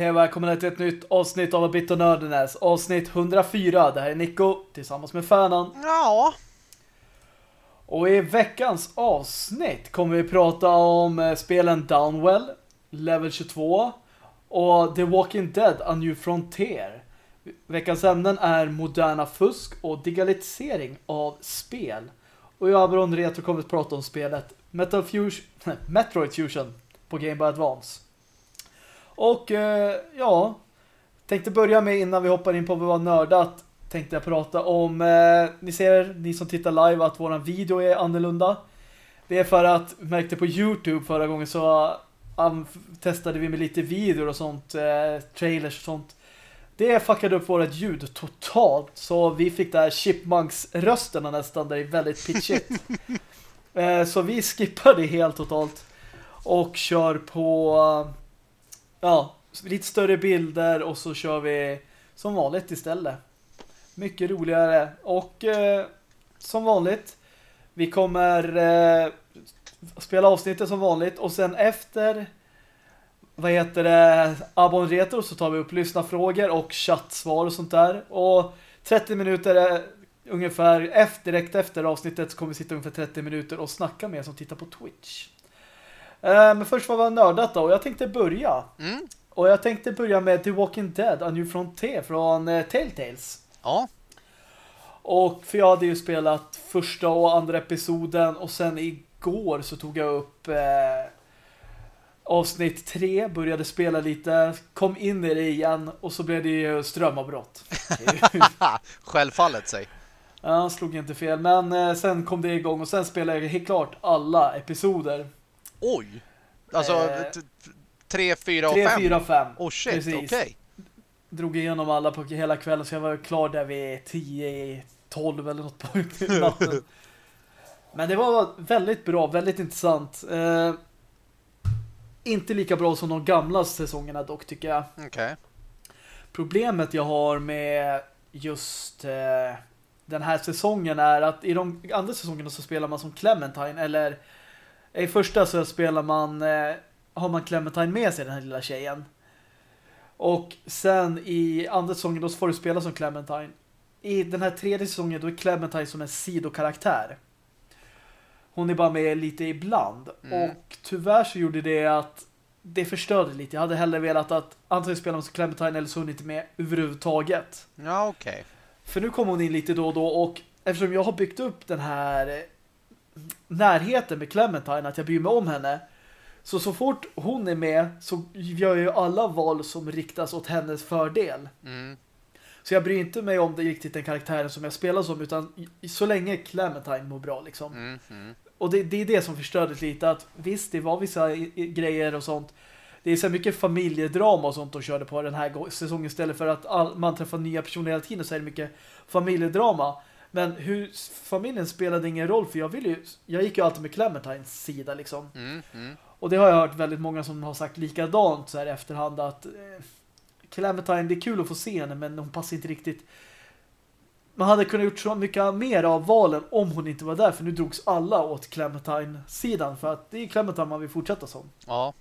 Hej välkomna till ett nytt avsnitt av Bit och Nördenäs. Avsnitt 104. Det här är Nico tillsammans med Färnan. Ja. Och i veckans avsnitt kommer vi prata om eh, spelen Downwell, Level 22 och The Walking Dead, A New Frontier. Veckans ämnen är moderna fusk och digitalisering av spel. Och jag, Abron Retro, kommer att prata om spelet Metal Fusion, Metroid Fusion på Game Boy Advance. Och eh, ja, tänkte börja med innan vi hoppar in på vad vi var nördat tänkte jag prata om eh, ni ser, ni som tittar live att våran video är annorlunda. Det är för att, märkte på Youtube förra gången så um, testade vi med lite videor och sånt, eh, trailers och sånt. Det fuckade upp vårt ljud totalt så vi fick där Chipmunks-rösterna nästan, där det är väldigt pitchigt. eh, så vi skippade helt totalt och kör på ja, lite större bilder och så kör vi som vanligt istället. Mycket roligare och eh, som vanligt vi kommer eh, spela avsnittet som vanligt och sen efter vad heter det Abon Retro så tar vi upp lyssnarfrågor och chattsvar och sånt där och 30 minuter eh, ungefär efter, direkt efter avsnittet så kommer vi sitta ungefär 30 minuter och snacka med er som tittar på Twitch. Eh, men först var vi nördat då och jag tänkte börja. Mm. Och jag tänkte börja med The Walking Dead, A New Frontier från eh, Telltales. Ja. Och för jag hade ju spelat första och andra episoden och sen igår så tog jag upp eh, avsnitt tre, började spela lite, kom in i det igen och så blev det ju strömavbrott. Självfallet sig. Ja, slog inte fel. Men eh, sen kom det igång och sen spelade jag helt klart alla episoder. Oj! Alltså, Eh, 3, 4 och 3, 5? 4, 5. Oh shit, okej. Precis. Drog igenom alla på hela kvällen så jag var klar där vid 10, 12 eller något på natten. Men det var väldigt bra, väldigt intressant. Eh, inte lika bra som de gamla säsongerna dock tycker jag. Okej. Problemet jag har med just eh, den här säsongen är att i de andra säsongerna så spelar man som Clementine eller i första så spelar man eh, har man Clementine med sig den här lilla tjejen. Och sen i andra säsongen då får du spela som Clementine. I den här tredje säsongen då är Clementine som en sidokaraktär. Hon är bara med lite ibland. Mm. Och tyvärr så gjorde det att det förstörde lite. Jag hade hellre velat att antingen spela som Clementine eller så hon inte med överhuvudtaget. Ja, okej. För nu kommer hon in lite då och då och eftersom jag har byggt upp den här närheten med Clementine, att jag bryr mig om henne så så fort hon är med så gör jag ju alla val som riktas åt hennes fördel. Mm. Så jag bryr inte mig om det riktigt den karaktären som jag spelar som utan så länge Clementine mår bra liksom. Mm. Mm. Och det, det är det som förstördes lite att visst, det var vissa grejer och sånt. Det är så mycket familjedrama och sånt de körde på den här säsongen istället för att all, man träffar nya personer hela tiden så är det mycket familjedrama. Men hur familjen spelade ingen roll för jag ville ju, jag gick ju alltid med Clementines sida liksom. Mm. Mm. Och det har jag hört väldigt många som har sagt likadant så här i efterhand att eh, Clementine, det är kul att få se henne men hon passar inte riktigt. Man hade kunnat gjort så mycket mer av valen om hon inte var där för nu drogs alla åt Clementine-sidan för att det är Clementine man vill fortsätta som. Ja.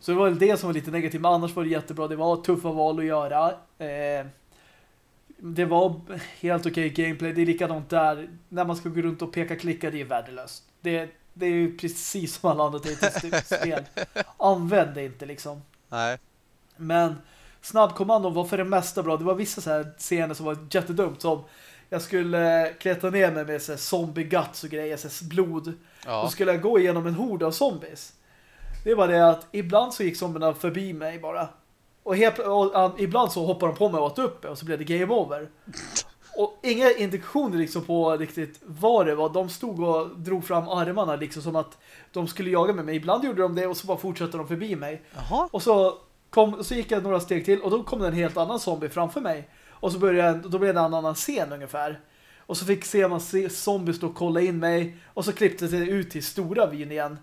Så det var väl det som var lite negativt men annars var det jättebra. Det var tuffa val att göra. Eh, det var helt okej gameplay. Det är likadant där. När man ska gå runt och peka klicka, det är värdelöst. Det, det är ju precis som alla andra spel. Använd det inte liksom. Nej. Men snabbkommandon var för det mesta bra. Det var vissa så här scener som var jättedumt som jag skulle eh, klättra ner mig med så zombie guts och grejer, så blod. Ja. Och skulle jag gå igenom en hord av zombies. Det var det att ibland så gick zombierna förbi mig bara. Och, helt, och um, ibland så hoppade de på mig och åt upp och så blev det game over. Och inga indikationer liksom på riktigt vad det var. De stod och drog fram armarna liksom som att de skulle jaga med mig. Ibland gjorde de det och så bara fortsatte de förbi mig. Jaha. Och så, kom, så gick jag några steg till och då kom det en helt annan zombie framför mig. Och så började då blev det en annan scen ungefär. Och så fick se man se zombies och kolla in mig. Och så klippte det ut till stora vyn igen.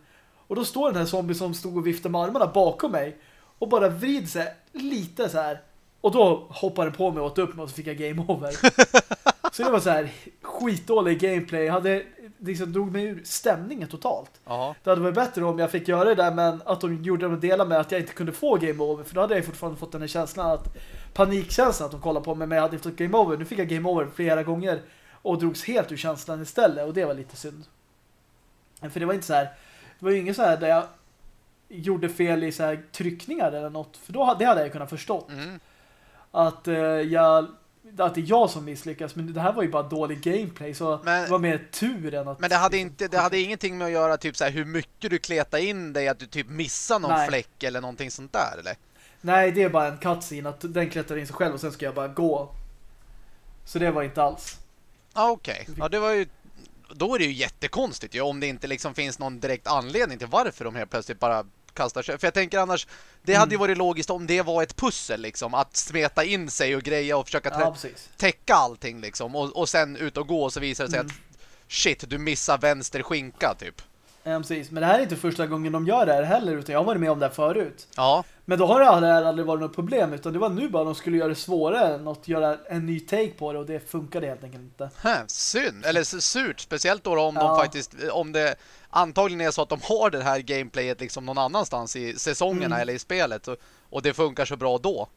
Och då står den här zombie som stod och viftade med armarna bakom mig. Och bara vrid sig lite så här. Och då hoppade den på mig och åt upp mig och så fick jag game over. så det var så här skitdålig gameplay. Jag hade det liksom drog mig ur stämningen totalt. Ja. Det hade varit bättre om jag fick göra det där men att de gjorde det med dela med att jag inte kunde få game over för då hade jag fortfarande fått den här känslan att panikkänslan att de kollar på mig men jag hade fått game over. Nu fick jag game over flera gånger och drogs helt ur känslan istället och det var lite synd. För det var inte så här det var ju inget så här där jag gjorde fel i så här tryckningar eller något för då hade, det hade jag kunnat förstå Mm. att eh, jag att det är jag som misslyckas men det här var ju bara dålig gameplay så Men- det var mer tur än att Men det hade, inte, det hade ingenting med att göra typ så här, hur mycket du kletar in dig att du typ missar någon Nej. fläck eller någonting sånt där, eller? Nej, det är bara en cutscene att den klättrar in sig själv och sen ska jag bara gå. Så det var inte alls. Ja, okej. Ja, det var ju... Då är det ju jättekonstigt ju, om det inte liksom finns någon direkt anledning till varför de helt plötsligt bara kastar sig. För jag tänker annars, det hade ju Mm. varit logiskt om det var ett pussel liksom, att smeta in sig och greja och försöka Ja, täcka allting liksom. Och, och sen ut och gå och så visar det sig Mm. att shit, du missar vänster skinka typ. Ja, precis. Men det här är inte första gången de gör det här heller utan jag har varit med om det här förut. Ja, Men då har det aldrig, aldrig varit något problem utan det var nu bara de skulle göra det svårare än att göra en ny take på det och det funkade helt enkelt inte. Hä, synd. Eller surt. Speciellt då om de Ja. faktiskt, om det antagligen är så att de har det här gameplayet liksom någon annanstans i säsongerna Mm. eller i spelet och, och det funkar så bra då.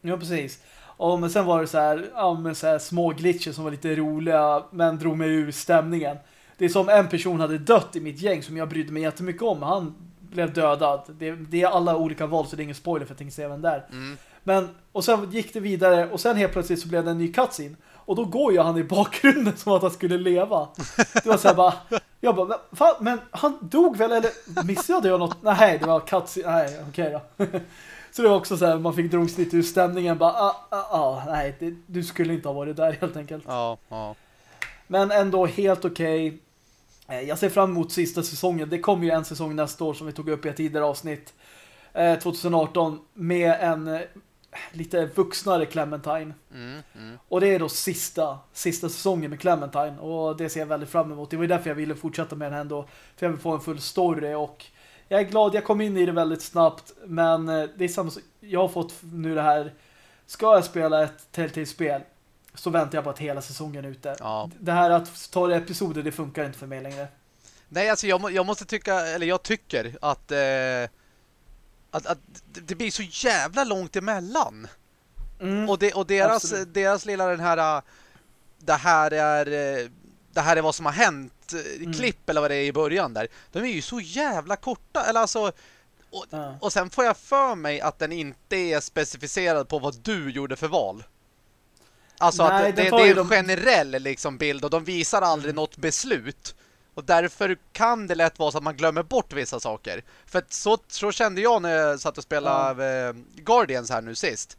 Ja, precis. Och men sen var det så här, ja, men så här små glitcher som var lite roliga men drog mig ur stämningen. Det är som en person hade dött i mitt gäng som jag brydde mig jättemycket om. Han blev dödad. Det, det är alla olika val så det är ingen spoiler för jag tänkte se även där. Mm. Men, och sen gick det vidare och sen helt plötsligt så blev det en ny cutscene. Och då går ju han i bakgrunden som att han skulle leva. Det var så här bara, jag bara, men, fan, men han dog väl eller missade jag något? Nej, det var cutscene, nej, okej då. Så det var också så här, man fick drogs lite ur stämningen, bara, ah, ah, ah, nej, det, du skulle inte ha varit där helt enkelt. Ja, ja. Men ändå helt okej. Eh, Jag ser fram emot sista säsongen. Det kommer ju en säsong nästa år som vi tog upp i ett tidigare avsnitt. Eh, 2018 med en eh, lite vuxnare Clementine. Mm, mm. Och det är då sista, sista säsongen med Clementine. Och det ser jag väldigt fram emot. Det var därför jag ville fortsätta med den ändå. För jag vill få en full story. Och jag är glad, jag kom in i det väldigt snabbt. Men eh, det är samma sak- Jag har fått nu det här. Ska jag spela ett Telltale-spel så väntar jag på att hela säsongen är ute. Ja. Det här att ta episoder, det funkar inte för mig längre. Nej, alltså jag, jag måste tycka, eller jag tycker att, eh, att, att det- det blir så jävla långt emellan. Mm. Och, det, och deras, Absolut. deras lilla den här, äh, det här är, eh, det här är vad som har hänt, eh, Mm. klipp eller vad det är i början där. De är ju så jävla korta, eller alltså, och, Ja. och sen får jag för mig att den inte är specificerad på vad du gjorde för val. Alltså Nej, att det, det ju är en de- generell liksom bild och de visar aldrig Mm. något beslut. Och därför kan det lätt vara så att man glömmer bort vissa saker. För så, så kände jag när jag satt och spelade eh, Guardians här nu sist.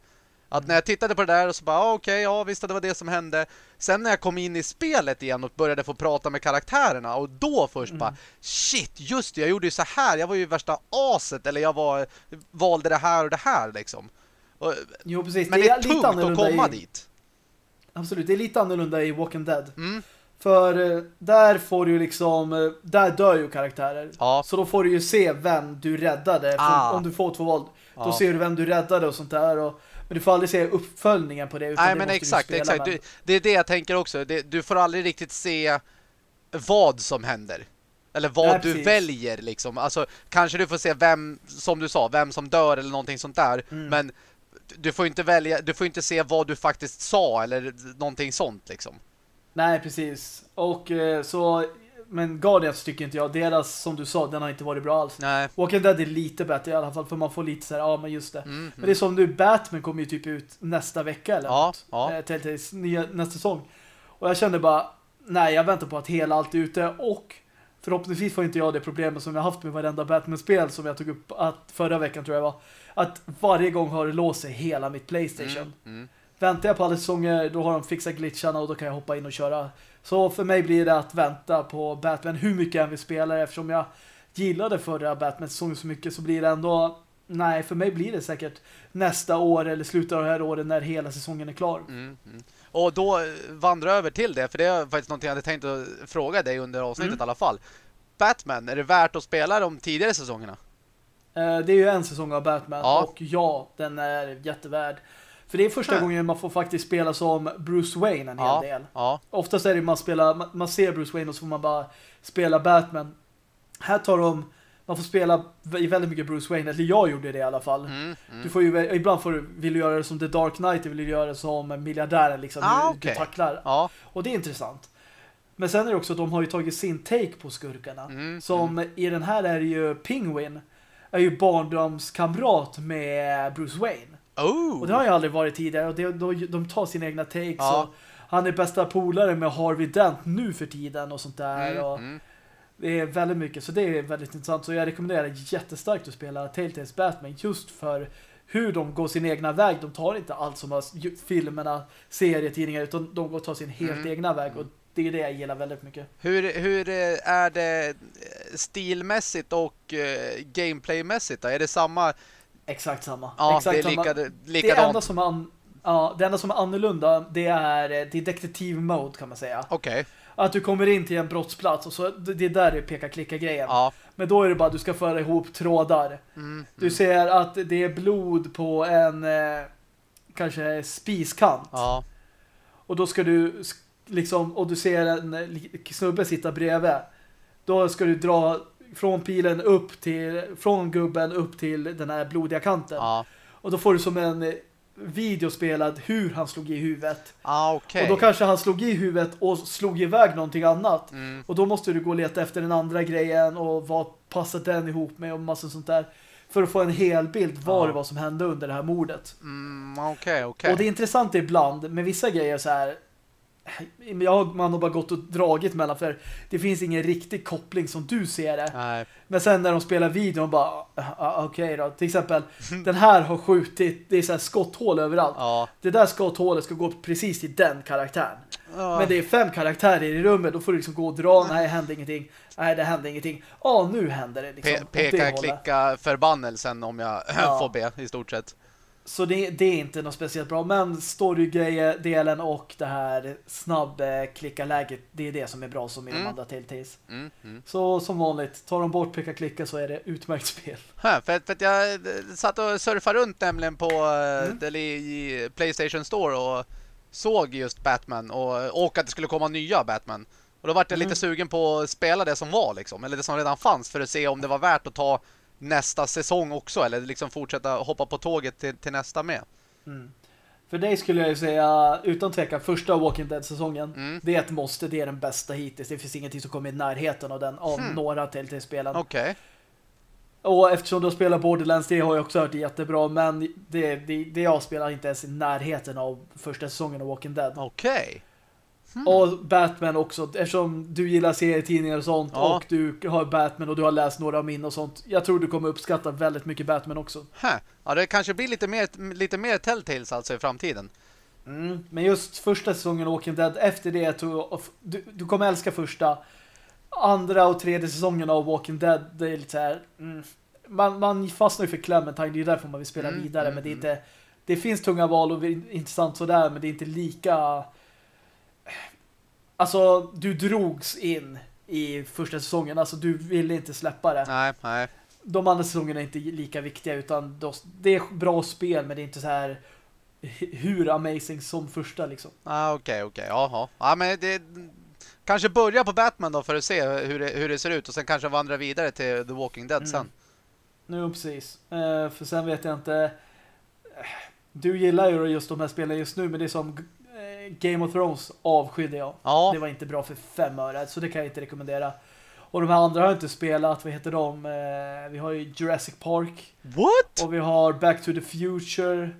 Att när jag tittade på det där och så bara, ah, okej, ja visst det var det som hände. Sen när jag kom in i spelet igen och började få prata med karaktärerna och då först Mm. bara, shit, just det, jag gjorde ju så här. Jag var ju värsta aset eller jag var, valde det här och det här liksom. Och, Jo, precis. men det är lite tungt att komma i, dit. Absolut, det är lite annorlunda i Walking Dead. Mm. För eh, där får du liksom, eh, där dör ju karaktärer. Ja. Så då får du ju se vem du räddade. Ah. Om du får två våld, då Ja. ser du vem du räddade och sånt där. Och, men du får aldrig se uppföljningen på det. Nej det men exakt, exakt. Du, det är det jag tänker också. Det, du får aldrig riktigt se vad som händer. Eller vad Nej, du precis. väljer liksom. Alltså kanske du får se vem, som du sa, vem som dör eller någonting sånt där. Mm. Men du får inte välja, du får inte se vad du faktiskt sa eller någonting sånt liksom. Nej, precis. Och eh, så, men Guardians tycker inte jag. Deras, som du sa, den har inte varit bra alls. Nej. Walking Dead är lite bättre i alla fall, för man får lite så här, ja men just det. Mm, Men det är som nu, Batman kommer ju typ ut nästa vecka eller Ja, något. ja. Eh, till, till nya, nästa säsong. Och jag kände bara, nej jag väntar på att hela allt är ute och förhoppningsvis får inte jag det problemet som jag haft med varenda Batman-spel som jag tog upp att förra veckan tror jag var. Att varje gång har det låst sig hela mitt Playstation. Mm, mm. Väntar jag på alla säsonger, då har de fixat glitcharna och då kan jag hoppa in och köra. Så för mig blir det att vänta på Batman hur mycket jag vill spela eftersom jag gillade förra Batman-säsongen så mycket så blir det ändå nej, för mig blir det säkert nästa år eller slutet av det här året när hela säsongen är klar. Mm, mm. Och då eh, vandra över till det, för det är faktiskt någonting jag hade tänkt att fråga dig under avsnittet Mm. i alla fall. Batman, är det värt att spela de tidigare säsongerna? Eh, Det är ju en säsong av Batman Ja. och ja, den är jättevärd. För det är första gången man får faktiskt spela som Bruce Wayne en hel Ja, del. ja. Oftast är det man spelar, man, ser Bruce Wayne och så får man bara spela Batman. Här tar de, man får spela vä- väldigt mycket Bruce Wayne, eller jag gjorde det i alla fall. Mm, mm. Du får ju, ibland får vill du göra det som The Dark Knight, du vill göra det som miljardären liksom, Ah, du, okej. du tacklar. Ja. Och det är intressant. Men sen är det också att de har ju tagit sin take på skurkarna. Mm, Som i den här är ju Penguin är ju barndomskamrat med Bruce Wayne. Oh! Och det har ju aldrig varit tidigare. Och det, de, de tar sina egna takes. Ja. Och han är bästa polare med Harvey Dent nu för tiden och sånt där. Mm, och mm. Det är väldigt mycket. Så det är väldigt intressant. Så jag rekommenderar jättestarkt att spela Telltales Batman. Just för hur de går sin egna väg. De tar inte allt som har filmerna, serietidningar. Utan de går ta sin helt Mm. egna väg. Och det är det jag gillar väldigt mycket. Hur, hur eh, är det eh, stilmässigt och eh, gameplaymässigt? Då? Är det samma? Exakt samma. Ja, Exakt det är samma. lika, Det enda som an, ja, det enda som är annorlunda det är eh, detektiv mode kan man säga. Okej, Att du kommer in till en brottsplats och så det är där det peka klicka grejen. ja. Men då är det bara att du ska föra ihop trådar. Mm, Du ser att det är blod på en eh, kanske spiskant. ja. Och då ska du liksom och du ser en snubbe sitta bredvid. Då ska du dra från pilen upp till från gubben upp till den här blodiga kanten. Ja, Och då får du som en eh, video spelad hur han slog i huvudet. ah, okej. Och då kanske han slog i huvudet och slog iväg någonting annat. Mm, Och då måste du gå och leta efter den andra grejen och vad passar den ihop med och massa sånt där. För att få en hel bild vad Ja. det var som hände under det här mordet. mm, okej, okej. Och det är intressant ibland med vissa grejer så här. Jag, man har bara gått och dragit mellan för det finns ingen riktig koppling som du ser det. Nej. Men sen när de spelar videon bara ah, okej då. Till exempel den här har skjutit det är så här skotthål överallt. Ja. Det där skotthålet ska gå precis till den karaktären. Ja. Men det är fem karaktärer i rummet. Då får du liksom gå och dra. Nej, det hände ingenting. Nej, det hände ingenting. Ja, nu händer det. Liksom, Pe åt det peka, klicka förbannelsen om jag Ja. får be i stort sett. Så det, det är inte något speciellt bra. Men story-delen och det här snabb-klicka-läget, det är det som är bra som i Mm. de andra Telltales. Mm, mm. Så som vanligt, tar de bort peka-klicka så är det utmärkt spel. Här, för, för att jag eh, satt och surfade runt nämligen på eh, Mm. i, Playstation Store och såg just Batman och, och att det skulle komma nya Batman. Och då vart jag Mm. lite sugen på att spela det som var liksom, eller det som redan fanns för att se om det var värt att ta nästa säsong också eller liksom fortsätta hoppa på tåget till, till nästa med. Mm. För dig skulle jag ju säga, utan tvekan, första Walking Dead-säsongen. Mm. Det är ett måste, det är den bästa hittills. Det finns ingenting som kommer i närheten av den, av Hmm. några Telltale-spelen. Okej. Och eftersom du har spelat Borderlands, det har jag också hört jättebra, men det, det, det jag spelar inte ens i närheten av första säsongen av Walking Dead. Okej. Och Batman också, eftersom du gillar serietidningar och sånt Ja. och du har Batman och du har läst några av min och sånt. Jag tror du kommer uppskatta väldigt mycket Batman också. Här. Ja, det kanske blir lite mer, lite mer Telltales alltså i framtiden. Mm. Men just första säsongen Walking Dead, efter det tror du, du kommer älska första. Andra och tredje säsongen av Walking Dead, det är lite så här. Mm, man, man fastnar ju för Clementine, det är därför man vill spela Mm, vidare. mm, men det är mm. inte, det finns tunga val och intressant sådär, men det är inte lika... Alltså, du drogs in i första säsongen, alltså du ville inte släppa det. Nej, nej. De andra säsongerna är inte lika viktiga, utan de- det är bra spel, men det är inte så här hur amazing som första liksom. Ah, okej, okej. Jaha. Ja, men det kanske börja på Batman då för att se hur det, hur det ser ut och sen kanske vandra vidare till The Walking Dead Mm. sen. Nu precis. Eh, för sen vet jag inte. Du gillar ju just de här spelen just nu, men det är som Game of Thrones avskydde jag. Ja, Det var inte bra för fem öre, så det kan jag inte rekommendera. Och de här andra har jag inte spelat. Vad heter de? Eh, vi har ju Jurassic Park. what? Och vi har Back to the Future.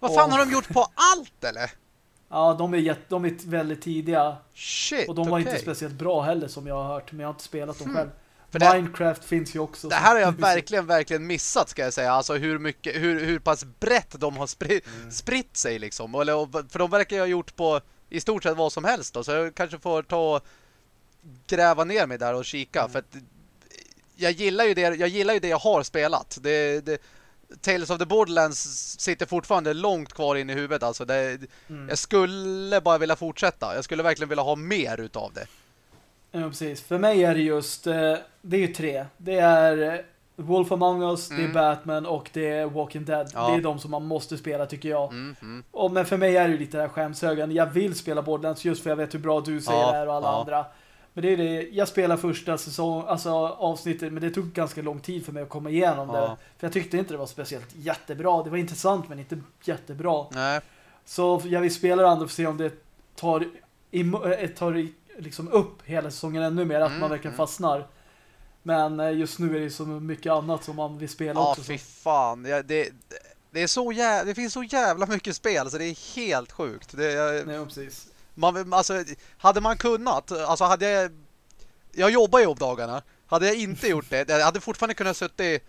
Vad fan och- har de gjort på allt eller? Ja, de är, jätte, de är väldigt tidiga. Shit, Och de var inte okej. speciellt bra heller som jag har hört. Men jag har inte spelat dem Hmm. själv. Det- Minecraft finns ju också. Det här har jag verkligen, verkligen missat ska jag säga. Alltså hur mycket, hur, hur pass brett de har spri, Mm. spritt sig liksom. Eller, för de verkar ju ha gjort på i stort sett vad som helst då. Så jag kanske får ta och gräva ner mig där och kika. Mm. För att jag gillar ju det jag, gillar ju det jag har spelat. Det, det, Tales of the Borderlands sitter fortfarande långt kvar in i huvudet. Alltså det, Mm. jag skulle bara vilja fortsätta. Jag skulle verkligen vilja ha mer utav det. Ja, precis. För mig är det just, eh, det är ju tre. Det är Wolf Among Us, det är Mm. Batman och det är Walking Dead. Ja. Det är de som man måste spela tycker jag. Mm, mm. Och, men för mig är det ju lite det här skämshögen. Jag vill spela Borderlands just för jag vet hur bra du säger Ja, det här och alla ja. andra. Men det är det, jag spelar första säsong, alltså avsnittet, men det tog ganska lång tid för mig att komma igenom Ja. det. För jag tyckte inte det var speciellt jättebra. Det var intressant men inte jättebra. Nej. Så jag vill spela det andra för att se om det tar, eh, tar liksom upp hela säsongen ännu mer, att Mm, man verkligen mm. fastnar. Men eh, just nu är det så mycket annat som man vill spela Ja, också. fy fan. Ja, det, det, är så jä... det finns så jävla mycket spel så det är helt sjukt. Det, jag, Nej, precis. man, alltså, hade man kunnat, alltså hade jag... Jag jobbar ju om dagarna. Hade jag inte gjort det, jag hade fortfarande kunnat suttit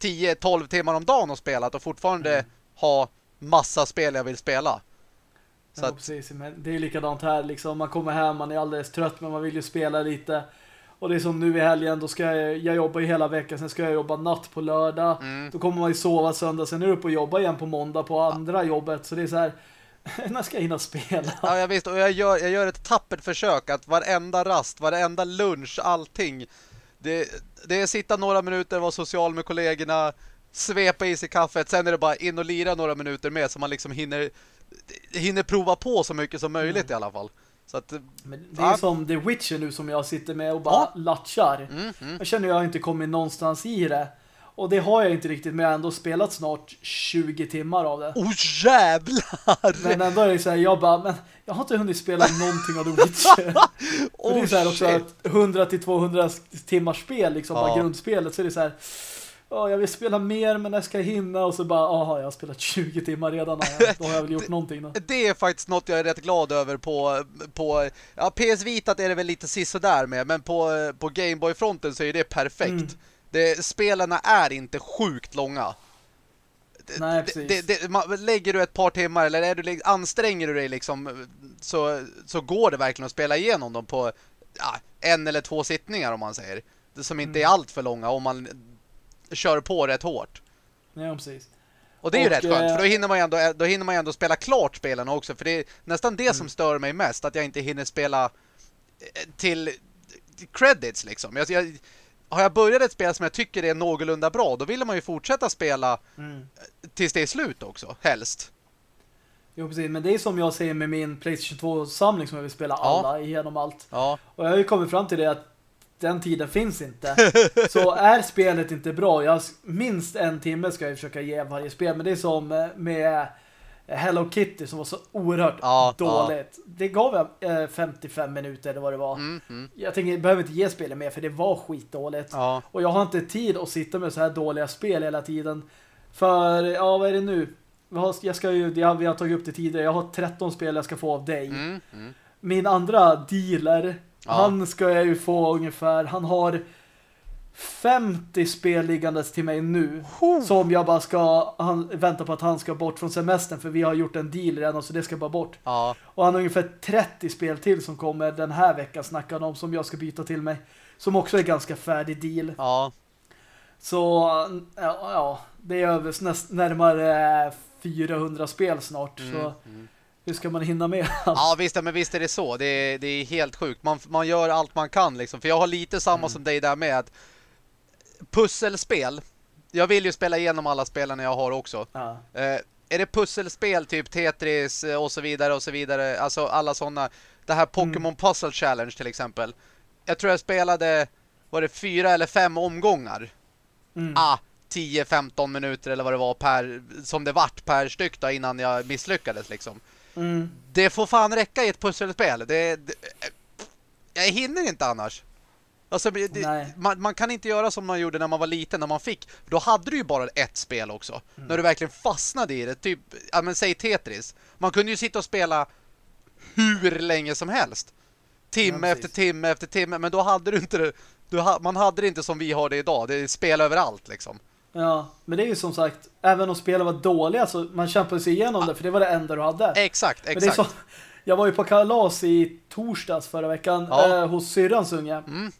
10-12 timmar om dagen och spelat och fortfarande Mm. ha massa spel jag vill spela. Så ja, att- precis. Men det är likadant här. Liksom. Man kommer hem, man är alldeles trött, men man vill ju spela lite. Och det är som nu i helgen, då ska jag, jag jobba ju hela veckan, sen ska jag jobba natt på lördag. Mm. Då kommer man ju sova söndag, sen är du uppe och jobba igen på måndag på andra jobbet. Så det är så här, när ska jag hinna spela? Ja, jag visst. Och jag gör, jag gör ett tappert försök att varenda rast, varenda lunch, allting. Det, det är sitta några minuter, vara social med kollegorna, svepa i sig kaffet. Sen är det bara in och lira några minuter med så man liksom hinner, hinner prova på så mycket som möjligt i alla fall. Så att, Men det är Ja. som The Witcher nu som jag sitter med och bara Ja. latchar. mm, mm. Jag känner att jag inte kommit någonstans i det. Och det har jag inte riktigt, men jag har ändå spelat snart 20 timmar av det. Oh jävlar! Men ändå är det så här, jag bara, men jag har inte hunnit spela någonting av The Witcher. Och det är oh så här också shit! att 100-200 timmars spel, liksom Ja. bara grundspelet, så är det så här, ja, jag vill spela mer men jag ska hinna och så bara, aha, jag har spelat 20 timmar redan, då har jag väl gjort någonting då. Det är faktiskt något jag är rätt glad över på, på ja, PS Vita är det väl lite sisådär med, men på, på Gameboy-fronten så är det perfekt. Mm. Det, spelarna är inte sjukt långa. Det- Nej, det, precis. det, det, man, lägger du ett par timmar eller är du, anstränger du dig liksom så, så går det verkligen att spela igenom dem på ja, en eller två sittningar om man säger. Det som inte Mm. är allt för långa om man kör på rätt hårt. Ja, precis. Och det är ju Och, rätt skönt, eh, för då hinner, man ju ändå, då hinner man ju ändå spela klart spelen också. För det är nästan det Mm. som stör mig mest, att jag inte hinner spela eh, till credits liksom. Jag, jag, har jag börjat ett spel som jag tycker är någorlunda bra, då vill man ju fortsätta spela Mm. tills det är slut också, helst. Jo, precis. Men det är som jag säger med min Playstation 2-samling som jag vill spela Ja. alla igenom allt. Ja, Och jag har ju kommit fram till det att den tiden finns inte. Så är spelet inte bra, jag, minst en timme ska jag försöka ge varje spel. Men det är som eh, med Hello Kitty som var så oerhört Ja, dåligt. Det gav jag eh, 55 minuter eller vad det var. mm, mm. Jag tänker, jag behöver inte ge spelet mer för det var skitdåligt. ja. Och jag har inte tid att sitta med så här dåliga spel hela tiden. För, ja vad är det nu? Jag ska ju, jag, vi har tagit upp det tidigare. Jag har 13 spel jag ska få av dig. Mm, mm. Min andra dealer, Ja. han ska jag ju få ungefär, han har 50 spel liggandes till mig nu. Som jag bara ska, han väntar på att han ska bort från semestern för vi har gjort en deal redan så det ska bara bort. Ja, Och han har ungefär 30 spel till som kommer den här veckan snackar om som jag ska byta till mig. Som också är ganska färdig deal. ja. Så ja, ja det är över näst, närmare 400 spel snart. Mm, Så mm. Hur ska man hinna med allt? Ja visst, men visst är det så. Det är, det är helt sjukt. Man, man gör allt man kan liksom. För jag har lite samma Mm. som dig där med att pusselspel. Jag vill ju spela igenom alla spelarna jag har också. Ja. Eh, är det pusselspel typ Tetris eh, och så vidare och så vidare. Alltså alla sådana. Det här Pokémon Puzzle Challenge till exempel. Jag tror jag spelade var det fyra eller fem omgångar. Mm. Ah, 10-15 minuter eller vad det var per som det vart per styck då innan jag misslyckades liksom Mm. det får fan räcka i ett pusselspel. Det, det, jag hinner inte annars. Alltså, det, man, man kan inte göra som man gjorde när man var liten, när man fick. Då hade du ju bara ett spel också. Mm. När du verkligen fastnade i det. Typ, ja men säg Tetris. Man kunde ju sitta och spela hur länge som helst. Timme Ja, efter timme efter timme. Men då hade du inte det. Du, man hade det inte som vi har det idag. Det är spel överallt liksom. Ja, men det är ju som sagt, även om spelen var dåliga så man kämpade sig igenom det för det var det enda du hade. Exakt, exakt. så, jag var ju på kalas i torsdags förra veckan Ja. eh, hos syrrans unge. Mm.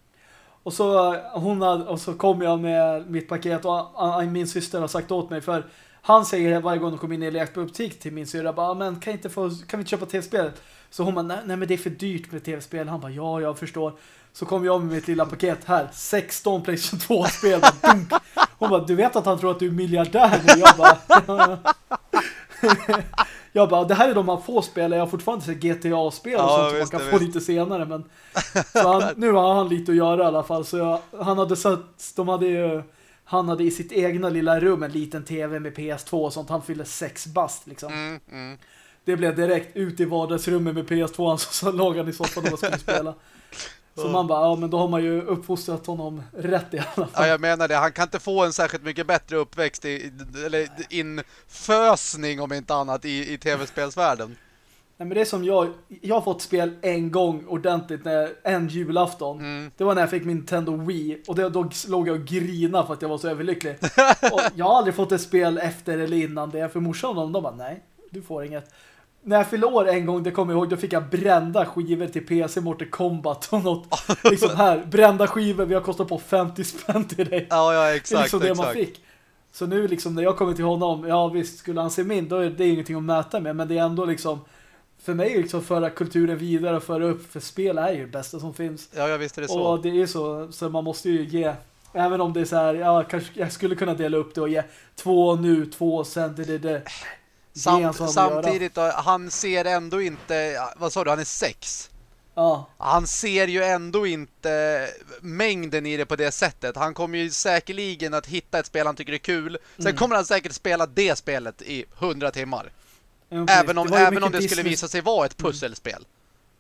Och så, eh, hon hade, och så kom jag med mitt paket och ah, ah, min syster har sagt åt mig för Han säger varje gång de kommer in i en lekbutik till min syrra bara, men kan, inte få, kan vi inte köpa tv-spelet? Så hon bara, nej, nej men det är för dyrt med tv-spel. Han bara, ja jag förstår. Så kom jag med mitt lilla paket här. 16 Playstation 2-spel. Hon bara, du vet att han tror att du är miljardär. Och jag bara, jag bara, det här är de man får spela. Jag har fortfarande sett GTA-spel och Ja, sånt som man kan få visst. lite senare. Men han, nu har han lite att göra i alla fall. Så jag, han hade sett, de hade ju, han hade i sitt egna lilla rum en liten tv med PS2 och sånt. Han fyllde sex bast liksom. Mm, mm. Det blev direkt ut i vardagsrummet med PS2 så, så låg han i soffan och skulle spela. Så man bara, ja men då har man ju uppfostrat honom rätt i alla Ja, fall. jag menar det. Han kan inte få en särskilt mycket bättre uppväxt i, i- eller infösning om inte annat i, i tv-spelsvärlden. Nej men det är som jag, jag har fått spel en gång ordentligt när, en julafton. Mm. Det var när jag fick min Nintendo Wii och det, då låg jag och grina för att jag var så överlycklig. och jag har aldrig fått ett spel efter eller innan det. För morsan och de, de bara, nej, du får inget. När jag fyllde år en gång, det kommer jag ihåg, då fick jag brända skivor till PC Mortal Kombat och något. liksom här, brända skivor, vi har kostat på 50 spänn till dig. Ja, ja, Det är exakt, liksom det man exakt. fick. Så nu liksom när jag kommer till honom, ja visst skulle han se min, då är det ingenting att mäta med. Men det är ändå liksom, för mig liksom föra kulturen vidare och föra upp, för spel är ju det bästa som finns. Ja, ja, visst är det så. Och det är så, så man måste ju ge, även om det är så här, ja kanske jag skulle kunna dela upp det och ge två nu, två sen, det, det, det. Göra. samtidigt, då, han ser ändå inte, vad sa du, han är sex. Ja, Han ser ju ändå inte mängden i det på det sättet. Han kommer ju säkerligen att hitta ett spel han tycker är kul. Sen Mm. kommer han säkert spela det spelet i 100 timmar. ja. Även om, Det även om det skulle visa sig vara ett pusselspel.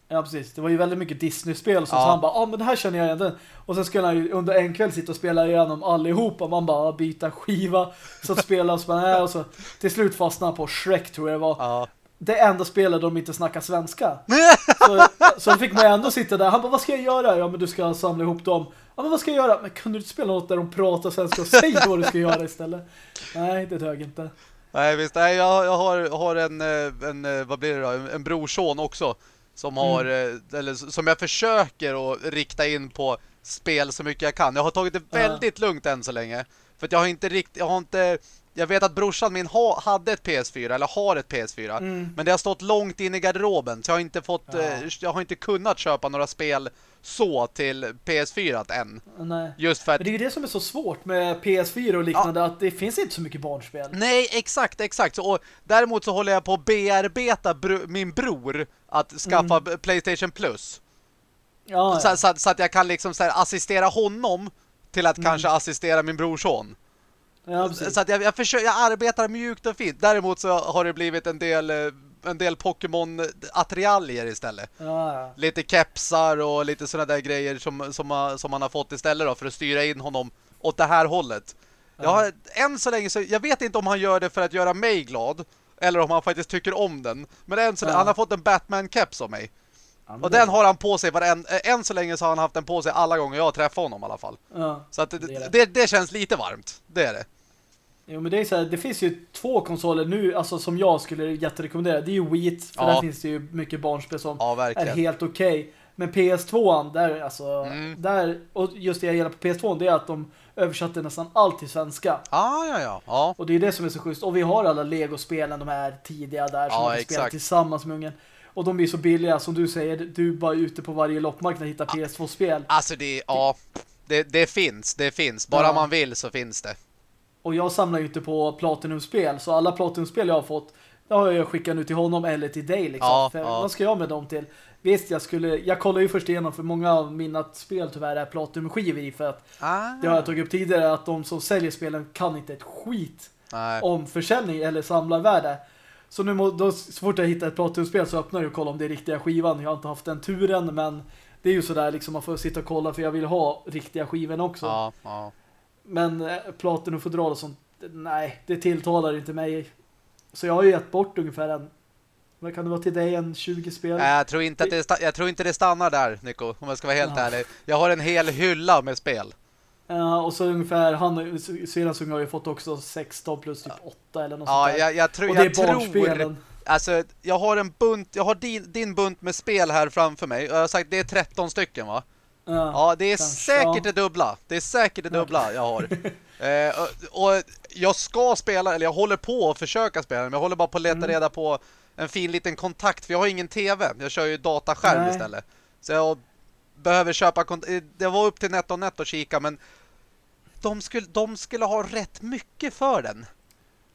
Ja, precis. Det var ju väldigt mycket Disney-spel så, Ja. så han bara, ja ah, men det här känner jag igen. Och sen skulle han ju under en kväll sitta och spela igenom allihopa. Man bara byta skiva, så att spela och spela och så till slut fastnade han på Shrek tror jag det var. Ja. Det enda spelet de inte snackar svenska. Så, så fick man ändå sitta där. Han bara, vad ska jag göra? Ja men du ska samla ihop dem. Ja men vad ska jag göra? Men kunde du inte spela något där de pratar svenska och säger vad du ska göra istället? Nej, det dög inte. Nej visst, nej, jag, jag har, har en, eh, en, eh, vad blir det då? En, en brorson också. Som har, Mm. eh, eller som jag försöker att rikta in på spel så mycket jag kan. Jag har tagit det väldigt lugnt än så länge. För att jag har inte riktigt, jag har inte, jag vet att brorsan min ha, hade ett PS4, eller har ett PS4. Mm. Men det har stått långt in i garderoben. Så jag har inte fått, Ja. eh, jag har inte kunnat köpa några spel så till PS4 än. Nej. Just för att Men det är ju det som är så svårt med PS4 och liknande, att det finns inte så mycket barnspel. Nej, exakt, exakt. Så, och däremot så håller jag på att bearbeta bro, min bror att skaffa Mm. Playstation Plus. Ja, Så, ja. så, så att jag kan liksom så här, assistera honom till att Mm. kanske assistera min brorson. Ja. Så att jag, jag, försöker, jag arbetar mjukt och fint. Däremot så har det blivit en del, eh, en del Pokémon-attiraljer istället. Ja, ja. Lite kepsar och lite sådana där grejer som, som, som man har fått istället då för att styra in honom åt det här hållet. Jag har, än så länge så, jag vet inte om han gör det för att göra mig glad eller om han faktiskt tycker om den. Men än så Ja. han har fått en Batman-keps av mig. Ja, Och den har han på sig varen, äh, än så länge så har han haft den på sig alla gånger jag har träffat honom i alla fall. Ja. Så att det, det. det, det känns lite varmt. Det är det. Jo men det är så här, det finns ju två konsoler nu, alltså som jag skulle jätterekommendera. Det är ju Wii, för Ja. där finns det ju mycket barnspel som Ja, är helt okej. Men PS2, där alltså, Mm. där, och just det jag gillar på PS2, det är att de översatte nästan allt till svenska. Ah, ja, ja. Ja, Och det är det som är så schysst. Och vi har alla Lego-spelen, de här tidiga där, som Ja, man kan spela exakt. tillsammans med ungen. Och de blir så billiga, som du säger, du är bara ute på varje loppmarknad och hittar PS2-spel. alltså det, ja, det, det finns, det finns. Bara Ja. man vill så finns det. Och jag samlar ju inte på Platinum-spel, så alla Platinum-spel jag har fått, det har jag skickat nu till honom eller till dig liksom. Ja, för ja. Vad ska jag med dem till? Visst, jag skulle, jag kollar ju först igenom för många av mina spel tyvärr är Platinum-skivor i för att Ah. det har jag tagit upp tidigare att de som säljer spelen kan inte ett skit Nej. om försäljning eller samlarvärde. Så nu må, då, så fort jag hittar ett Platinum-spel så öppnar jag och kollar om det är riktiga skivan. Jag har inte haft den turen men det är ju sådär liksom man får sitta och kolla för jag vill ha riktiga skivan också. Ja, ja. Men eh, Platinum-fodral och sånt, nej, det tilltalar inte mig. Så jag har ju gett bort ungefär en, vad kan det vara till dig, en 20 spel? Nej, Jag tror, inte att det, jag tror inte det stannar där, Nico, om jag ska vara helt Ja. ärlig. Jag har en hel hylla med spel. Ja, och så ungefär, han, Syrans unge har ju fått också 16 plus typ 8 eller något Ja, sånt jag, jag, tror, och det jag är tror... barnspelen. Alltså, jag har en bunt, jag har din, din bunt med spel här framför mig. Jag har sagt det är 13 stycken va? Ja, det är säkert det dubbla. Det är säkert det dubbla jag har. eh, och, och jag ska spela, eller jag håller på att försöka spela, men jag håller bara på att leta Mm. reda på en fin liten kontakt, för jag har ingen tv. Jag kör ju dataskärm Nej. istället. Så jag behöver köpa eh, Det var upp till NetOnNet och kika, men de skulle, de skulle ha rätt mycket för den.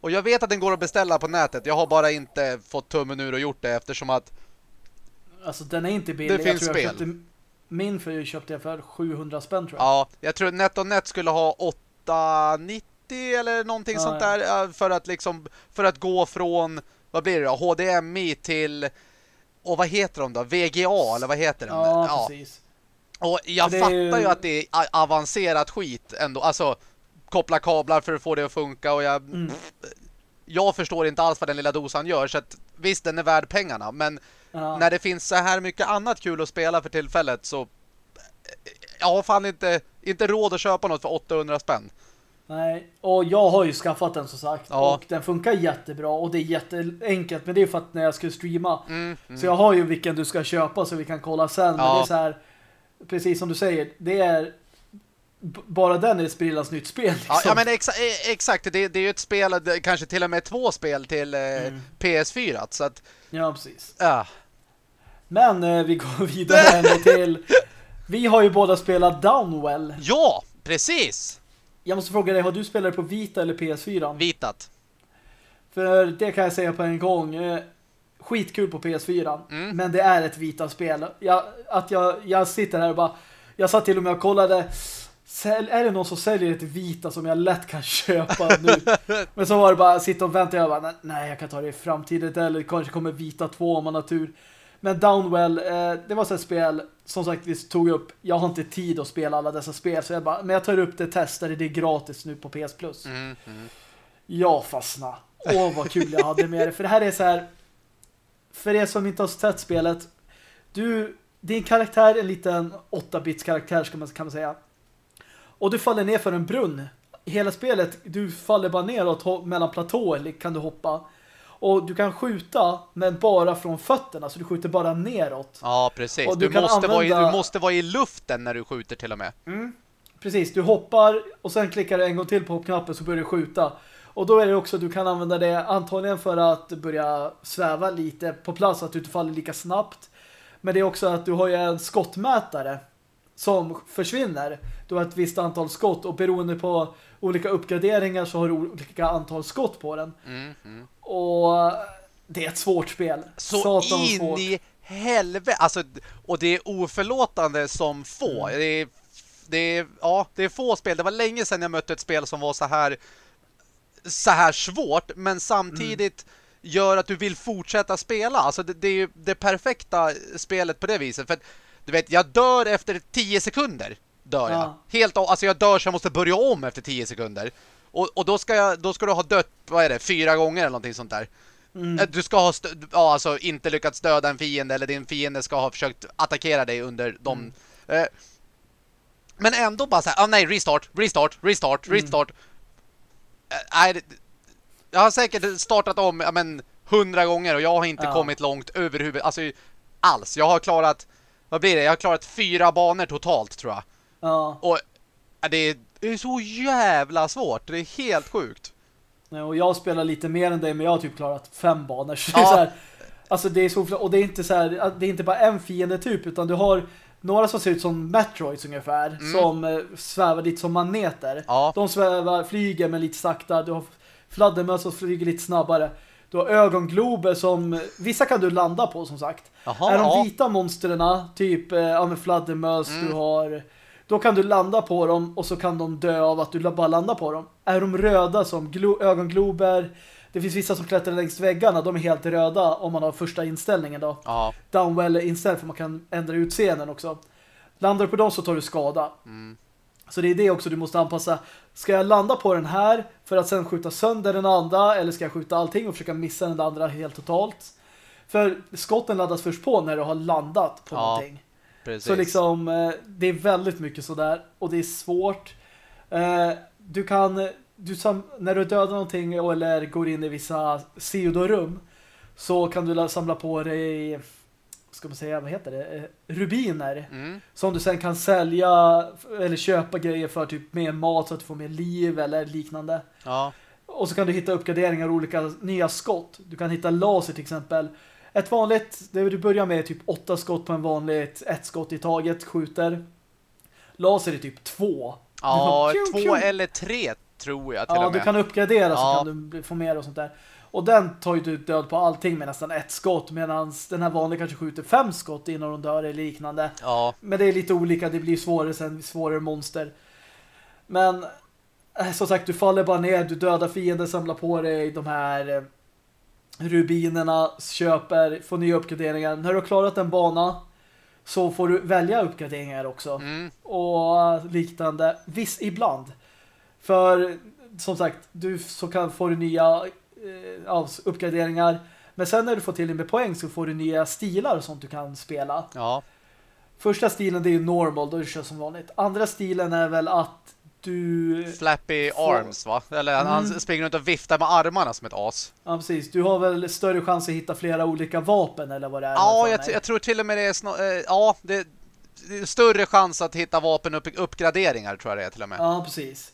Och jag vet att den går att beställa på nätet. Jag har bara inte fått tummen ur och gjort det eftersom att Alltså den är inte billig. Det finns spel. Min jag köpte jag för 700 spänn tror jag. Ja, jag tror NetOnNet skulle ha 890 eller någonting Ja, sånt ja. där eh, för att liksom för att gå från vad blir det då? HDMI till och vad heter de då? VGA eller vad heter den? Ja, precis. Och jag det fattar ju- ju att det är avancerat skit ändå. Alltså koppla kablar för att få det att funka och jag Mm. jag förstår inte alls vad den lilla dosan gör så att visst den är värd pengarna men Ja. när det finns så här mycket annat kul att spela för tillfället så jag har fan inte, inte råd att köpa något för 800 spänn. Nej, och jag har ju skaffat den som sagt. Ja. Och den funkar jättebra och det är jätteenkelt. Men det är för att när jag skulle streama. Mm, mm. Så jag har ju vilken du ska köpa så vi kan kolla sen. Men Ja. det är så här, precis som du säger, det är bara den är sprillans nytt spel. Liksom. Ja, ja men exa eh, exakt, det, det är ju ett spel, kanske till och med två spel till eh, Mm. PS4. Så att, ja, precis. ja. Men eh, vi går vidare ändå till... Vi har ju båda spelat Downwell. ja, precis! Jag måste fråga dig, har du spelat på Vita eller PS4? Vitat. För det kan jag säga på en gång. Eh, skitkul på PS4. Mm. Men det är ett Vita-spel. Jag, att jag, jag sitter här och bara... Jag satt till och med och kollade... Säl, är det någon som säljer ett Vita som jag lätt kan köpa nu? Men så var det bara sitta och vänta. Jag bara, nej jag kan ta det i framtiden. Eller kanske kommer Vita 2 om man har tur. Men Downwell, eh, det var så ett spel som sagt vi tog upp. Jag har inte tid att spela alla dessa spel. Så jag bara, men jag tar upp det, testar det. Det är gratis nu på PS Plus. Mm, mm. Jag fastnade. Åh, vad kul jag hade med det. För det här är så här... För er som inte har sett spelet. Du, din karaktär är en liten 8-bits karaktär ska man, kan man säga. Och du faller ner för en brunn. Hela spelet, du faller bara neråt mellan platåer kan du hoppa. Och du kan skjuta, men bara från fötterna. Så du skjuter bara neråt. Ja, precis. Och Du, du måste vara i, använda- du måste vara i luften när du skjuter till och med. Precis, du hoppar och sen klickar du en gång till på hoppknappen så börjar du skjuta. Och då är det också att du kan använda det antagligen för att börja sväva lite på plats så att du inte faller lika snabbt. Men det är också att du har ju en skottmätare som försvinner. Du har ett visst antal skott och beroende på olika uppgraderingar så har du olika antal skott på den. Mm, mm. Och det är ett svårt spel. Så Satan in svårt. i helvete. Alltså, och det är oförlåtande som få. Mm. Det, är, det, är, ja, det är få spel. Det var länge sedan jag mötte ett spel som var så här så här svårt, men samtidigt gör att du vill fortsätta spela. Alltså det, det är ju det perfekta spelet på det viset. För att, du vet, jag dör efter 10 sekunder. Dör jag. Ja. Helt, alltså jag dör så jag måste börja om efter 10 sekunder. Och, och då, ska jag, då ska du ha dött, vad är det, fyra gånger eller någonting sånt där. Mm. Eh, Du ska ha ja, alltså inte lyckats döda en fiende eller din fiende ska ha försökt attackera dig under de... Eh, men ändå bara så här, ah, nej, restart, restart, restart, restart. Eh, nej, det- jag har säkert startat om ja, men hundra gånger och jag har inte Ja. kommit långt överhuvud, alltså alls. Jag har klarat, vad blir det? Jag har klarat fyra banor totalt tror jag. Ja. Och det är, det är så jävla svårt, det är helt sjukt. Ja, Och jag spelar lite mer än dig men jag har typ klarat fem banor. Så Ja. så här, alltså det är så och det är inte så här, det är inte bara en fiende typ utan du har några som ser ut som Metroids ungefär som eh, svävar lite som maneter. Ja. De svävar, flyger men lite sakta. Du har fladdermöss som flyger lite snabbare. Du har ögonglober som vissa kan du landa på som sagt. Jaha, är de ja. vita monsterna typ eh, ja, men fladdermöss Mm. du har då kan du landa på dem och så kan de dö av att du bara landar på dem. Är de röda som glo- ögonglober det finns vissa som klättrar längs väggarna de är helt röda om man har första inställningen då. Ja. Downwell inställd för man kan ändra utseenden också. Landar du på dem så tar du skada. Mm. Så det är det också du måste anpassa. Ska jag landa på den här för att sen skjuta sönder den andra eller ska jag skjuta allting och försöka missa den andra helt totalt? För skotten laddas först på när du har landat på Ja, någonting. Precis. Så liksom, eh, det är väldigt mycket sådär. Och det är svårt. Eh, Du kan, du sam, när du dödar någonting eller går in i vissa pseudorum så kan du la- samla på dig ska man säga, vad heter det? Eh, Rubiner. Mm. Som du sen kan sälja eller köpa grejer för typ mer mat så att du får mer liv eller liknande. Ja. Och så kan du hitta uppgraderingar och olika nya skott. Du kan hitta laser till exempel. Ett vanligt, det du börjar med är typ åtta skott på en vanligt ett skott i taget, skjuter. Laser är typ två. Ja, Du bara, två pew. eller tre tror jag till Ja, och du med. kan uppgradera Ja. så kan du få mer och sånt där. Och den tar ju du död på allting med nästan ett skott medan den här vanliga kanske skjuter fem skott innan de dör eller liknande. Ja, Men det är lite olika, det blir svårare sen svårare monster. Men eh, som sagt, du faller bara ner, du dödar fiender, samlar på dig de här eh, rubinerna, köper, får nya uppgraderingar. När du har klarat en bana så får du välja uppgraderingar också. mm. Och liknande. Viss ibland. För som sagt, du så kan få du nya eh, uppgraderingar. Men sen när du får till dig med poäng så får du nya stilar och sånt du kan spela. ja. Första stilen det är ju normal, då du kör som vanligt. Andra stilen är väl att du... Flappy Får- arms va? Eller han- han Mm. springer runt och viftar med armarna som ett as. Ja, precis. Du har väl större chans att hitta flera olika vapen eller vad det är. Ja, jag, jag tror till och med det är eh, ja, det, det är större chans att hitta vapen upp, uppgraderingar tror jag det är till och med. Ja, precis.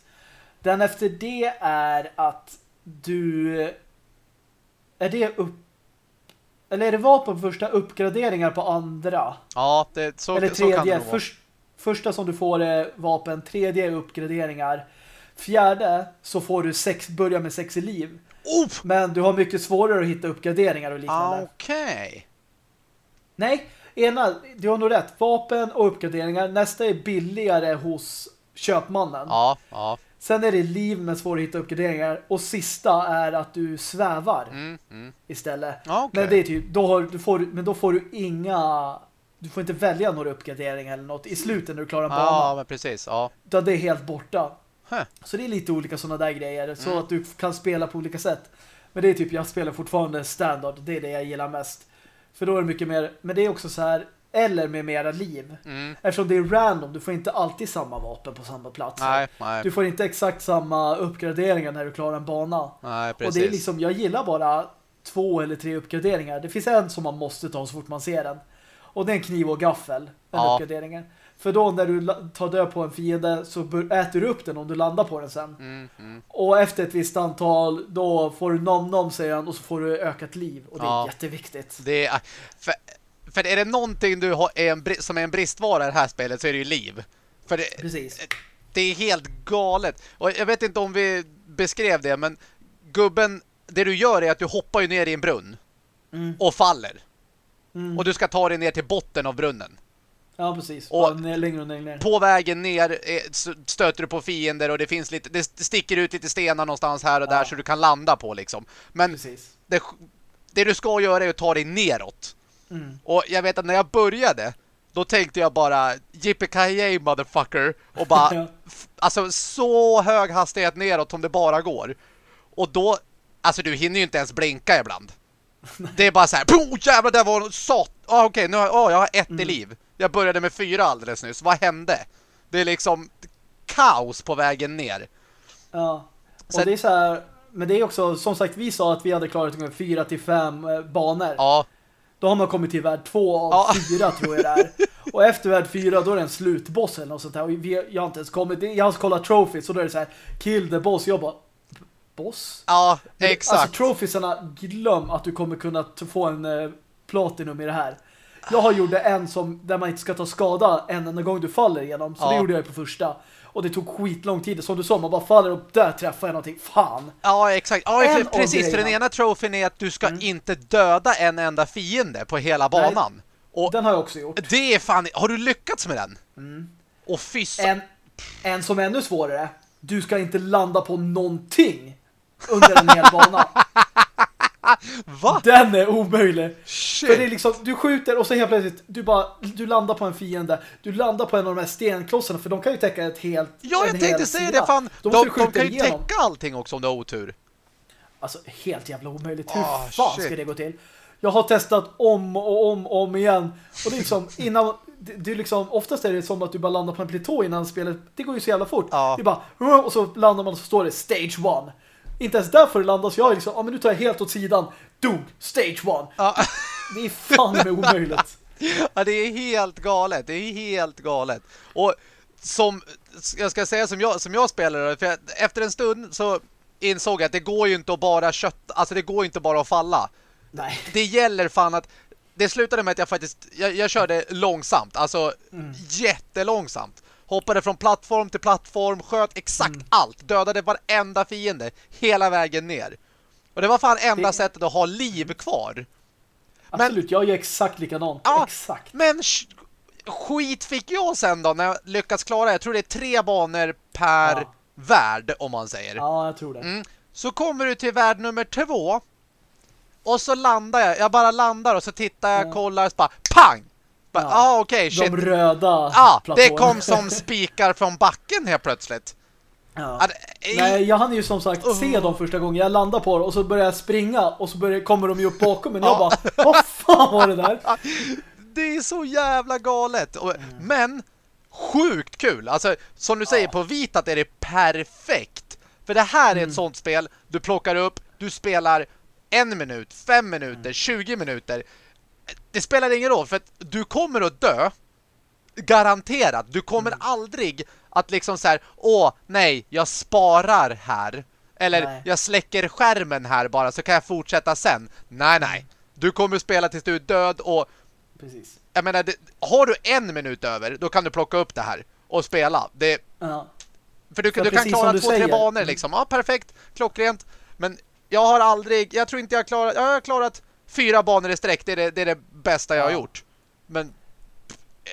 Den efter det är att du... Är det upp... Eller är det vapen på första uppgraderingar på andra? Ja, det, så, Eller så kan det tredje. nog vara. Först, första som du får är vapen. Tredje är uppgraderingar. Fjärde så får du sex, börja med sex i liv. Oh! Men du har mycket svårare att hitta uppgraderingar och liknande. Okej. Nej, ena, du har nog rätt. Vapen och uppgraderingar. Nästa är billigare hos köpmannen. Ja, ja. Sen är det liv med svårt att hitta uppgraderingar. Och sista är att du svävar Mm, mm. istället. Okej. Men det är typ, då har, du får, men då får du inga... Du får inte välja några uppgraderingar eller något i slutet när du klarar en bana. Ja, men precis. Ja. Utan det är helt borta. Huh. Så det är lite olika sådana där grejer. Så Mm. att du kan spela på olika sätt. Men det är typ, jag spelar fortfarande standard. Det är det jag gillar mest. För då är det mycket mer, men det är också så här, eller med mera liv. Mm. Eftersom det är random, du får inte alltid samma vapen på samma plats. Nej, nej. Du får inte exakt samma uppgraderingar när du klarar en bana. Nej, Och precis. det är liksom, jag gillar bara två eller tre uppgraderingar. Det finns en som man måste ta så fort man ser den. Och det är en kniv och gaffel. Den Ja. uppgraderingen. För då när du tar död på en fiende så äter du upp den om du landar på den sen. Mm, mm. Och efter ett visst antal då får du nom-nom säger han och så får du ökat liv. Och det är Ja. jätteviktigt. Det är, för, för är det någonting du har, är en, som är en bristvara i det här spelet så är det ju liv. För det, Precis. det är helt galet. Och jag vet inte om vi beskrev det, men gubben, det du gör är att du hoppar ju ner i en brunn Mm. och faller. Mm. Och du ska ta dig ner till botten av brunnen. Ja, precis. Och- ner, längre och längre. På vägen ner eh, stöter du på fiender och det finns lite, det sticker ut lite stenar någonstans här och där Ja. så du kan landa på liksom. Men Precis. det, det du ska göra är att ta dig neråt. Mm. Och jag vet att när jag började då tänkte jag bara Yippee motherfucker och bara Ja. alltså så hög hastighet neråt som det bara går. Och då alltså du hinner ju inte ens blinka ibland. Det är bara så här, "Pum, jävlar där var sat. Ah, okej, nu har ah, jag har ett Mm. i liv. Jag började med fyra alldeles nyss. Vad hände? Det är liksom kaos på vägen ner. Ja. Och Sen- det är så här, men det är också, som sagt, vi sa att vi hade klarat ungefär fyra till fem eh, banor. Ja, Då har man kommit till värld två av Ja. fyra tror jag det är. Och efter värld fyra då är det en slutboss eller något sånt där. Och vi, jag har inte ens kommit, jag har kollat trophies och då är det så här, kill the boss. Jag bara, boss? ja, det- exakt. Alltså trofisarna, glöm att du kommer kunna få en eh, platinum i det här. Jag har gjort en som där man inte ska ta skada en enda gång du faller igenom. Så Ja. det gjorde jag på första. Och det tog skitlång tid. Som du sa, man bara faller och där träffar jag någonting. Fan! Ja, exakt. Ja, En precis. För den ena trofén är att du ska inte döda en enda fiende på hela Nej. banan. Och Den har jag också gjort. det är fan... Har du lyckats med den? Och fy sa- En, en som är ännu svårare. Du ska inte landa på någonting under en hel bana. Va? Den är omöjlig. Shit. För det är liksom, du skjuter och så helt plötsligt du bara, du landar på en fiende. Du landar på en av de här stenklossarna för de kan ju täcka ett helt Ja, jag tänkte säga det. Fan, de, de skjuta kan ju igenom. täcka allting också om du har otur. Alltså helt jävla omöjligt. Hur Ah, fan shit. ska det gå till? Jag har testat om och om och om igen. Och det är liksom innan det, det är liksom oftast är det som att du bara landar på en platå innan spelet. Det går ju så jävla fort. Ja. Det är bara och så landar man och så står det stage one. Inte ens där får du landa så jag är liksom, ja men nu tar jag helt åt sidan. Dog, stage one. Ja. Det är fan med omöjligt. Ja, det är helt galet. Det är helt galet. Och som jag ska säga som jag, som jag spelade, för jag, efter en stund så insåg jag att det går ju inte att bara kött, alltså det går ju inte bara att falla. Nej. Det gäller fan att det slutade med att jag faktiskt jag, jag körde långsamt, alltså mm. jättelångsamt. Hoppade från plattform till plattform, sköt exakt mm. allt, dödade varenda fiende hela vägen ner. Och det var fan enda det... sättet att ha liv kvar. Absolut, men, jag gör exakt likadant. Ja, exakt. Men skit fick jag sen då när jag lyckas klara, jag tror det är tre banor per ja. värld om man säger. Ja, jag tror det. Mm. Så kommer du till värld nummer två och så landar jag, jag bara landar och så tittar jag, ja. kollar och så bara pang! Ja, ah, okej, okay, shit. De röda Ja, ah, det kom som spikar från backen helt plötsligt. Ja. Att, Nej, jag hann ju som sagt uh. se dem första gången. Jag landar på det och så börjar jag springa och så börjar, kommer de ju upp bakom mig. Och jag bara, vad fan var det där? Det är så jävla galet. Mm. Men sjukt kul. Alltså, som du säger, ja. på vitat är det perfekt. För det här är ett mm. sånt spel. Du plockar upp, du spelar en minut, fem minuter, 20 mm. minuter. Det spelar ingen roll för att du kommer att dö. Garanterat. Du kommer mm. aldrig att liksom så här, åh nej, jag sparar här. Eller nej. jag släcker skärmen här bara så kan jag fortsätta sen. Nej, nej. Du kommer spela tills du är död och Precis. Jag menar, det, har du en minut över, då kan du plocka upp det här och spela. Det, ja. För du, du kan klara två, tre banor liksom. Ja, perfekt. Klockrent. Men jag har aldrig, jag tror inte jag har klarat, jag har klarat fyra banor i sträck. Det är det, det, är det bästa jag ja. har gjort. Men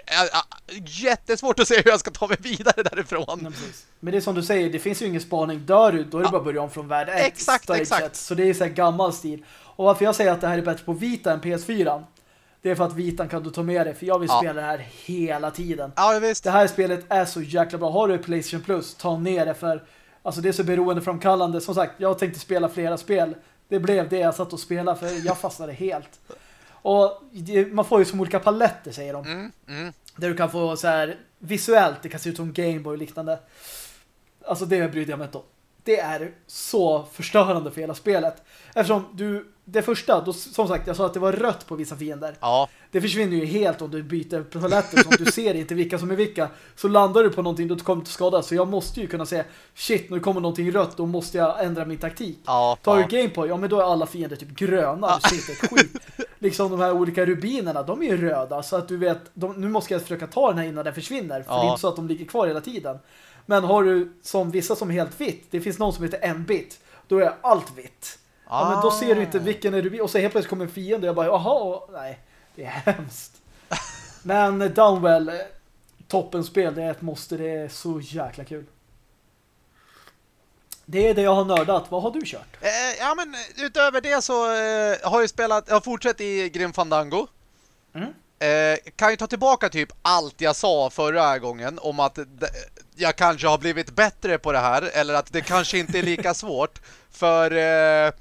äh, äh, jättesvårt att se hur jag ska ta mig vidare därifrån. Ja, Men det är som du säger, det finns ju ingen spaning. Dör du, då är det bara att börja om från värld 1. Exakt, exakt. Så det är så här gammal stil. Och varför jag säger att det här är bättre på Vita än PS4 det är för att vitan kan du ta med dig. För jag vill ja. spela det här hela tiden. Ja, visst. Det här spelet är så jäkla bra. Har du Playstation Plus, ta ner det. För alltså, det är så beroendeframkallande. Som sagt, jag tänkte spela flera spel. Det blev det jag satt och spelade för jag fastnade helt. Och man får ju som olika paletter, säger de. Mm, mm. Där du kan få så här visuellt, det kan se ut som Gameboy och liknande. Alltså det brydde jag mig inte om. Det är så förstörande för hela spelet. Eftersom du det första, då, som sagt, jag sa att det var rött på vissa fiender. Ja. Det försvinner ju helt om du byter paletter så du ser inte vilka som är vilka. Så landar du på någonting, då kommer du skada. Så jag måste ju kunna säga, shit, nu kommer någonting rött, då måste jag ändra min taktik. Ja, Tar du Gameboy, ja men då är alla fiender typ gröna, ja. du inte ett skit. liksom de här olika rubinerna, de är ju röda. Så att du vet, de, nu måste jag försöka ta den här innan den försvinner. För ja. det är inte så att de ligger kvar hela tiden. Men har du som vissa som är helt vitt, det finns någon som heter en bit, då är allt vitt. Ah. Ja, men då ser du inte vilken är du Och så helt plötsligt kommer en fiende och jag bara, jaha, nej, det är hemskt. men Downwell, toppenspel, det är ett måste, det är så jäkla kul. Det är det jag har nördat. Vad har du kört? Eh, ja, men utöver det så eh, har jag spelat, jag har fortsatt i Grim Fandango. Mm. Eh, kan ju ta tillbaka typ allt jag sa förra gången om att jag kanske har blivit bättre på det här eller att det kanske inte är lika svårt för eh,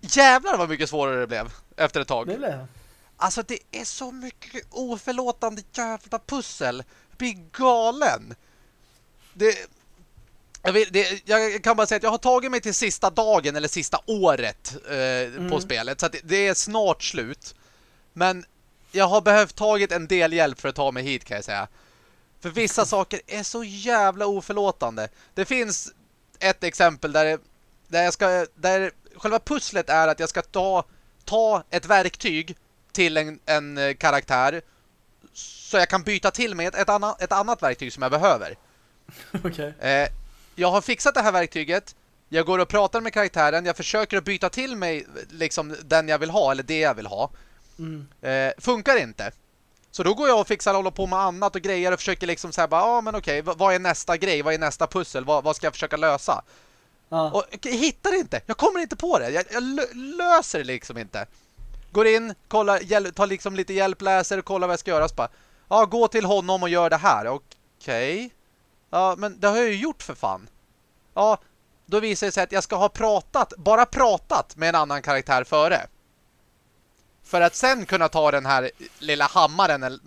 jävlar vad mycket svårare det blev efter ett tag. Det. Alltså det är så mycket oförlåtande jävla pussel. Jag blir galen. Det, jag, vill, det, jag, kan bara säga att jag har tagit mig till sista dagen eller sista året eh, mm. på spelet. Så det, det, är snart slut. Men jag har behövt tagit en del hjälp för att ta mig hit kan jag säga. För vissa saker är så jävla oförlåtande. Det finns ett exempel där, där jag ska där själva pusslet är att jag ska ta, ta ett verktyg till en, en karaktär så jag kan byta till mig ett, annat, ett annat verktyg som jag behöver. Okay. Eh, jag har fixat det här verktyget. Jag går och pratar med karaktären. Jag försöker att byta till mig liksom den jag vill ha eller det jag vill ha. Mm. Eh, funkar inte. Så då går jag och fixar och håller på med annat och grejer och försöker liksom säga ja ah, men okej, okay, vad är nästa grej? Vad är nästa pussel? Vad, vad ska jag försöka lösa? Ja. Och jag hittar inte. Jag kommer inte på det. Jag, jag löser det liksom inte. Går in, kollar, tar liksom lite hjälp, läser och kollar vad jag ska göra. Så bara, ja, gå till honom och gör det här. Okej. Okay. Ja, men det har jag ju gjort för fan. Ja, då visar det sig att jag ska ha pratat, bara pratat med en annan karaktär före. För att sen kunna ta den här lilla hammaren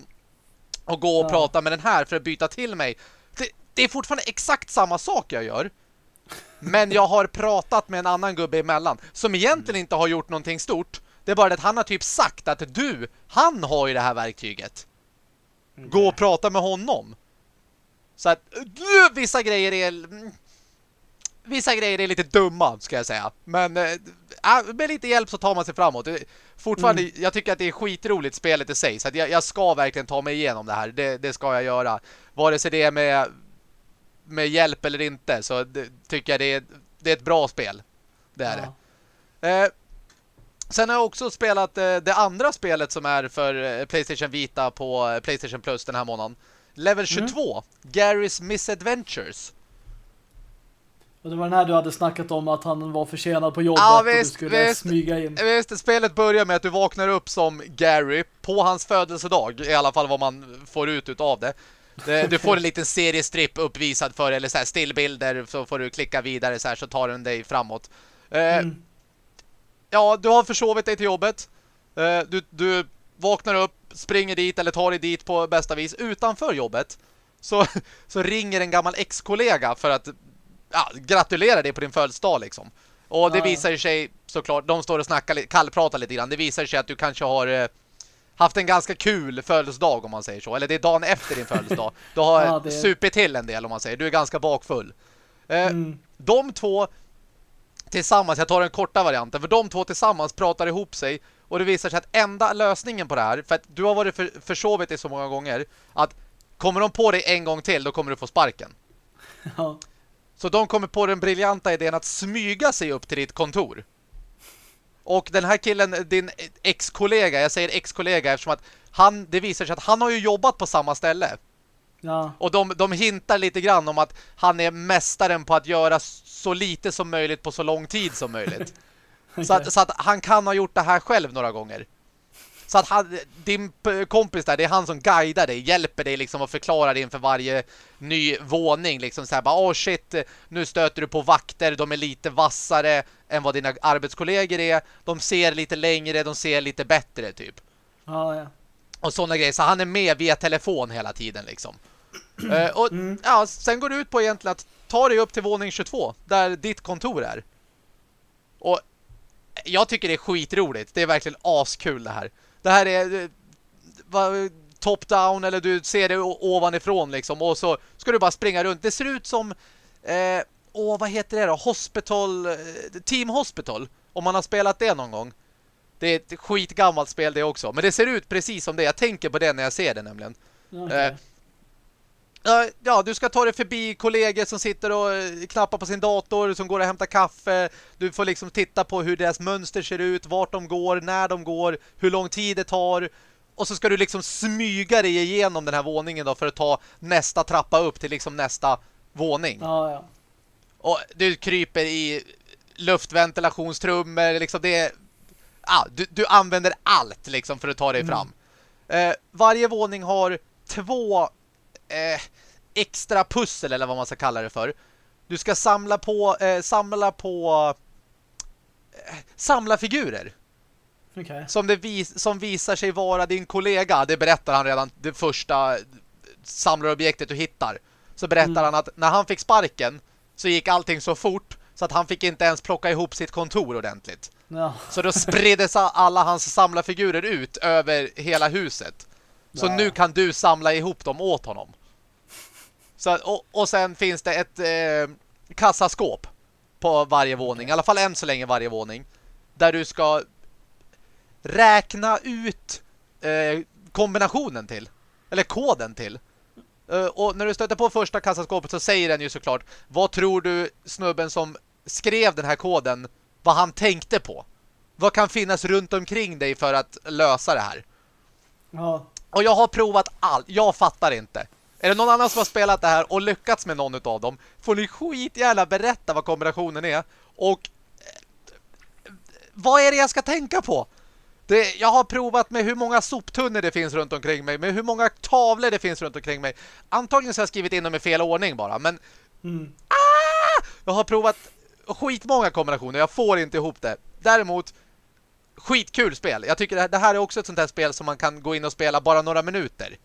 och gå och ja. prata med den här för att byta till mig. Det, det är fortfarande exakt samma sak jag gör. Men jag har pratat med en annan gubbe emellan som egentligen inte har gjort någonting stort. Det är bara det att han har typ sagt att du, han har ju det här verktyget. Gå och prata med honom. Så att vissa grejer är vissa grejer är lite dumma, ska jag säga. Men äh, med lite hjälp så tar man sig framåt. Fortfarande, mm. jag tycker att det är skitroligt spelet i sig. Så jag, jag, ska verkligen ta mig igenom det här. Det, det, ska jag göra. Vare sig det är med, med hjälp eller inte så det, tycker jag det är, det är ett bra spel. Det är ja. det. Eh, sen har jag också spelat eh, det andra spelet som är för eh, Playstation Vita på eh, Playstation Plus den här månaden. Level 22. Mm. Gary's Misadventures. Och det var den här du hade snackat om att han var försenad på jobbet ja, visst, och du skulle visst, smyga in. Visst, spelet börjar med att du vaknar upp som Gary på hans födelsedag. I alla fall vad man får ut av det. Du får en liten seriestripp uppvisad för eller så här stillbilder så får du klicka vidare så här så tar den dig framåt. Eh, mm. Ja, du har försovit dig till jobbet. Eh, du, du vaknar upp, springer dit eller tar dig dit på bästa vis utanför jobbet. Så, så ringer en gammal ex-kollega för att ja, gratulera dig på din födelsedag liksom. Och det ja. visar sig såklart, de står och snackar, kallpratar lite grann. Det visar sig att du kanske har eh, haft en ganska kul födelsedag om man säger så. Eller det är dagen efter din födelsedag. Du har ja, det... supit till en del om man säger. Du är ganska bakfull. Eh, mm. De två tillsammans, jag tar den korta varianten, för de två tillsammans pratar ihop sig och det visar sig att enda lösningen på det här, för att du har varit för, försovit det så många gånger, att kommer de på dig en gång till, då kommer du få sparken. Ja. Så de kommer på den briljanta idén att smyga sig upp till ditt kontor. Och den här killen, din ex-kollega, jag säger ex-kollega eftersom att han, det visar sig att han har ju jobbat på samma ställe. Ja. Och de, de hintar lite grann om att han är mästaren på att göra så lite som möjligt på så lång tid som möjligt. okay. så, att, så att han kan ha gjort det här själv några gånger. Så att han, din kompis där, det är han som guidar dig, hjälper dig liksom och förklarar inför varje ny våning. Liksom så här bara, oh shit, nu stöter du på vakter, de är lite vassare än vad dina arbetskollegor är. De ser lite längre, de ser lite bättre typ. Ja, ja. Och sådana grejer, så han är med via telefon hela tiden liksom. uh, och mm. ja, sen går det ut på egentligen att ta dig upp till våning 22, där ditt kontor är. Och jag tycker det är skitroligt. Det är verkligen askul det här det här är top-down eller du ser det ovanifrån liksom och så ska du bara springa runt. Det ser ut som eh, åh, vad heter det då? Hospital eh, Team Hospital om man har spelat det någon gång. Det är ett skitgammalt spel det också. Men det ser ut precis som det. Jag tänker på det när jag ser det nämligen. Okay. Eh, Ja, du ska ta dig förbi kollegor som sitter och eh, knappar på sin dator, som går och hämtar kaffe. Du får liksom titta på hur deras mönster ser ut, vart de går, när de går, hur lång tid det tar. Och så ska du liksom smyga dig igenom den här våningen då för att ta nästa trappa upp till liksom nästa våning. Ja, ja. Och du kryper i luftventilationstrummor, liksom det ja, du, du använder allt liksom för att ta dig mm. fram. Eh, varje våning har två eh, extra pussel eller vad man ska kalla det för. Du ska samla på eh, samla på eh, samla figurer. Okay. Som, det vis som visar sig vara din kollega. Det berättar han redan det första samlarobjektet du hittar. Så berättar mm. han att när han fick sparken så gick allting så fort så att han fick inte ens plocka ihop sitt kontor ordentligt. Ja. Så då spriddes alla hans samlarfigurer ut över hela huset. Så ja. nu kan du samla ihop dem åt honom. Så, och, och sen finns det ett eh, kassaskåp på varje våning. I alla fall än så länge varje våning. Där du ska räkna ut eh, kombinationen till. Eller koden till. Uh, och när du stöter på första kassaskåpet så säger den ju såklart Vad tror du snubben som skrev den här koden Vad han tänkte på? Vad kan finnas runt omkring dig för att lösa det här? Ja. Och jag har provat allt. Jag fattar inte. Är det någon annan som har spelat det här och lyckats med någon av dem får ni skitgärna berätta vad kombinationen är. Och eh, vad är det jag ska tänka på? Det, jag har provat med hur många soptunnor det finns runt omkring mig. Med hur många tavlor det finns runt omkring mig. Antagligen så har jag skrivit in dem i fel ordning bara. Men mm. ah, jag har provat skitmånga kombinationer. Jag får inte ihop det. Däremot skitkul spel. Jag tycker det här är också ett sånt här spel som man kan gå in och spela bara några minuter.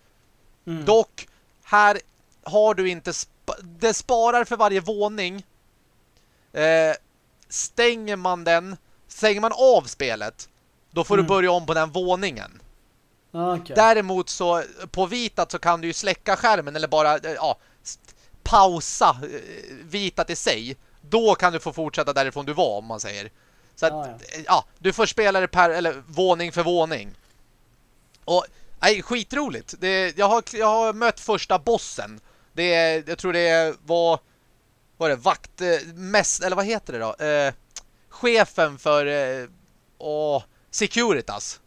Mm. Dock här har du inte... Sp det sparar för varje våning. Eh, stänger man den... Stänger man av spelet då får mm. du börja om på den våningen. Okay. Däremot så på vitat så kan du ju släcka skärmen eller bara ja, pausa eh, vitat i sig. Då kan du få fortsätta därifrån du var om man säger. Så att, ah, ja. ja. du får spela det per, eller våning för våning. Och nej, skitroligt. Det, jag, har, jag har mött första bossen. Det jag tror det var vad är det, vakt eh, mest, eller vad heter det då? Eh, chefen för eh, åh, Securitas.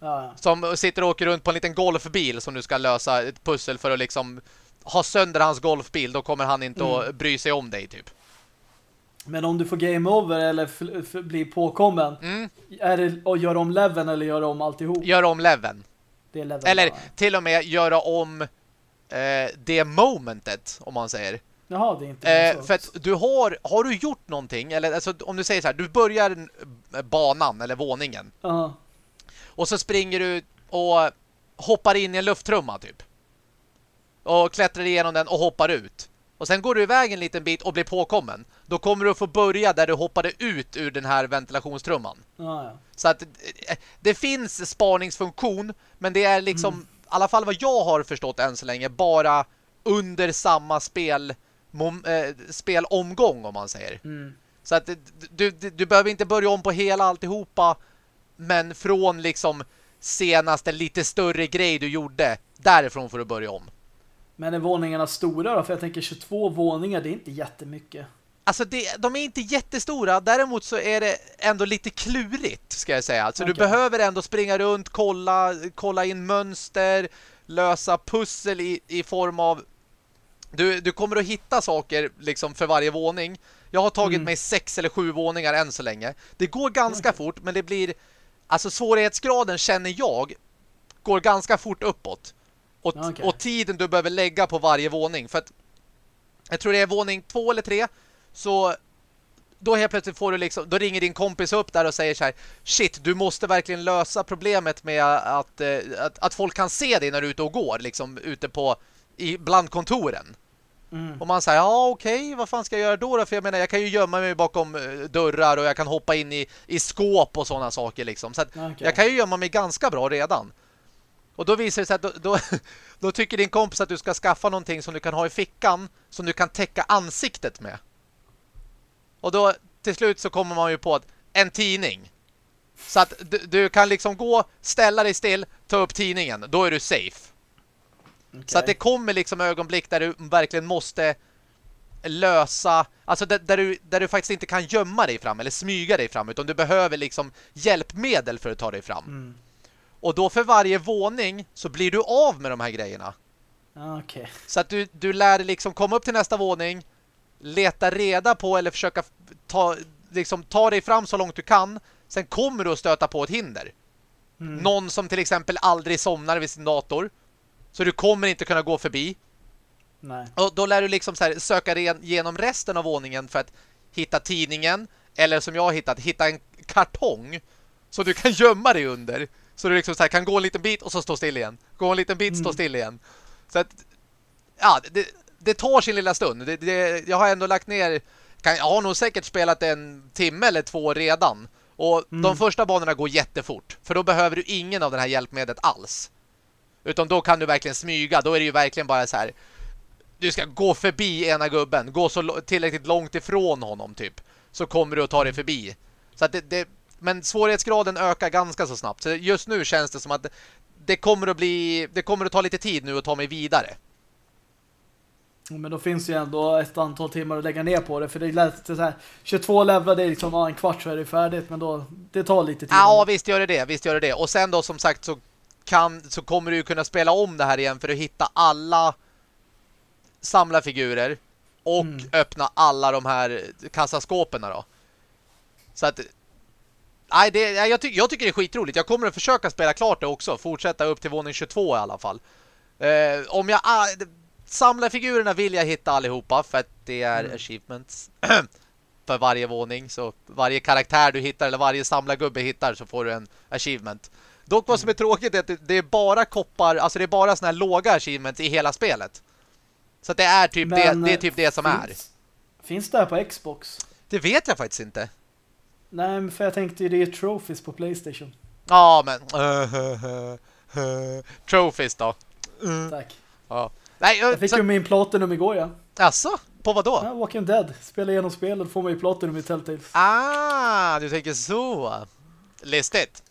Ja. Som sitter och åker runt på en liten golfbil som du ska lösa ett pussel för att liksom ha sönder hans golfbil. Då kommer han inte mm. att bry sig om dig typ. Men om du får game over eller blir påkommen mm. är det att göra om leveln eller göra om alltihop? Göra om leveln. Eller bara. till och med göra om eh, det momentet om man säger. Jaha, det är inte eh, För att du har, har du gjort någonting eller alltså, om du säger så här, du börjar banan eller våningen. Uh -huh. Och så springer du och hoppar in i en lufttrumma typ. Och klättrar igenom den och hoppar ut. Och sen går du iväg en liten bit och blir påkommen. Då kommer du att få börja där du hoppade ut ur den här ventilationstrumman. Ah, ja. Så att eh, det finns spaningsfunktion, men det är liksom, mm. i alla fall vad jag har förstått än så länge, bara under samma spel mom, äh, spelomgång om man säger. Mm. Så att du, du, du behöver inte börja om på hela alltihopa, men från liksom senaste lite större grej du gjorde, därifrån får du börja om. Men är våningarna stora då? För jag tänker 22 våningar, det är inte jättemycket. Alltså det, de är inte jättestora, däremot så är det ändå lite klurigt ska jag säga. Alltså okay. du behöver ändå springa runt, kolla, kolla in mönster, lösa pussel i, i form av... Du, du kommer att hitta saker liksom för varje våning. Jag har tagit mm. mig sex eller sju våningar än så länge. Det går ganska okay. fort, men det blir... Alltså svårighetsgraden känner jag går ganska fort uppåt. Och, okay. och tiden du behöver lägga på varje våning. För att jag tror det är våning två eller tre. Så då helt plötsligt får du liksom, då ringer din kompis upp där och säger så här, shit, du måste verkligen lösa problemet med att, eh, att, att folk kan se dig när du är ute och går, liksom ute på, i, bland kontoren. Mm. Och man säger, ja okej, okay, vad fan ska jag göra då, då? För jag menar, jag kan ju gömma mig bakom eh, dörrar och jag kan hoppa in i, i skåp och sådana saker liksom. Så okay. jag kan ju gömma mig ganska bra redan. Och då visar det sig att då, då, då, tycker din kompis att du ska skaffa någonting som du kan ha i fickan som du kan täcka ansiktet med. Och då till slut så kommer man ju på att en tidning. Så att du, du kan liksom gå, ställa dig still, ta upp tidningen. Då är du safe. Okay. Så att det kommer liksom ögonblick där du verkligen måste lösa, alltså där, där, du, där du faktiskt inte kan gömma dig fram eller smyga dig fram utan du behöver liksom hjälpmedel för att ta dig fram. Mm. Och då för varje våning så blir du av med de här grejerna. Okay. Så att du, du lär liksom komma upp till nästa våning, leta reda på eller försöka ta, liksom, ta dig fram så långt du kan. Sen kommer du att stöta på ett hinder. Mm. Någon som till exempel aldrig somnar vid sin dator. Så du kommer inte kunna gå förbi. Nej. Och då lär du liksom så här, söka igenom resten av våningen för att hitta tidningen. Eller som jag har hittat, hitta en kartong. Så du kan gömma dig under. Så du liksom så här, kan gå en liten bit och så stå still igen. Gå en liten bit, och stå mm. still igen. Så att, ja, det, det tar sin lilla stund. Det, det, jag har ändå lagt ner, kan, jag har nog säkert spelat en timme eller två redan. Och mm. de första banorna går jättefort. För då behöver du ingen av den här hjälpmedlet alls. Utan då kan du verkligen smyga. Då är det ju verkligen bara så här. Du ska gå förbi ena gubben. Gå så tillräckligt långt ifrån honom typ. Så kommer du att ta dig förbi. Så att det, det men svårighetsgraden ökar ganska så snabbt. Så just nu känns det som att det kommer att bli det kommer att ta lite tid nu att ta mig vidare. Men då finns ju ändå ett antal timmar att lägga ner på det. För det är lätt så här, 22 level, det är liksom en kvart så är det färdigt. Men då, det tar lite tid. Ja, visst gör det det. Visst gör det det. Och sen då som sagt så, kan, så kommer du kunna spela om det här igen för att hitta alla samlarfigurer. Och mm. öppna alla de här kassaskåpen då. Så att Nej, det, jag, ty jag tycker det är skitroligt. Jag kommer att försöka spela klart det också. Fortsätta upp till våning 22 i alla fall. Eh, om jag... Samlar figurerna vill jag hitta allihopa för att det är mm. achievements för varje våning. Så varje karaktär du hittar eller varje samlargubbe hittar så får du en achievement. Dock vad som är mm. tråkigt är att det, det är bara koppar, alltså det är bara såna här låga achievements i hela spelet. Så det är typ, Men, det, det är typ det som finns, är. Finns det här på Xbox? Det vet jag faktiskt inte. Nej, för jag tänkte det är trophies på Playstation. Ja, men... Trophies då. Tack. Ja. Nej, Jag fick så, ju min Platinum igår, ja. Alltså, på vad då? ja Walking Dead. Spela igenom spelet får man ju Platinum i Telltales. Ah, du tänker så. Listigt.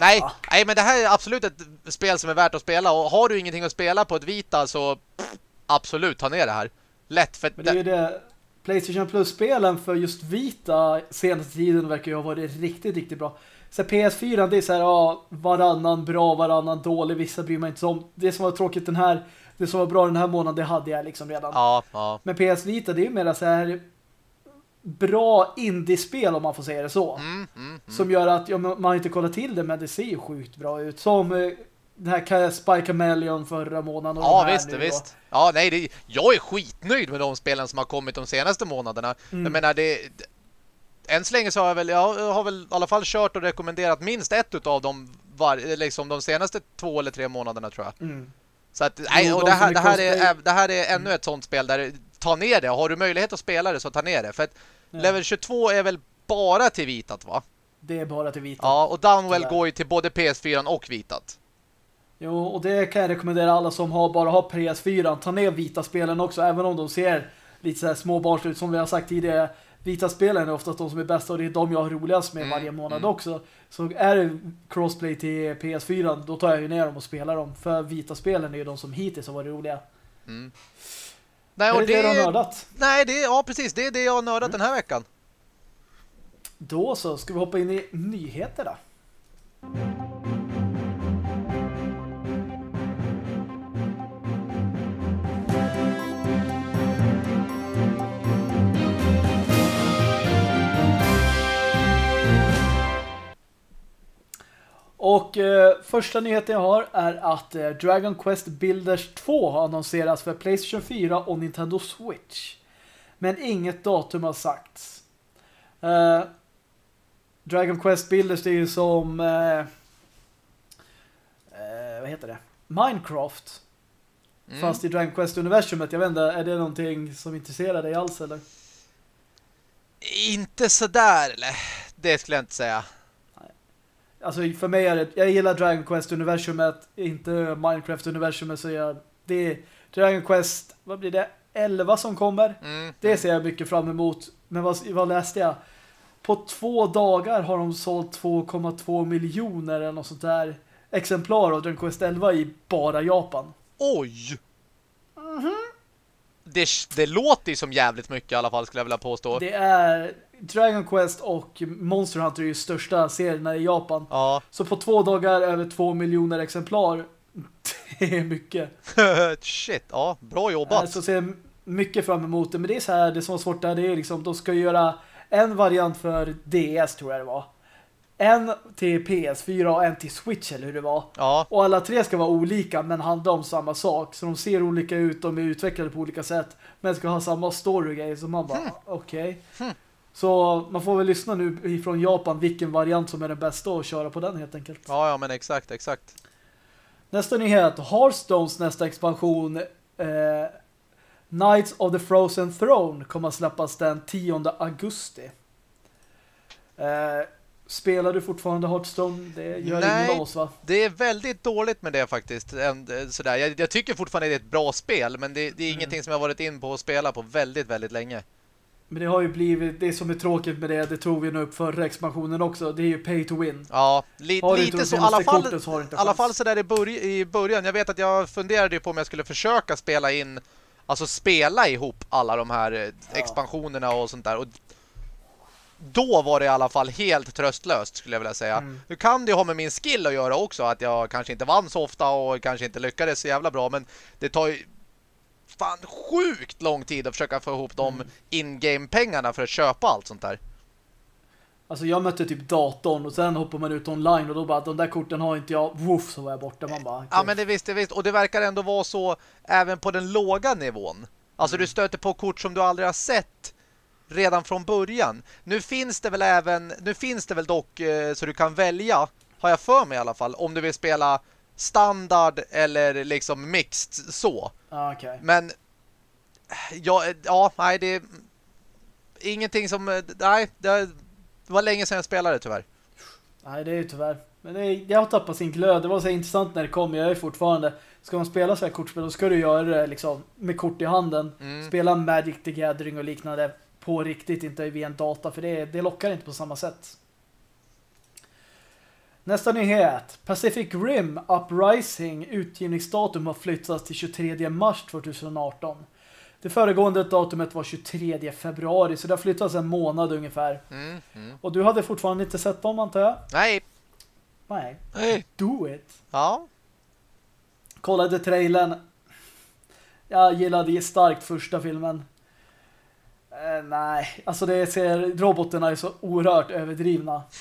Nej, Ja. nej, men det här är absolut ett spel som är värt att spela. Och har du ingenting att spela på ett Vita så pff, absolut, ta ner det här. Lätt, för Men det är ju det... Playstation Plus-spelen för just Vita senaste tiden verkar ju ha varit riktigt, riktigt bra. Så PS4, det är så här, ja, varannan bra, varannan dålig. Vissa bryr man inte om. Det som var tråkigt den här, det som var bra den här månaden, det hade jag liksom redan. Ja, ja. Men PS Vita, det är ju mer så här bra indiespel om man får säga det så. Mm, mm, mm. Som gör att ja, man har inte kollat till det, men det ser ju sjukt bra ut. Som eh, den här Spy Chameleon förra månaden. Och Ja, visst, nu då. visst. Ja, nej, det, jag är skitnöjd med de spelen som har kommit de senaste månaderna. Mm. Jag menar, det... Än så länge så har jag väl, jag har väl i alla fall kört och rekommenderat minst ett av dem var, liksom de senaste två eller tre månaderna tror jag. Mm. Så att, nej, och de det här, det, är här är, det här är ännu ett sånt spel där ta ner det. Har du möjlighet att spela det så ta ner det. För att Ja. level 22 är väl bara till vitat va? Det är bara till Vita. Ja, och Downwell går ju till både PS4 och vitat. Jo, och det kan jag rekommendera alla som har, bara har PS4. Ta ner vita spelen också, även om de ser lite så här ut. Som vi har sagt tidigare, vita spelen är oftast de som är bästa och det är de jag har roligast med Mm, varje månad mm. också. Så är det crossplay till PS4, då tar jag ju ner dem och spelar dem. För vita spelen är ju de som hittills har varit roliga. Mm. Nej, är och det det du har nördat? nej, det, ja precis. Det är det jag har nördat den här veckan. Då så, ska vi hoppa in i nyheter då. Och eh, första nyheten jag har är att eh, Dragon Quest Builders 2 har annonserats för Playstation 4 och Nintendo Switch. Men inget datum har sagts. Eh, Dragon Quest Builders det är ju som eh, eh, vad heter det? Minecraft. Mm. Fast i Dragon Quest-universumet. Jag vet inte, är det någonting som intresserar dig alls eller? Inte sådär, eller? Det skulle jag inte säga. Alltså för mig är det, jag gillar Dragon Quest-universumet, inte Minecraft-universumet så jag, det är Dragon Quest, vad blir det? 11 som kommer. Mm. Det ser jag mycket fram emot. Men vad, vad läste jag? På två dagar har de sålt 2,2 miljoner eller något sånt där exemplar av Dragon Quest 11 i bara Japan. Oj! Mhm. Det, det låter ju som jävligt mycket i alla fall skulle jag vilja påstå. Det är Dragon Quest och Monster Hunter är ju största serierna i Japan. Ja. Så på två dagar över två miljoner exemplar det är mycket. Shit, ja. Bra jobbat. Äh, Så ser jag mycket fram emot det. Men det är så här, det som var svårt där, det är liksom, de ska göra en variant för DS tror jag det var. En till PS4 och en till Switch eller hur det var. Ja. Och alla tre ska vara olika men handla om samma sak. Så de ser olika ut, de är utvecklade på olika sätt. Men ska ha samma story grejer. Så man bara, okej. Hmm. Så man får väl lyssna nu ifrån Japan vilken variant som är den bästa och köra på den helt enkelt. Ja, ja, men exakt, exakt. Nästa nyhet, Hearthstones nästa expansion eh, Knights of the Frozen Throne kommer att släppas den 10 augusti. Eh, spelar du fortfarande Hearthstone? Det gör Nej. ingen av oss va? Det är väldigt dåligt med det faktiskt. Eh, Sådär. Jag, jag tycker fortfarande det är ett bra spel, men det, det är Mm. ingenting som jag har varit in på att spela på väldigt, väldigt länge. Men det har ju blivit, det som är tråkigt med det, det tog vi nu upp förra expansionen också, det är ju pay to win. Ja, li, lite så. I alla fall, korten så alla fall så där i, börj i början. Jag vet att jag funderade ju på om jag skulle försöka spela in, alltså spela ihop alla de här eh, Ja. expansionerna och sånt där. Och då var det i alla fall helt tröstlöst skulle jag vilja säga. Mm. Nu kan det ha med min skill att göra också, att jag kanske inte vann så ofta och kanske inte lyckades så jävla bra, men det tar ju fan sjukt lång tid att försöka få ihop de Mm. in-game-pengarna för att köpa allt sånt där. Alltså jag mötte typ datorn och sen hoppar man ut online och då bara, de där korten har inte jag, woof så var jag borta. Man bara, Ja, men det visst, det visst. Och det verkar ändå vara så även på den låga nivån. Alltså Mm. du stöter på kort som du aldrig har sett redan från början. Nu finns det väl även, nu finns det väl dock eh, så du kan välja, har jag för mig i alla fall, om du vill spela standard eller liksom mixed så. Ja, okej. Men ja, ja nej det är ingenting som, nej, det var länge sedan jag spelade tyvärr. Nej, det är ju tyvärr. Men det, det har tappat sin glöd. Det var så intressant när det kom. Jag är fortfarande... Ska man spela så här kortspel då ska du göra det liksom med kort i handen. Mm. Spela Magic the Gathering och liknande på riktigt, inte via en data. För det, det lockar inte på samma sätt. Nästa nyhet. Pacific Rim Uprising utgivningsdatum har flyttats till 23 mars 2018. Det föregående datumet var 23 februari så det har flyttats en månad ungefär. Mm. Mm. Och du hade fortfarande inte sett dem antar jag? Nej. Nej. Nej. Do it. Ja. Kollade trailern. Jag gillade starkt första filmen. Eh, nej, alltså det ser robotarna är så oerhört överdrivna.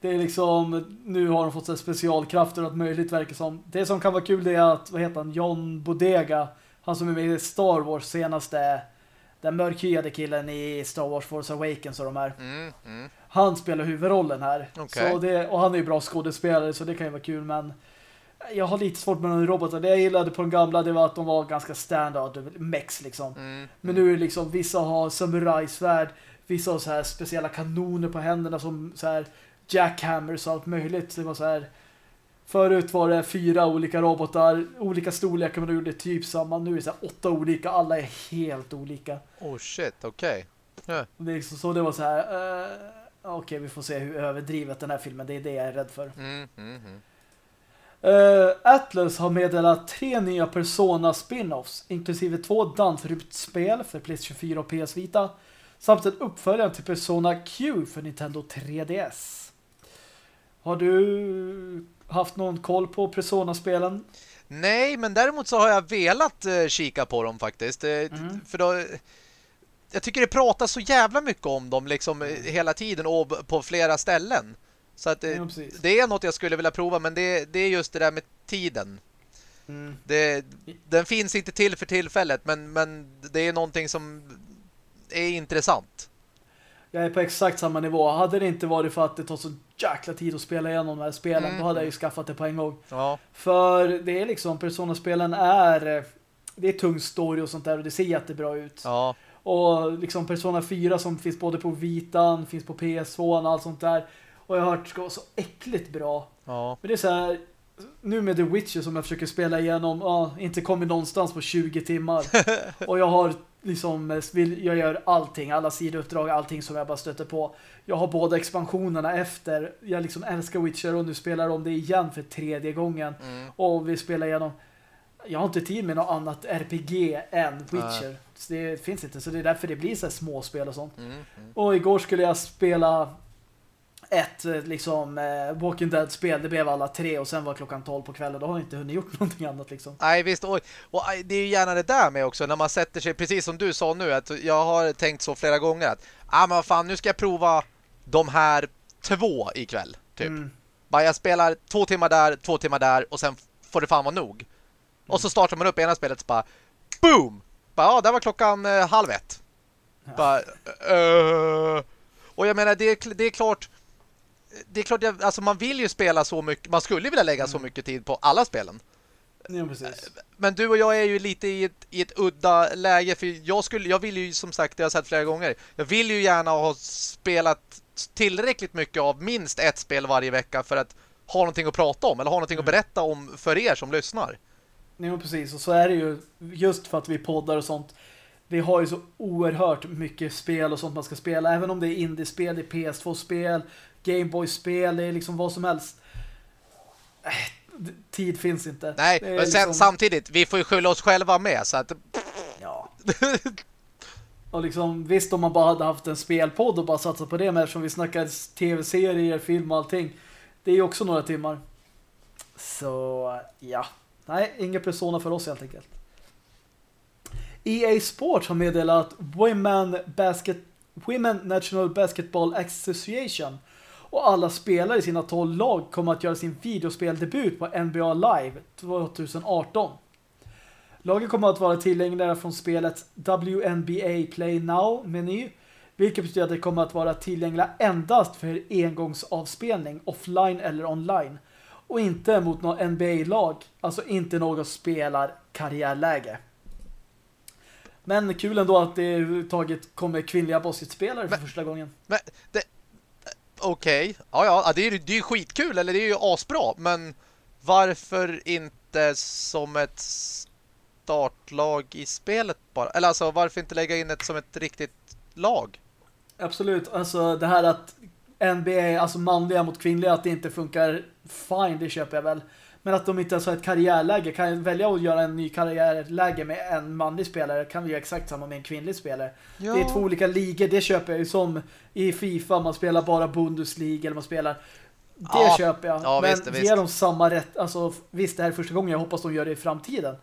Det är liksom, nu har de fått så specialkrafter och allt möjligt verkar som. Det som kan vara kul det är att, vad heter han, John Bodega, han som är med i Star Wars senaste, den mörkhyade killen i Star Wars Force Awakens och de här. Mm. Mm. Han spelar huvudrollen här. Okej. Så det, och han är ju bra skådespelare så det kan ju vara kul men jag har lite svårt med de robotar. Det jag gillade på de gamla det var att de var ganska standard mex liksom. Mm. Men nu är det liksom vissa har samurajsvärd, vissa har så här speciella kanoner på händerna som så här jackhammers och allt möjligt. Det var så här Förut var det fyra olika robotar, olika storlekar men de gjorde typ samma. Nu är det så här åtta olika, alla är helt olika. Oh shit, okej. Ja. Det är liksom så det var så här eh, okej vi får se hur överdrivet den här filmen, det är det jag är rädd för. Mm. Mm. Mm. Uh, Atlas har meddelat tre nya Persona spin-offs, inklusive två dansrutspel för PlayStation 4 och PS Vita, samt en uppföljare till Persona Q för Nintendo 3DS. Har du haft någon koll på Persona-spelen? Nej, men däremot så har jag velat eh, kika på dem faktiskt. Eh, Mm. För då... Jag tycker det pratas så jävla mycket om dem liksom eh, hela tiden och på flera ställen. Så att eh, Ja, det är något jag skulle vilja prova men det, det är just det där med tiden. Mm. Det, den finns inte till för tillfället men, men det är någonting som är intressant. Jag är på exakt samma nivå. Hade det inte varit för att det tar så jäkla tid att spela igenom de här spelen, Mm. då hade jag ju skaffat det på en gång. Ja. För det är liksom, Persona-spelen är... Det är tung story och sånt där och det ser jättebra ut. Ja. Och liksom Persona 4 som finns både på Vitan, finns på PS2 och allt sånt där. Och jag har hört ska vara så äckligt bra. Ja. Men det är så här nu med The Witcher som jag försöker spela igenom, ja, inte kommit någonstans på 20 timmar. och jag har liksom, jag gör allting, alla sidouppdrag, allting som jag bara stöter på. Jag har båda expansionerna efter. Jag liksom älskar Witcher och nu spelar om det igen för tredje gången. Mm. Och vi spelar igenom jag har inte tid med något annat RPG än Witcher. Så det finns inte. Så det är därför det blir så här små spel och sånt. Mm. Mm. Och igår skulle jag spela ett liksom eh, Walking Dead-spel. Det blev alla tre och sen var klockan 12 på kvällen. Då har inte hunnit gjort någonting annat liksom. Nej visst, och, och det är ju gärna det där med också när man sätter sig, precis som du sa nu att jag har tänkt så flera gånger att ah, men vad fan, nu ska jag prova de här två ikväll typ. Mm. Bara jag spelar två timmar där, två timmar där och sen får det fan vara nog. Och så startar man upp ena spelet och bara boom! Bara, ja, där var klockan eh, halv ett. Ja. Bara, eh, och jag menar, det är, det är klart det är klart, jag, alltså man vill ju spela så mycket, man skulle vilja lägga så mycket tid på alla spelen. Ja, precis. Men du och jag är ju lite i ett, i ett udda läge för jag skulle jag vill ju som sagt det har jag sett flera gånger. Jag vill ju gärna ha spelat tillräckligt mycket av minst ett spel varje vecka för att ha någonting att prata om eller ha någonting att berätta om för er som lyssnar. Ja, precis. Och så är det ju just för att vi poddar och sånt. Vi har ju så oerhört mycket spel och sånt man ska spela. Även om det är indiespel, det är PS2-spel, Gameboy-spel, det är liksom vad som helst. Äh, tid finns inte. Nej, men sen, liksom- samtidigt, vi får ju skylla oss själva med så att Ja. Och liksom, visst om man bara hade haft en spelpodd och bara satsat på det med eftersom vi snackar tv-serier, film och allting. Det är ju också några timmar. Så, ja. Nej, ingen persona för oss helt enkelt. EA Sports har meddelat att Women, Basket, Women National Basketball Association och alla spelare i sina 12 lag kommer att göra sin videospeldebut på NBA Live 2018. Lagen kommer att vara tillgängliga från spelets WNBA Play Now-meny, vilket betyder att det kommer att vara tillgängliga endast för engångsavspelning, offline eller online, och inte mot någon NBA-lag, alltså inte något spelarkarriärläge. Men kul ändå att det överhuvudtaget kommer kvinnliga basketspelare för Men- första gången. Men det... okej. Ja, ja, det är ju det är ju skitkul, eller det är ju asbra. Men varför inte som ett startlag i spelet bara? Eller alltså, varför inte lägga in ett som ett riktigt lag? Absolut, alltså det här att NBA, alltså manliga mot kvinnliga, att det inte funkar fine, det köper jag väl. Men att de inte ens har ett karriärläge. Kan välja att göra en ny karriärläge med en manlig spelare kan vi göra exakt samma med en kvinnlig spelare. Ja. Det är två olika ligor, det köper jag ju som i FIFA, man spelar bara Bundesliga eller man spelar det Ja. köper jag. Ja, men visst, ge visst. dem samma rätt. Alltså visst, det här är första gången jag hoppas de gör det i framtiden.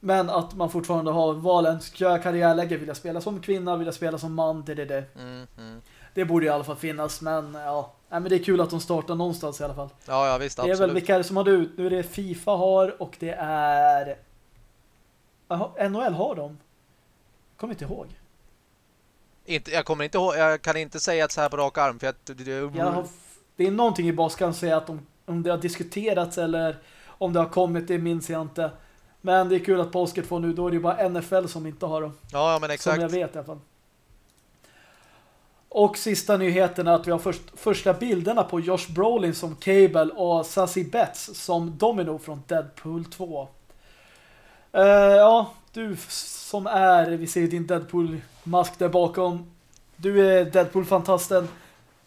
Men att man fortfarande har valen. Ska jag karriärläge? Vill jag spela som kvinna? Vill jag spela som man? Det, det, det. Mm, mm. Det borde i alla fall finnas, men ja. Nej, men det är kul att de startar någonstans i alla fall. Ja, ja, visst, Det är väl absolut. vilka är det som har det ut? Nu är det FIFA har och det är NHL har de. Kommer inte ihåg. Inte, jag kommer inte ihåg, jag kan inte säga att så här på rak arm för att Jag har, det är någonting i baskan som säger att de, om det har diskuterats eller om det har kommit, det minns jag inte. Men det är kul att basket får nu, då är det ju bara NFL som inte har dem. Ja, ja, men Som exakt. jag vet i alla fall. Och sista nyheten är att vi har först, första bilderna på Josh Brolin som Cable och Sassy Betts som Domino från Deadpool 2. Eh, ja, du som är, vi ser din Deadpool-mask där bakom. Du är Deadpool-fantasten.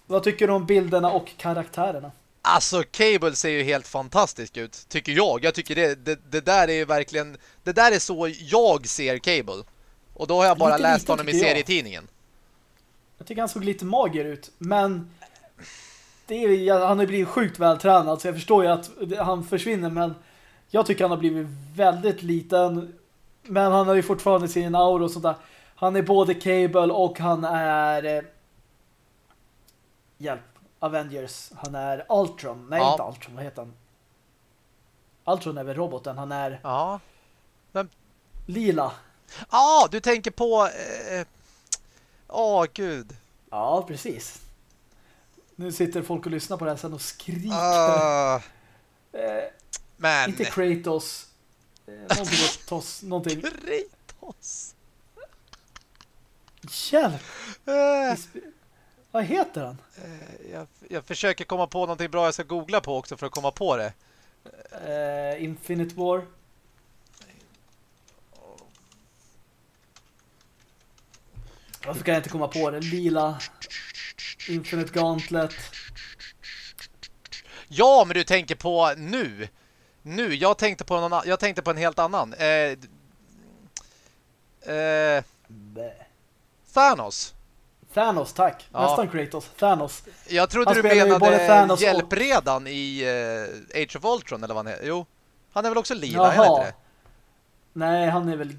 Vad tycker du om bilderna och karaktärerna? Alltså, Cable ser ju helt fantastisk ut, tycker jag. Jag tycker det, det, det där är ju verkligen... Det där är så jag ser Cable. Och då har jag bara Lite läst liten, honom i tycker jag. Jag tycker han såg lite mager ut, men det är, ja, han har blivit sjukt vältränad så jag förstår ju att han försvinner, men jag tycker han har blivit väldigt liten men han har ju fortfarande sin aura och sånt där. Han är både Cable och han är eh, hjälp, Avengers. Han är Ultron. Nej, Ja. inte Ultron, vad heter han? Ultron är väl roboten, han är Ja. lila. ah, du tänker på... Eh, åh, gud. Ja, precis. Nu sitter folk och lyssnar på det här sen och skriker. Ah, Eh, men... Inte Kratos. Eh, någonting åt Tos, någonting. Kratos. Hjälp! Sp- Vad heter han? eh, jag, jag försöker komma på någonting bra jag ska googla på också för att komma på det. Eh, Infinite War. Varför kan jag inte komma på det? Lila. Infinite Gauntlet. Ja, men du tänker på nu. Nu, jag tänkte på, någon, jag tänkte på en helt annan. Eh, eh. Thanos. Thanos, tack. Ja. Nästan Kratos. Thanos. Jag trodde Han du menade Thanos och- hjälpredan i eh, Age of Ultron eller vad han är. Jo, han är väl också lila, är Jaha. inte det? Nej, han är väl...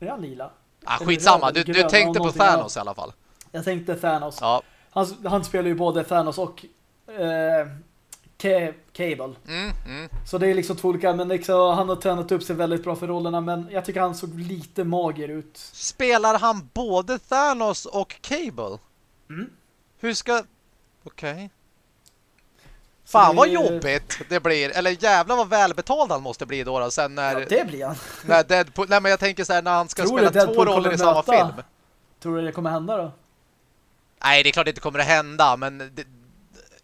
Är han lila? Ah, skitsamma, röd du, du tänkte på Thanos i alla fall. Jag tänkte Thanos. Ja. Han, han spelar ju både Thanos och eh, Ca- Cable. Mm, mm. Så det är liksom två olika, men liksom, han har tränat upp sig väldigt bra för rollerna, men jag tycker han såg lite mager ut. Spelar han både Thanos och Cable? Mm. Hur ska... Okej. Så Fan vad jobbigt det blir. Eller jävlar vad välbetald han måste bli då, då sen när, Ja, det blir han. när Deadpool... Nej men jag tänker så här när han ska Tror spela två roller i samma möta? film. Tror du det kommer hända då? Nej det är klart det inte kommer att hända men det,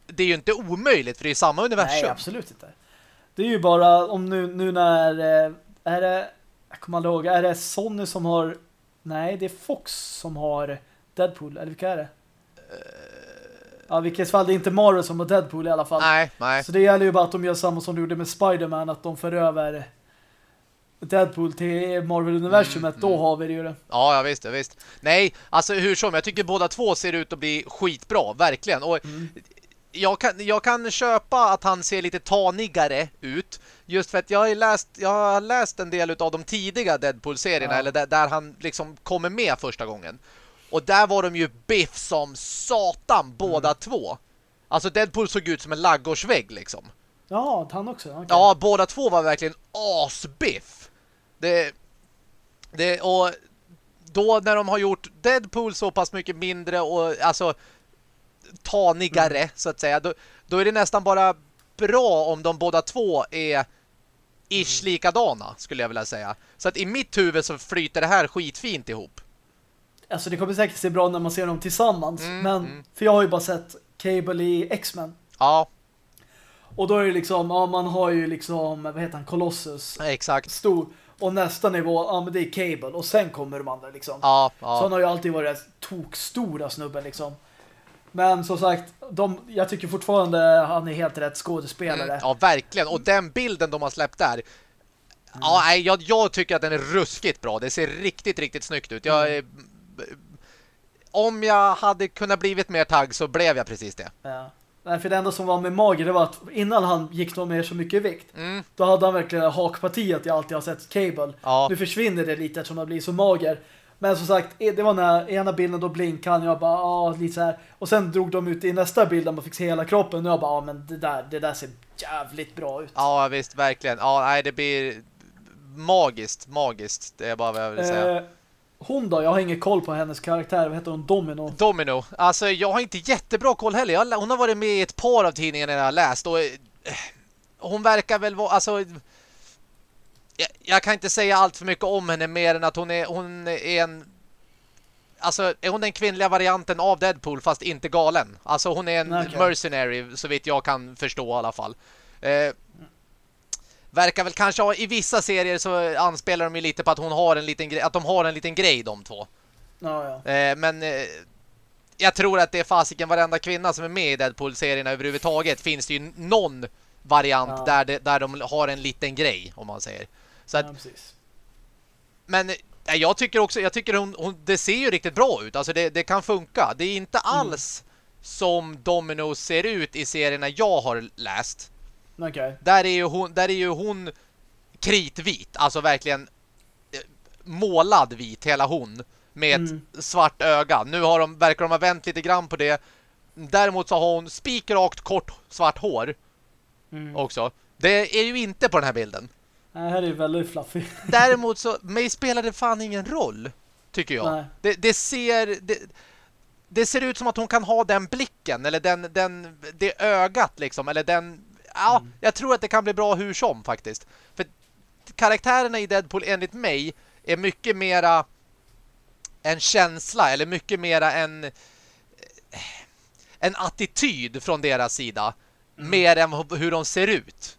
det är ju inte omöjligt för det är samma universum. Nej, absolut inte. Det är ju bara om nu, nu när eh, är det jag kommer aldrig ihåg, är det Sony som har nej, det är Fox som har Deadpool, eller vilka är det? Ja, vilket fall det är inte Marvel som har Deadpool i alla fall. nej, nej. Så det gäller ju bara att de gör samma som de gjorde med Spider-Man, att de för över Deadpool till Marvel-universumet, Mm, då mm. har vi det ju det. Ja, ja visst, ja, visst. Nej, alltså hur som, jag tycker båda två ser ut att bli skitbra, verkligen. Och Mm. jag kan, jag kan köpa att han ser lite tanigare ut. Just för att jag har läst, jag har läst en del av de tidiga Deadpool-serierna, Ja. eller där, där han liksom kommer med första gången. Och där var de ju biff som satan, båda två. Alltså Deadpool såg ut som en laggårdsvägg liksom. Ja, han också. okej. Ja, båda två var verkligen asbiff. Det, det, och då när de har gjort Deadpool så pass mycket mindre och alltså tanigare Mm. så att säga, då, då är det nästan bara bra om de båda två är ish Mm. likadana skulle jag vilja säga. Så att i mitt huvud så flyter det här skitfint ihop. Alltså det kommer säkert se bra när man ser dem tillsammans. Mm, men, mm. för jag har ju bara sett Cable i X-Men. Ja, Och då är det liksom, ja man har ju liksom, vad heter han, Colossus. exakt. Stor. Och nästa nivå, ja men det är Cable. Och sen kommer de andra liksom. Ja, Så han ja. har ju alltid varit tokstora snubben liksom. Men som sagt, de, jag tycker fortfarande han är helt rätt skådespelare. Mm, ja, verkligen. Och den bilden de har släppt där. Ja, nej, jag, jag tycker att den är ruskigt bra. Det ser riktigt, riktigt snyggt ut. Jag, är- om jag hade kunnat blivit mer tagg så blev jag precis det. Ja. Nej, för det enda som var med Mager det var att innan han gick då med så mycket vikt Mm. då hade han verkligen hakpartiet jag alltid har sett Cable. Ja. Nu försvinner det lite eftersom han blir så mager. Men som sagt, det var när ena bilden då blinkade han, jag bara, ja, lite så här. Och sen drog de ut i nästa bild där man fick se hela kroppen och jag bara, ja men det där, det där ser jävligt bra ut. Ja, visst, verkligen. Ja, nej, det blir magiskt, magiskt. Det är bara vad jag vill säga. Eh, hon då, jag har ingen koll på hennes karaktär, vad heter hon? Domino? Domino. Alltså, jag har inte jättebra koll heller. Jag, hon har varit med i ett par av tidningarna jag har läst och eh, hon verkar väl vara, alltså jag, jag kan inte säga allt för mycket om henne mer än att hon är, hon är en Alltså, är hon den kvinnliga varianten av Deadpool fast inte galen? Alltså, hon är en Okej. mercenary, så vitt jag kan förstå i alla fall. Eh, verkar väl kanske ha, i vissa serier så anspelar de ju lite på att hon har en liten grej, att de har en liten grej de två. Ja, ja. Eh, men eh, jag tror att det är fasiken varenda kvinna som är med i Deadpool-serierna överhuvudtaget finns det ju någon variant Ja. där, det, där de har en liten grej, om man säger. Så att, men eh, jag tycker också, jag tycker hon, hon, det ser ju riktigt bra ut. Alltså det, det kan funka. Det är inte Mm. alls som Domino ser ut i serierna jag har läst. Okej. Där är ju hon, där är ju hon kritvit, alltså verkligen eh, målad vit hela hon med ett Mm. svart öga. Nu har de verkar de ha vänt lite grann på det. Däremot så har hon spikrakt kort svart hår Mm. också. Det är ju inte på den här bilden. Nej, här är väldigt fluffy. Däremot så mig spelar det fan ingen roll tycker jag. Det, det ser det, det ser ut som att hon kan ha den blicken eller den den det ögat liksom eller den ja, Mm. jag tror att det kan bli bra hur som faktiskt. För karaktärerna i Deadpool enligt mig är mycket mera en känsla eller mycket mera en en attityd från deras sida Mm. mer än hur de ser ut.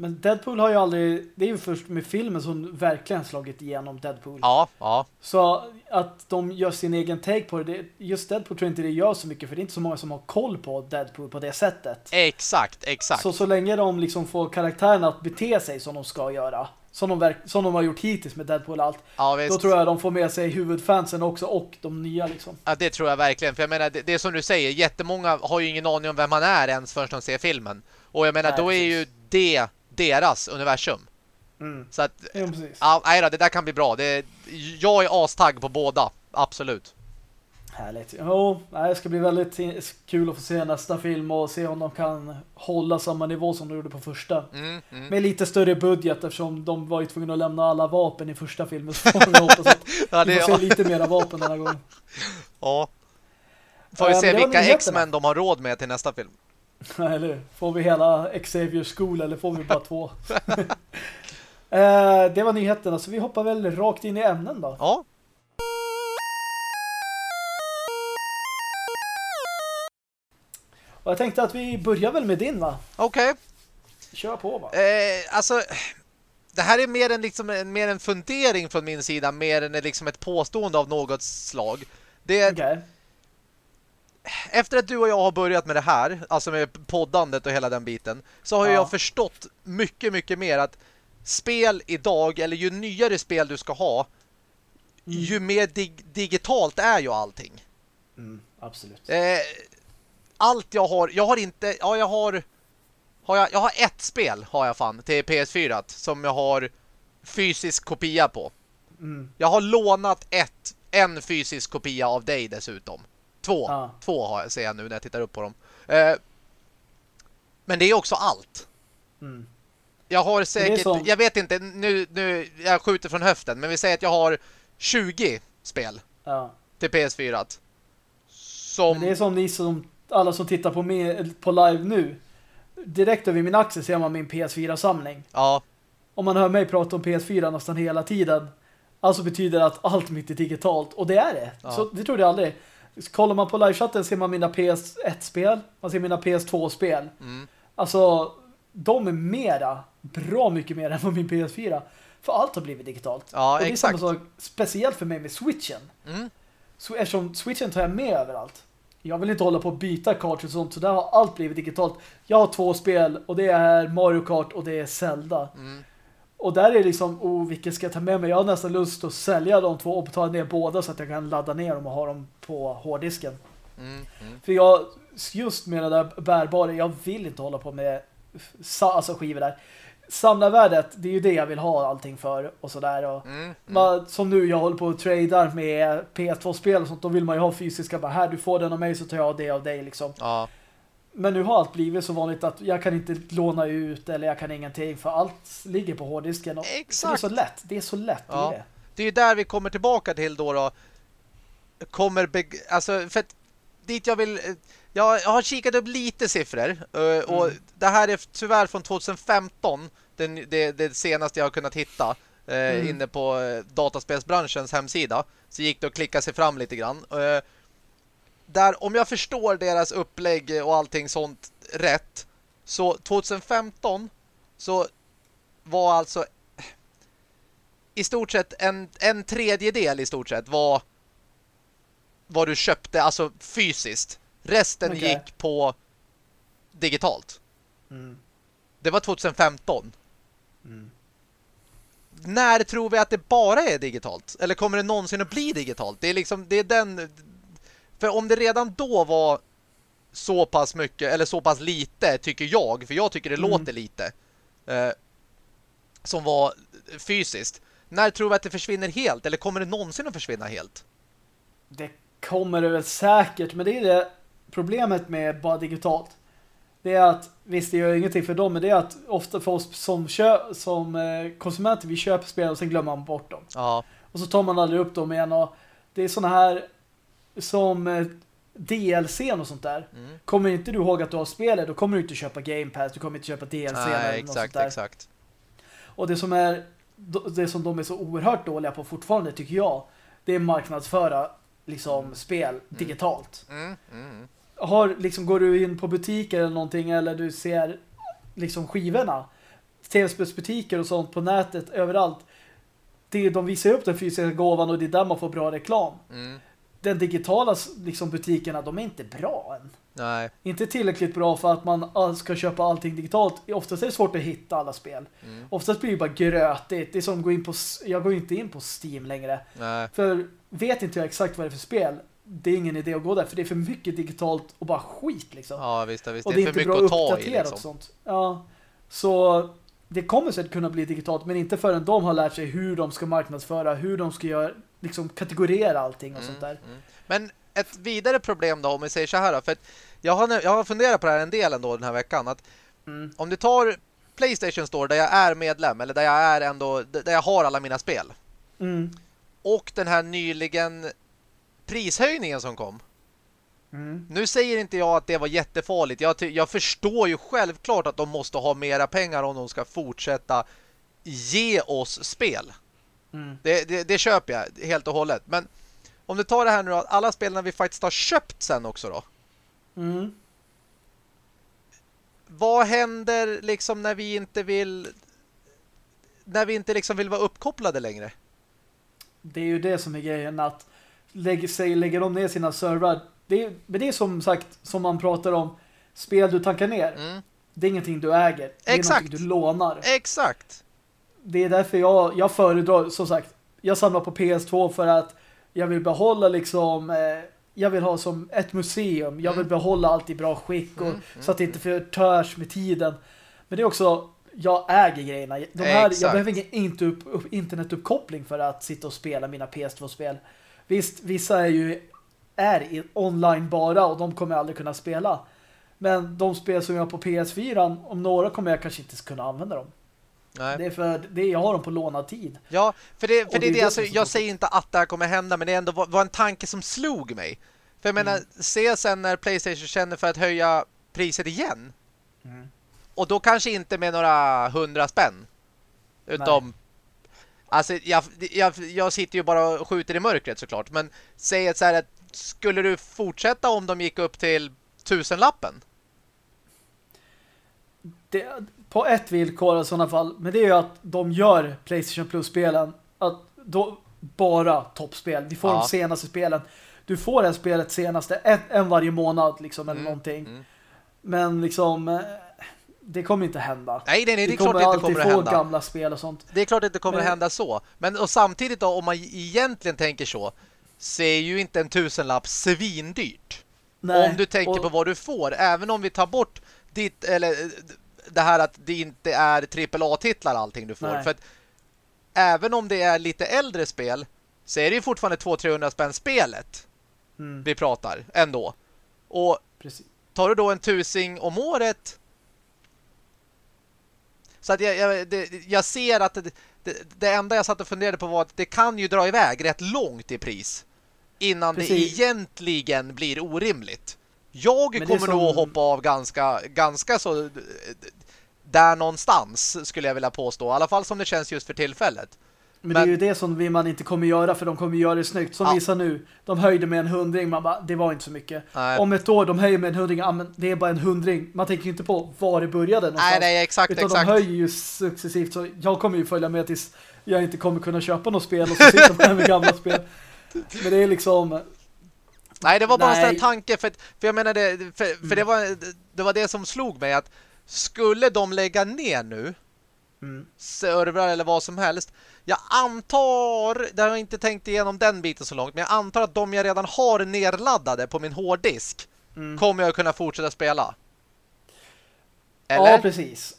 Men Deadpool har ju aldrig, det är ju först med filmen som verkligen slagit igenom Deadpool. Ja, ja. Så att de gör sin egen take på det, just Deadpool tror jag inte det gör så mycket för det är inte så många som har koll på Deadpool på det sättet. Exakt, exakt. Så så länge de liksom får karaktärerna att bete sig som de ska göra, som de, som de har gjort hittills med Deadpool och allt, ja, visst. då tror jag de får med sig huvudfansen också och de nya liksom. Ja, det tror jag verkligen. För jag menar, det, det är som du säger, jättemånga har ju ingen aning om vem han är ens förrän de ser filmen. Och jag menar, Nej, då är precis. ju det deras universum. Mm. Så att, Ja, ja, nej då, det där kan bli bra. Det, jag är astagg på båda, absolut. Härligt. Jo, det ska bli väldigt kul att få se nästa film och se om de kan hålla samma nivå som de gjorde på första. Mm, mm. Med lite större budget eftersom de var ju tvungna att lämna alla vapen i första filmen. Så får vi hoppas att Ja, vi får se lite mera vapen den här gången. ja. Får vi Eh, se vilka. X-Men de har råd med till nästa film. Eller? Får vi hela Xavier School eller får vi bara två? Eh, det var nyheterna så vi hoppar väl rakt in i ämnen då. Ja, Och jag tänkte att vi börjar väl med din va? okej. Kör på va? Eh, alltså, det här är mer en, liksom, en, mer en fundering från min sida, mer än liksom ett påstående av något slag. Det är, Okej. Efter att du och jag har börjat med det här, alltså med poddandet och hela den biten, så har Ja. jag förstått mycket, mycket mer att spel idag, eller ju nyare spel du ska ha, ju mer dig digitalt är ju allting. Mm, absolut. Eh, allt jag har, jag har inte, ja jag har, har jag, jag har ett spel har jag fan till PS4 som jag har fysisk kopia på. Mm. Jag har lånat ett, en fysisk kopia av dig dessutom. Två. Ja. Två har jag, ser jag nu när jag tittar upp på dem. Eh, men det är också allt. Mm. Jag har säkert, som- jag vet inte, nu, nu, jag skjuter från höften, men vi säger att jag har 20 spel Ja. till PS4. Som, Men det är som ni som, alla som tittar på, mig, på live nu. Direkt över min axel ser man min PS4-samling. ja, Om man hör mig prata om PS4 nästan hela tiden. Alltså betyder det att allt mitt är digitalt. Och det är det. Ja. Så det trodde jag aldrig. Kollar man på livechatten ser man mina PS1-spel, man ser mina PS2-spel. Mm. Alltså, de är mera, bra mycket mer än på min PS4. För allt har blivit digitalt. Ja, och det är samma sak, speciellt för mig med Switchen. Mm. Så eftersom Switchen tar jag med överallt. Jag vill inte hålla på att byta kart och sånt, så där har allt blivit digitalt. Jag har två spel och det är Mario Kart och det är Zelda. Mm. Och där är liksom, oh, vilket ska jag ta med mig? Jag har nästan lust att sälja de två och betala ner båda så att jag kan ladda ner dem och ha dem på hårddisken. Mm. Mm. För jag, just med det där bärbara, jag vill inte hålla på med alltså skivor där. Samlarvärdet, det är ju det jag vill ha allting för och sådär. Och Mm. Mm. man, som nu, jag håller på att tradar med PS2-spel och sånt, då vill man ju ha fysiska, bara här, du får den av mig så tar jag det av dig liksom. Ja. Men nu har allt blivit så vanligt att jag kan inte låna ut eller jag kan ingenting för allt ligger på hårddisken. Och Exakt. Det är så lätt, det är så lätt. det är Ja. det. Det är där vi kommer tillbaka till då då. Kommer alltså för att dit jag vill jag, har kikat upp lite siffror eh, och Mm. det här är tyvärr från 2015 den, det, det senaste jag har kunnat hitta eh, Mm. inne på eh, dataspelsbranschens hemsida så gick det att klicka sig fram lite grann där om jag förstår deras upplägg och allting sånt rätt så 2015 så var alltså i stort sett en, en tredjedel i stort sett var vad du köpte, alltså fysiskt. Resten Okej. gick på digitalt. Mm. Det var 2015. Mm. När tror vi att det bara är digitalt? Eller kommer det någonsin att bli digitalt? Det är liksom, det är den... För om det redan då var så pass mycket, eller så pass lite, tycker jag, för jag tycker det Mm. låter lite, eh, som var fysiskt. När tror vi att det försvinner helt? Eller kommer det någonsin att försvinna helt? Det kommer det väl säkert, men det är det problemet med bara digitalt. Det är att, visst det gör ingenting för dem, men det är att ofta för oss som, kö som eh, konsumenter, vi köper spel och sen glömmer man bort dem. Ja, Och så tar man aldrig upp dem igen och det är såna här som eh, DLC och sånt där. mm. Kommer inte du ihåg att du har spelet, då kommer du inte köpa Game Pass, du kommer inte köpa DLC eller Nej, något sånt exakt, där. exakt. Och det som är det som de är så oerhört dåliga på fortfarande tycker jag, det är marknadsföra liksom spel digitalt. Mm, mm. Har liksom går du in på butiker eller någonting eller du ser liksom skivorna, tv-spelsbutiker och sånt på nätet överallt. Det de visar upp den fysiska gåvan och det är där man får bra reklam. Mm. Den digitala liksom butikerna, de är inte bra än. Nej. Inte tillräckligt bra för att man ska köpa allting digitalt. Oftast är det svårt att hitta alla spel. Mm. Oftast blir det bara grötigt. Det är som att gå in på... Jag går inte in på Steam längre. Nej. För vet inte jag exakt vad det är för spel, det är ingen idé att gå där. För det är för mycket digitalt och bara skit liksom. Ja, visst, visst. och Det det är för inte mycket bra att ta i uppdaterat och liksom. sånt. Ja. Så det kommer säkert kunna bli digitalt, men inte förrän de har lärt sig hur de ska marknadsföra, hur de ska göra, liksom kategorera allting och sånt där. Mm. Men ett vidare problem då, om vi säger så här då, för att jag har, jag har funderat på det här en del ändå den här veckan, att Mm. om du tar Playstation Store där jag är medlem, eller där jag är ändå, där jag har alla mina spel, Mm. och den här nyligen prishöjningen som kom. Mm. Nu säger inte jag att det var jättefarligt. Jag, jag förstår ju självklart att de måste ha mera pengar om de ska fortsätta ge oss spel. Mm. Det, det, det köper jag helt och hållet. Men om du tar det här nu då, alla spelen vi faktiskt har köpt sen också då. Mm. Vad händer liksom när vi inte vill när vi inte liksom vill vara uppkopplade längre? Det är ju det som är grejen att lägger, sig, lägger de ner sina servrar. Det är, men det är som sagt som man pratar om spel du tankar ner. Mm. Det är ingenting du äger. Det är Exakt. någonting du lånar. Exakt. Det är därför jag, jag föredrar, som sagt, jag samlar på PS2 för att jag vill behålla liksom, eh, jag vill ha som ett museum. Jag vill Mm. behålla allt i bra skick och, Mm, så att det inte förtörs med tiden. Men det är också, jag äger grejerna. De här, Exakt. jag behöver ingen inte upp, upp, internetuppkoppling för att sitta och spela mina PS2-spel. Visst, vissa är ju är online bara och de kommer jag aldrig kunna spela. Men de spel som jag har på PS4, om några kommer jag kanske inte kunna använda dem. Nej. Det är för det, jag har dem på lånad tid. Ja, för det, för Och det, är det, det alltså, jag säger inte att det här kommer hända, men det ändå var, var en tanke som slog mig. För jag menar, Mm. se sen när Playstation känner för att höja priset igen. Mm. Och då kanske inte med några hundra spänn. Utom... Alltså, jag, jag, jag sitter ju bara och skjuter i mörkret såklart. Men säg att så här att skulle du fortsätta om de gick upp till tusenlappen? Det, på ett villkor i sådana fall, men det är ju att de gör Playstation Plus-spelen att då bara toppspel. Vi får ja. de senaste spelen. Du får det spelet senaste en, en varje månad liksom eller mm, någonting. Mm. Men liksom eh, det kommer inte hända. Nej, nej, nej det är klart det inte kommer att hända. gamla spel och sånt. Det är klart det inte kommer men... att hända så. Men och samtidigt då, om man egentligen tänker så, så är ju inte en tusenlapp svindyrt. Nej, om du tänker och... på vad du får. Även om vi tar bort ditt, eller det här att det inte är AAA-titlar allting du får. Nej. För att även om det är lite äldre spel så är det ju fortfarande 200-300 spänn spelet mm. vi pratar ändå. Och Precis. tar du då en tusing om året så att jag, jag, det, jag ser att det, det, det, enda jag satt och funderade på var att det kan ju dra iväg rätt långt i pris innan Precis. det egentligen blir orimligt. Jag kommer som... nog hoppa av ganska, ganska så där någonstans skulle jag vilja påstå. I alla fall som det känns just för tillfället. Men, men, det är ju det som man inte kommer göra för de kommer göra det snyggt. Som ja. visar nu, de höjde med en hundring. Man bara, det var inte så mycket. Nej. Om ett år, de höjer med en hundring. Ja, men det är bara en hundring. Man tänker ju inte på var det började någonstans. Nej, nej, exakt, Utan exakt. de höjer ju successivt. Så jag kommer ju följa med tills jag inte kommer kunna köpa något spel och så sitter man med gamla spel. Men det är liksom... Nej, det var bara nej. en tanke. För, för jag menar, det, för, för det, var, det var det som slog mig att skulle de lägga ner nu mm. servrar eller vad som helst jag antar, det har jag inte tänkt igenom den biten så långt, men jag antar att de jag redan har nerladdade på min hårddisk mm. kommer jag kunna fortsätta spela. Eller? Ja, precis.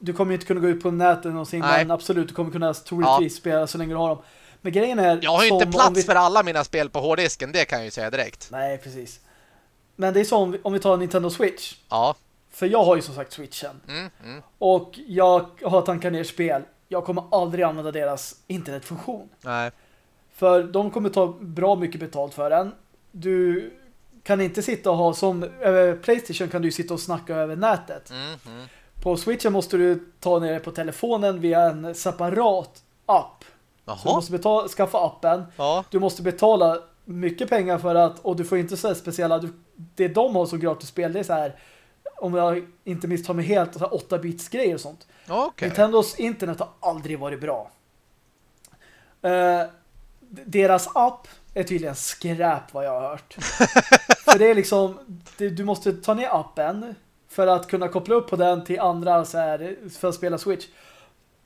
Du kommer inte kunna gå ut på nätet någonsin, Nej. men absolut, du kommer kunna troligtvis ja. spela så länge du har dem. Men grejen är... Jag har ju inte plats vi... för alla mina spel på hårddisken, det kan jag ju säga direkt. Nej, precis. Men det är så om vi, tar Nintendo Switch. Ja. För jag har ju som sagt Switchen. Mm, mm. Och jag har tankat ner spel jag kommer aldrig använda deras internetfunktion. Nej. För de kommer ta bra mycket betalt för den. Du kan inte sitta och ha som över Playstation kan du sitta och snacka över nätet. Mm, mm. På Switchen måste du ta ner det på telefonen via en separat app. Jaha. Så du måste betala, skaffa appen. Ja. Du måste betala mycket pengar för att och du får inte så speciella du, det de har som gratis spel det är så här om jag inte misstar mig helt 8-bits grejer och sånt. Okay. Nintendos internet har aldrig varit bra. Uh, deras app är tydligen skräp vad jag har hört. för det är liksom du måste ta ner appen för att kunna koppla upp på den till andra så här, för att spela Switch.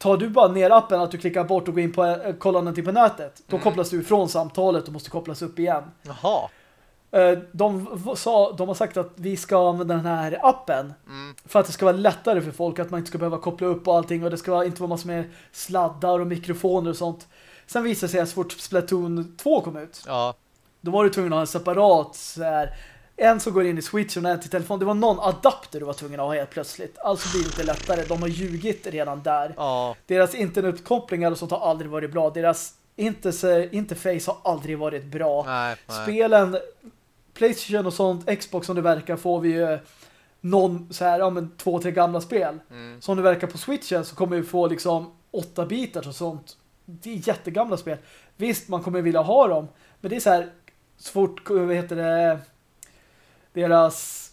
Tar du bara ner appen att du klickar bort och går in på eh, kollar någonting på nätet, då mm. kopplas du ifrån samtalet och måste kopplas upp igen. Jaha. Eh, de, sa, de har sagt att vi ska använda den här appen mm. för att det ska vara lättare för folk att man inte ska behöva koppla upp och allting och det ska inte vara massor med sladdar och mikrofoner och sånt. Sen visade det sig att så fort Splatoon 2 kom ut ja. då var du tvungen att ha en separat så här, en som går in i Switch och en till telefon. Det var någon adapter du var tvungen att ha helt plötsligt. Alltså blir det inte lättare. De har ljugit redan där. Ja. Deras internetuppkopplingar och sånt har aldrig varit bra. Deras interface har aldrig varit bra. Nej, nej. Spelen Playstation och sånt, Xbox som det verkar får vi ju någon så här, ja men två, tre gamla spel. Mm. Som det verkar på Switchen så kommer vi få liksom åtta bitar och sånt. Det är jättegamla spel. Visst, man kommer vilja ha dem. Men det är så här, så fort, vad heter det, deras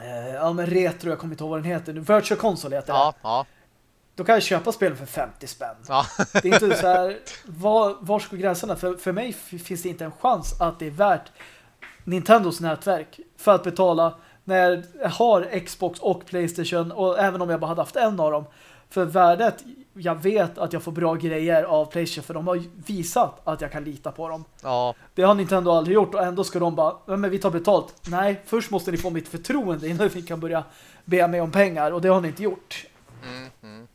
eh, ja men retro, jag kommer inte ihåg vad den heter. Virtual Console heter ja, det. Ja. Då kan jag köpa spel för 50 spänn. Ja. det är inte så här, var, var ska gränserna? För, för mig finns det inte en chans att det är värt Nintendos nätverk för att betala när jag har Xbox och Playstation och även om jag bara hade haft en av dem för värdet, jag vet att jag får bra grejer av Playstation för de har visat att jag kan lita på dem. Ja. Det har Nintendo aldrig gjort och ändå ska de bara, men vi tar betalt. Nej, först måste ni få mitt förtroende innan vi kan börja be mig om pengar och det har ni inte gjort. Mm, mm.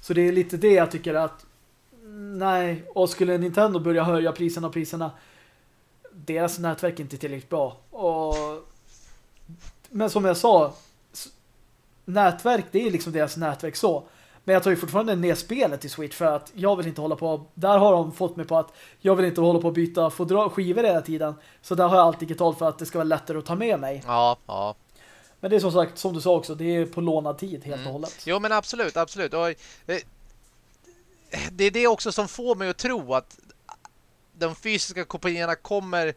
Så det är lite det jag tycker att nej, och skulle Nintendo börja höja priserna och priserna deras nätverk är inte tillräckligt bra. Och, men som jag sa, nätverk, det är liksom deras nätverk så. Men jag tar ju fortfarande ner spelet i Switch för att jag vill inte hålla på, där har de fått mig på att jag vill inte hålla på att byta skivor hela tiden. Så där har jag alltid digitalt för att det ska vara lättare att ta med mig. Ja, ja. Men det är som sagt, som du sa också, det är på lånad tid helt mm. och hållet. Jo, men absolut, absolut. Och, det, det är det också som får mig att tro att de fysiska kopiorna kommer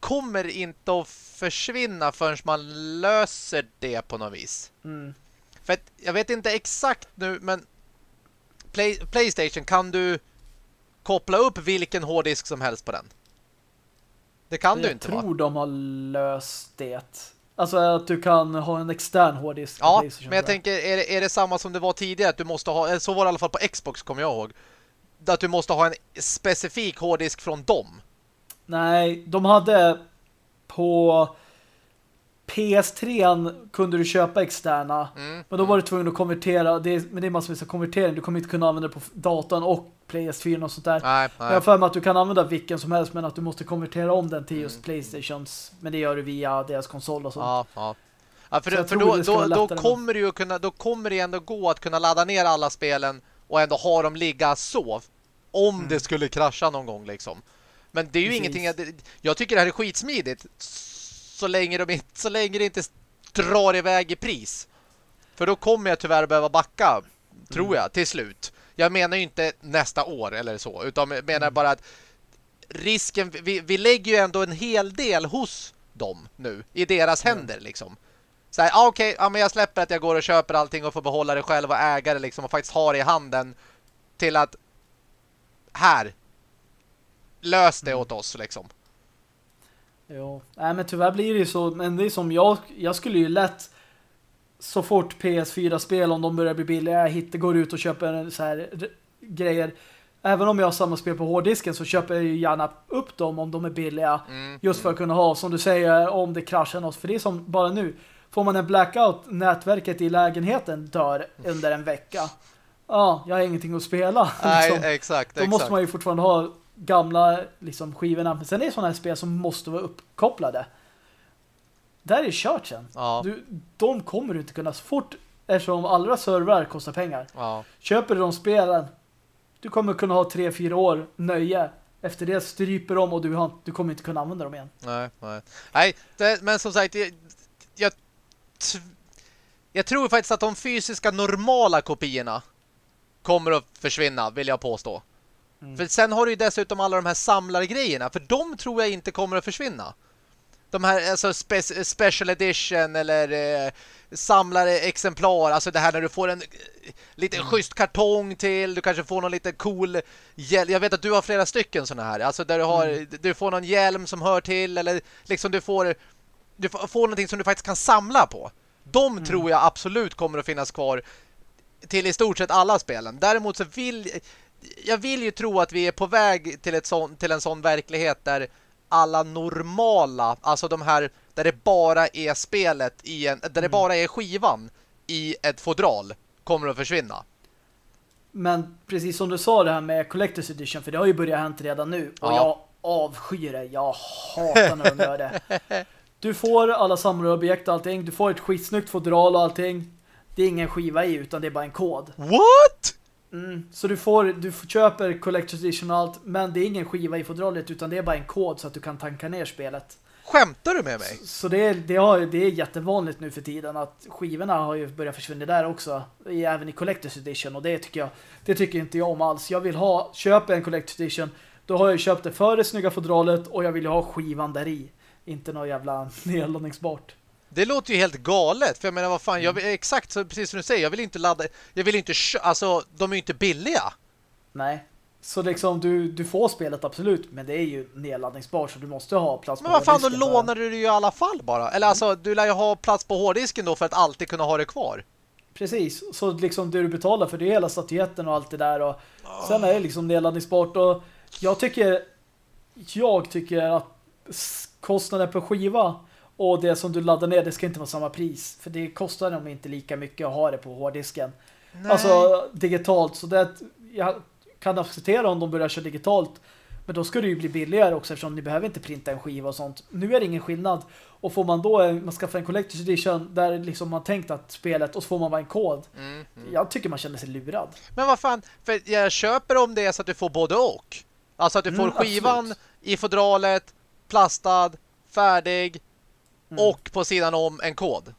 kommer inte att försvinna förrän man löser det på något vis. Mm. För att, jag vet inte exakt nu, men Play, Playstation, kan du koppla upp vilken hårddisk som helst på den? Det kan jag du inte va? Jag tror de har löst det. Alltså att du kan ha en extern hårddisk. Ja, men jag tänker, är det, är det samma som det var tidigare? Att du måste ha, så var det i alla fall på Xbox kommer jag ihåg. Att du måste ha en specifik hårddisk från dem. Nej, de hade på PS3 kunde du köpa externa. Mm, men då var du tvungen att konvertera. Det är, men det är massor av konvertering. Du kommer inte kunna använda det på datorn och PS4 och sånt där. Nej, nej. Jag för mig att du kan använda vilken som helst men att du måste konvertera om den till just mm. Playstations. Men det gör du via deras konsol och sånt. Ja, ja. ja för, för då, då, då kommer det ju kunna, då kommer det ändå gå att kunna ladda ner alla spelen och ändå ha dem ligga så. Om mm. det skulle krascha någon gång liksom. Men det är ju Precis. ingenting jag, jag tycker det här är skitsmidigt så länge, de inte, så länge det inte drar iväg i pris. För då kommer jag tyvärr behöva backa, tror mm. jag, till slut. Jag menar ju inte nästa år eller så, utan menar mm. bara att risken, vi, vi lägger ju ändå en hel del hos dem nu, i deras mm. händer liksom. Så här, ah, okej, okay, men jag släpper att jag går och köper allting och får behålla det själv och äga det liksom och faktiskt ha det i handen till att här, lös det mm. åt oss liksom. Jo, nej men tyvärr blir det ju så, men det är som jag, jag skulle ju lätt så fort PS4-spel, om de börjar bli billiga, hittar, går ut och köper så här grejer. Även om jag har samma spel på hårddisken så köper jag ju gärna upp dem om de är billiga. Mm, just för att kunna ha, som du säger, om det kraschar något. För det är som bara nu. Får man en blackout, nätverket i lägenheten dör under en vecka. Ja, jag har ingenting att spela. Nej, liksom. exakt. Då exakt. måste man ju fortfarande ha gamla liksom, skivorna. Men sen är det sådana här spel som måste vara uppkopplade. Där är kört sen. Ja. Du, de kommer du inte kunna så fort eftersom alla servrar kostar pengar. Ja. Köper du de spelen du kommer kunna ha tre fyra år nöje. Efter det stryper de och du, har, du kommer inte kunna använda dem igen. Nej, nej. nej det, men som sagt, jag, jag, jag tror faktiskt att de fysiska normala kopiorna kommer att försvinna, vill jag påstå. Mm. För sen har du ju dessutom alla de här samlargrejerna. För de tror jag inte kommer att försvinna. De här alltså spe special edition eller eh, samlare exemplar. Alltså det här när du får en eh, lite mm. schysst kartong till. Du kanske får någon lite cool hjälm. Jag vet att du har flera stycken såna här. Alltså där du har mm. du får någon hjälm som hör till. Eller liksom du får du får någonting som du faktiskt kan samla på. De mm. tror jag absolut kommer att finnas kvar till i stort sett alla spelen. Däremot så vill jag vill ju tro att vi är på väg till, ett sån, till en sån verklighet där alla normala, alltså de här där det bara är spelet i en, där det mm. bara är skivan i ett fodral kommer att försvinna. Men precis som du sa det här med Collector's Edition, för det har ju börjat hänt redan nu. Och ja. jag avskyr det. Jag hatar när de gör det. Du får alla samlarobjekt och allting. Du får ett skitsnyggt fodral och allting. Det är ingen skiva i utan det är bara en kod. What? Mm, så du får du köper Collector's Edition och allt men det är ingen skiva i fodralet utan det är bara en kod så att du kan tanka ner spelet. Skämtar du med mig? Så, så det, är, det, har, det är jättevanligt nu för tiden att skivorna har ju börjat försvinna där också. Även i Collector's Edition och det tycker jag det tycker inte jag om alls. Jag vill ha, köpa en Collector's Edition då har jag köpt det för det snygga fodralet och jag vill ha skivan där i. Inte något jävla nedladdningsbart. Det låter ju helt galet. För jag menar, vad fan, jag vill, exakt så, precis som du säger, jag vill inte ladda, jag vill inte, alltså, de är ju inte billiga. Nej. Så liksom, du, du får spelet absolut, men det är ju nedladdningsbart så du måste ha plats på Men vad fan, då lånar du det ju i alla fall bara. Eller alltså, du lär ju ha plats på hårddisken då för att alltid kunna ha det kvar. Precis, så liksom det du betalar för det är hela statyetten och allt det där och oh. sen är det liksom nedladdningsbart och jag tycker jag tycker att kostnaden per skiva och det som du laddar ner, det ska inte vara samma pris. För det kostar dem inte lika mycket att ha det på hårddisken. Nej. Alltså digitalt. Så det, jag kan acceptera om de börjar köra digitalt. Men då ska det ju bli billigare också eftersom ni behöver inte printa en skiva och sånt. Nu är det ingen skillnad. Och får man då man skaffar en Collector's Edition där liksom man tänkt att spelet och så får man bara en kod. Mm, mm. Jag tycker man känner sig lurad. Men vad fan, för jag köper om det så att du får både och. Alltså att du får mm, skivan absolut. i fodralet, plastad, färdig Mm. Och på sidan om en kod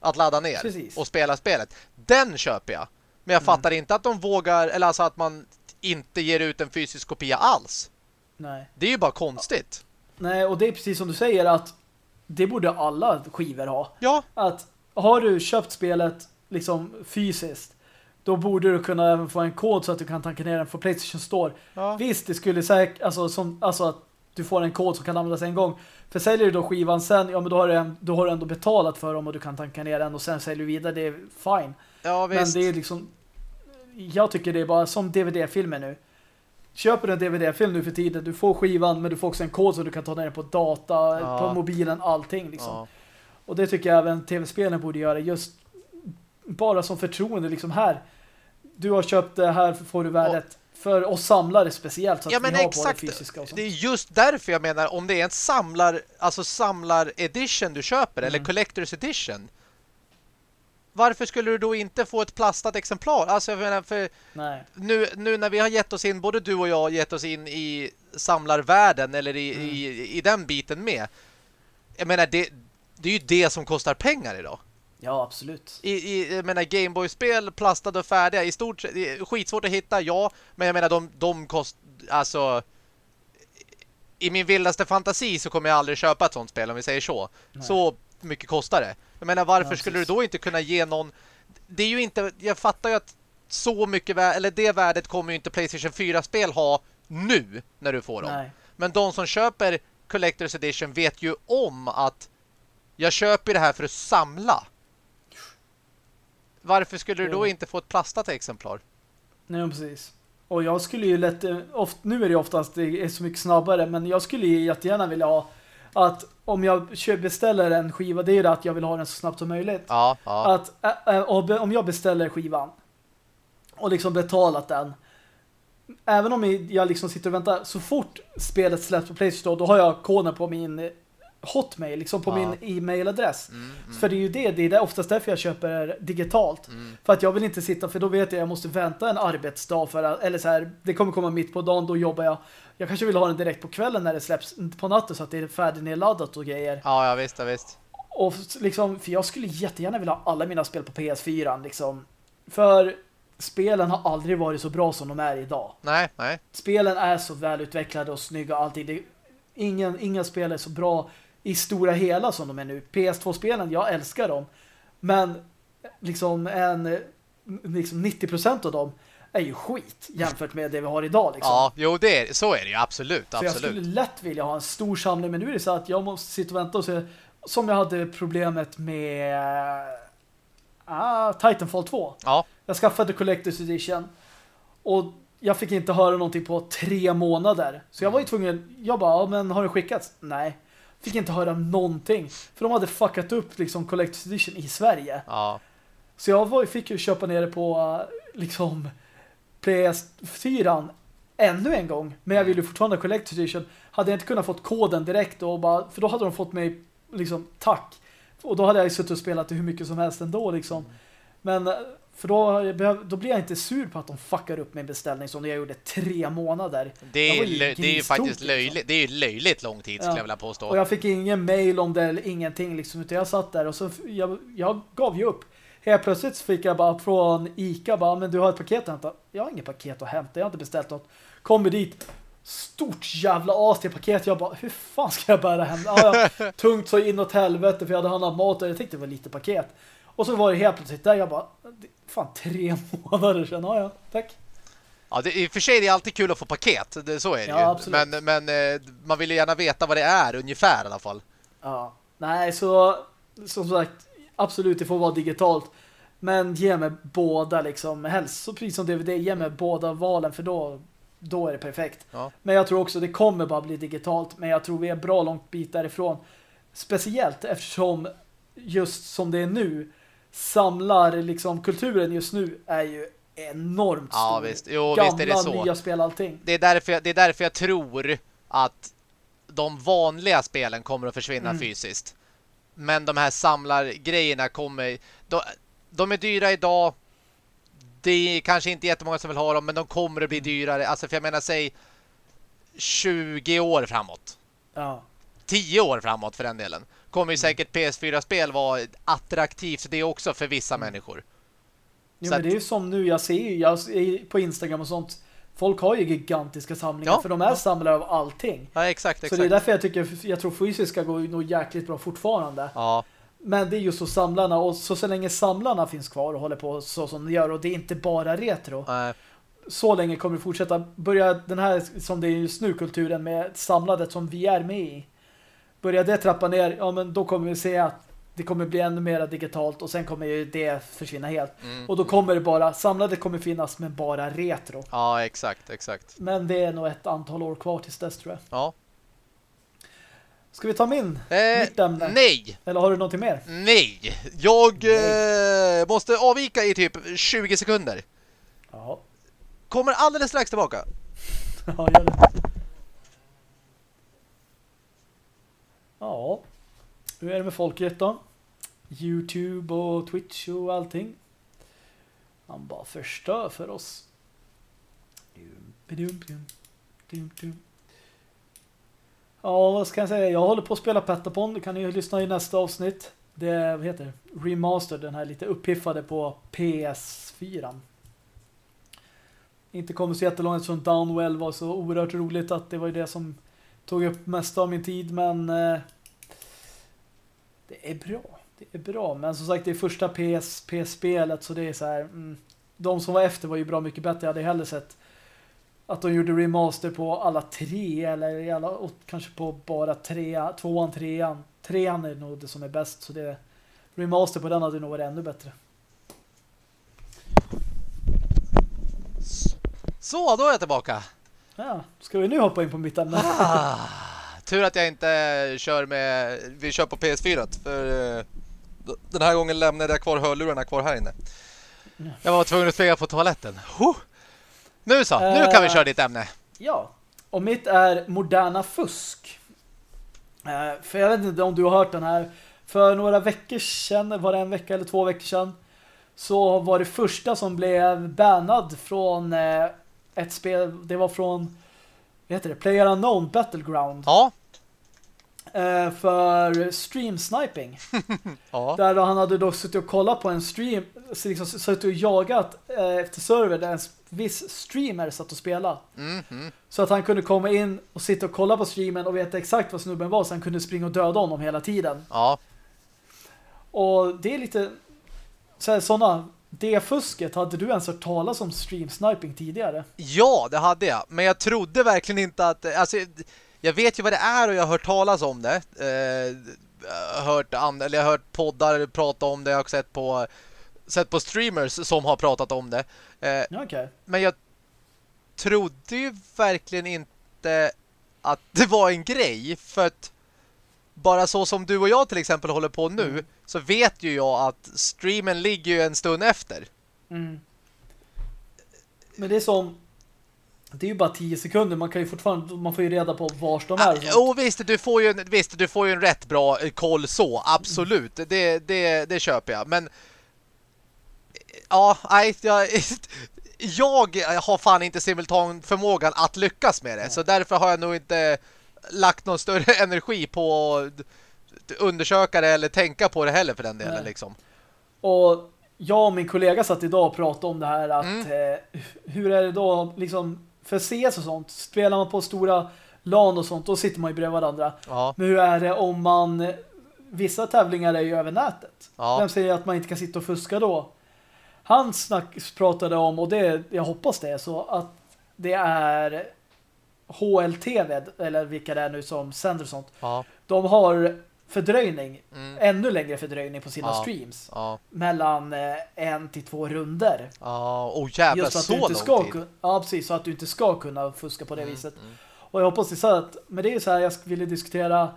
att ladda ner Precis. och spela spelet. Den köper jag. Men jag mm. fattar inte att de vågar, eller alltså att man inte ger ut en fysisk kopia alls. Nej. Det är ju bara konstigt. Nej, och det är precis som du säger att det borde alla skivor ha. Ja. Att har du köpt spelet liksom fysiskt då borde du kunna även få en kod så att du kan tanka ner den på Playstation Store. Ja. Visst, det skulle säkert alltså, som, alltså att du får en kod som kan användas en gång. För säljer du då skivan sen, ja men då har du, då har du ändå betalat för dem och du kan tanka ner den och sen säljer du vidare, det är fine. Ja, visst. Men det är liksom jag tycker det är bara som DVD-filmer nu. Köper du en DVD-film nu för tiden, du får skivan men du får också en kod så du kan ta ner den på data, Ja. på mobilen, allting liksom. Ja. Och det tycker jag även tv-spelen borde göra just bara som förtroende liksom här. Du har köpt det här får du värdet för oss samlare speciellt så att Ja, men vi har exakt. på det fysiska och sånt. Det är just därför jag menar om det är en samlar alltså samlar edition du köper eller Mm. collector's edition. Varför skulle du då inte få ett plastat exemplar? Alltså jag menar för Nej. nu, nu när vi har gett oss in, både du och jag har gett oss in i samlarvärlden eller i, Mm. i, i den biten med. Jag menar, det, det är ju det som kostar pengar idag. Ja, absolut. I, i, jag menar, Gameboy-spel plastade och färdiga, i stort skitsvårt att hitta, ja. Men jag menar, de, de kost, alltså... I min vildaste fantasi så kommer jag aldrig köpa ett sånt spel, om vi säger så. Nej. Så mycket kostar det. Jag menar, varför Ja, skulle du då inte kunna ge någon... Det är ju inte... Jag fattar ju att så mycket värde, eller det värdet kommer ju inte Playstation 4-spel ha nu när du får dem. Nej. Men de som köper Collector's Edition vet ju om att jag köper det här för att samla. Varför skulle du då inte få ett plastat exemplar? Nej, precis. Och jag skulle ju lätt, eh, oft, nu är det oftast det är så mycket snabbare, men jag skulle ju jättegärna vilja ha att om jag beställer en skiva, det är ju det att jag vill ha den så snabbt som möjligt. Ja, ja. Att ä, ä, och be- om jag beställer skivan och liksom betalat den, även om jag liksom sitter och väntar, så fort spelet släpps på Playstation, då har jag koden på min Hotmail, liksom på Ja. min e-mailadress. Mm, mm, För det är ju det, det är oftast därför jag köper digitalt. mm. För att jag vill inte sitta, för då vet jag att jag måste vänta en arbetsdag för att, eller så här, det kommer komma mitt på dagen, då jobbar jag. Jag kanske vill ha den direkt på kvällen när det släpps på natten så att det är färdignedladdat och grejer. Ja, ja, visst, ja, visst. Och liksom, för jag skulle jättegärna vilja ha alla mina spel på PS4 liksom. För spelen har aldrig varit så bra som de är idag. Nej, nej. Spelen är så välutvecklade och snygga och allting. Det, ingen, inga spel är så bra i stora hela som de är nu. PS2-spelen, jag älskar dem. Men liksom en liksom 90% av dem är ju skit jämfört med det vi har idag liksom. Ja, jo, det är, så är det ju. Absolut, Så jag skulle absolut. lätt vilja ha en stor samling, men nu är det så att jag måste sitta och vänta och se som jag hade problemet med ah, Titanfall 2. Ja, Jag skaffade Collector's Edition och jag fick inte höra någonting på tre månader. Så jag var ju tvungen, jag bara, ja, men har det skickats? Nej. Fick inte höra någonting. För de hade fuckat upp liksom Collector's Edition i Sverige. ja. Så jag var, fick ju köpa ner det på eh, liksom PS4 ännu en gång. Men jag ville ju fortfarande ha Collector's Edition. Hade jag inte kunnat fått koden direkt och bara, för då hade de fått mig liksom tack. Och då hade jag ju suttit och spelat det hur mycket som helst ändå liksom. Men eh, för då, då blir jag inte sur på att de fuckar upp min beställning som jag gjorde tre månader. Det är, ju det är ju faktiskt liksom. löjligt. Det är ju löjligt lång tid, skulle Ja. jag vilja påstå. Och jag fick ingen mail om det eller ingenting liksom, utan jag satt där och så jag, jag gav ju upp. Helt plötsligt fick jag bara från Ica bara, men du har ett paket att hämta. Jag har inget paket att hämta, jag har inte beställt något. Kommer dit, stort jävla as till paket. Jag bara, hur fan ska jag bära hem? Ja, ja, tungt så inåt helvete för jag hade handlat mat och jag tänkte det var lite paket. Och så var det helt plötsligt där jag bara, det fan tre månader sedan. Ja, ja, tack. Ja, det, i och för sig är det alltid kul att få paket. Det, så är det Ja, ju. absolut. Men, men eh, man vill ju gärna veta vad det är, ungefär i alla fall. Ja. Nej, så som sagt, absolut det får vara digitalt. Men ge mig båda liksom, helst så precis som DVD, ge mig båda valen för då, då är det perfekt. Ja. Men jag tror också det kommer bara bli digitalt, men jag tror vi är bra långt bit därifrån. Speciellt eftersom just som det är nu samlar liksom kulturen just nu är ju enormt stor. Ja, visst. Jo, Gamla, visst är det så. nya spel, allting. Det är, därför jag, det är därför jag tror att de vanliga spelen kommer att försvinna Mm. fysiskt. Men de här samlargrejerna kommer... De, de är dyra idag. Det är kanske inte jättemånga som vill ha dem, men de kommer att bli dyrare. Alltså, för jag menar, säg 20 år framåt. Ja. 10 år framåt för den delen. Kommer ju säkert PS4-spel vara attraktivt det också för vissa människor. Jo, Så men det är ju som nu, jag ser ju jag ser på Instagram och sånt folk har ju gigantiska samlingar Ja, för de är ja. samlare av allting. Ja, exakt, Så exakt. det är därför jag tycker jag tror fysiska går nog jäkligt bra fortfarande. Ja, Men det är just så samlarna och så, så länge samlarna finns kvar och håller på så som de gör och det är inte bara retro. nej. Så länge kommer det fortsätta. Börja den här som det är just nu kulturen med samladet som vi är med i. Börjar det trappa ner, ja men då kommer vi se att det kommer bli ännu mer digitalt och sen kommer ju det försvinna helt. Mm. Och då kommer det bara, samladet kommer finnas men bara retro. Ja, exakt, exakt. Men det är nog ett antal år kvar tills dess tror jag. Ja. Ska vi ta min? Eh, Mitt ämne. nej, Eller har du någonting mer? nej. Jag eh, måste avvika i typ 20 sekunder. Ja, Kommer alldeles strax tillbaka. ja gör det. Ja, hur är det med folket då? Youtube och Twitch och allting. Han bara förstör för oss. Ja, vad ska jag säga? Jag håller på att spela Patapon. Det kan ni ju lyssna i nästa avsnitt. Det är, vad heter det? Remaster, den här lite uppiffade på PS4. Inte kommit så jättelångt eftersom Downwell var så oerhört roligt att det var ju det som tog upp mest av min tid, men eh, det är bra. Det är bra, men som sagt det är första PSP-spelet så det är så här mm, de som var efter var ju bra mycket bättre. Jag hade hellre sett att de gjorde remaster på alla tre eller i alla, och kanske på bara tre, tvåan, trean. Trean är nog det som är bäst så det remaster på den hade nog varit ännu bättre. Så, då är jag tillbaka. Ja, ska vi nu hoppa in på mitt ämne? Ah, tur att jag inte kör med... Vi kör på PS4 för eh, den här gången lämnade jag kvar hörlurarna kvar här inne. Jag var tvungen att springa på toaletten. Huh. Nu så, nu kan vi Eh. köra ditt ämne. Ja, och mitt är moderna fusk. Eh, för jag vet inte om du har hört den här. För några veckor sedan, var det en vecka eller två veckor sedan, så var det första som blev bannad från ett spel, det var från vad heter det? Player Unknown Battleground. Ja, Eh, för stream sniping. ja. Där då han hade då suttit och kollat på en stream, liksom suttit och jagat eh, efter server där en viss streamer satt och spelade. Mm, mm. Så att han kunde komma in och sitta och kolla på streamen och veta exakt vad snubben var så han kunde springa och döda honom hela tiden. ja. Och det är lite sådana det fusket, hade du ens hört talas om stream sniping tidigare? Ja, det hade jag. Men jag trodde verkligen inte att... Alltså, jag vet ju vad det är och jag har hört talas om det. Eh, hört, eller jag har hört poddar prata om det. Jag har sett på, sett på streamers som har pratat om det. Eh, okej. men jag trodde ju verkligen inte att det var en grej. För att bara så som du och jag till exempel håller på nu Mm. så vet ju jag att streamen ligger ju en stund efter. Mm. Men det är som det är ju bara 10 sekunder, man kan ju fortfarande man får ju reda på vars de är. sånt. Jo visst, du får ju en, visst, du får ju en rätt bra eh, koll så, absolut. Det, det, det köper jag. Men ja, nej, jag, jag har fan inte simultan förmågan att lyckas med det. Så därför har jag nog inte lagt någon större energi på att undersöka det eller tänka på det heller för den delen Nej. liksom. Och jag och min kollega satt idag och pratade om det här att Mm. eh, hur är det då liksom för CS och sånt, spelar man på stora LAN och sånt, då sitter man ju bredvid varandra. Ja, Men hur är det om man vissa tävlingar är ju över nätet. ja, Vem säger att man inte kan sitta och fuska då? Han snack, pratade om, och det, jag hoppas det är så, att det är HLTV, eller vilka det är nu som sänder och sånt. ja, De har fördröjning, mm, ännu längre fördröjning på sina Ja. streams. ja, Mellan eh, en till två runder. ja, oh jävlar, Just att så du inte lång ska tid. kunna, ja, precis, så att du inte ska kunna fuska på det Mm, viset. mm. Och jag hoppas det så att, men det är så här jag ville diskutera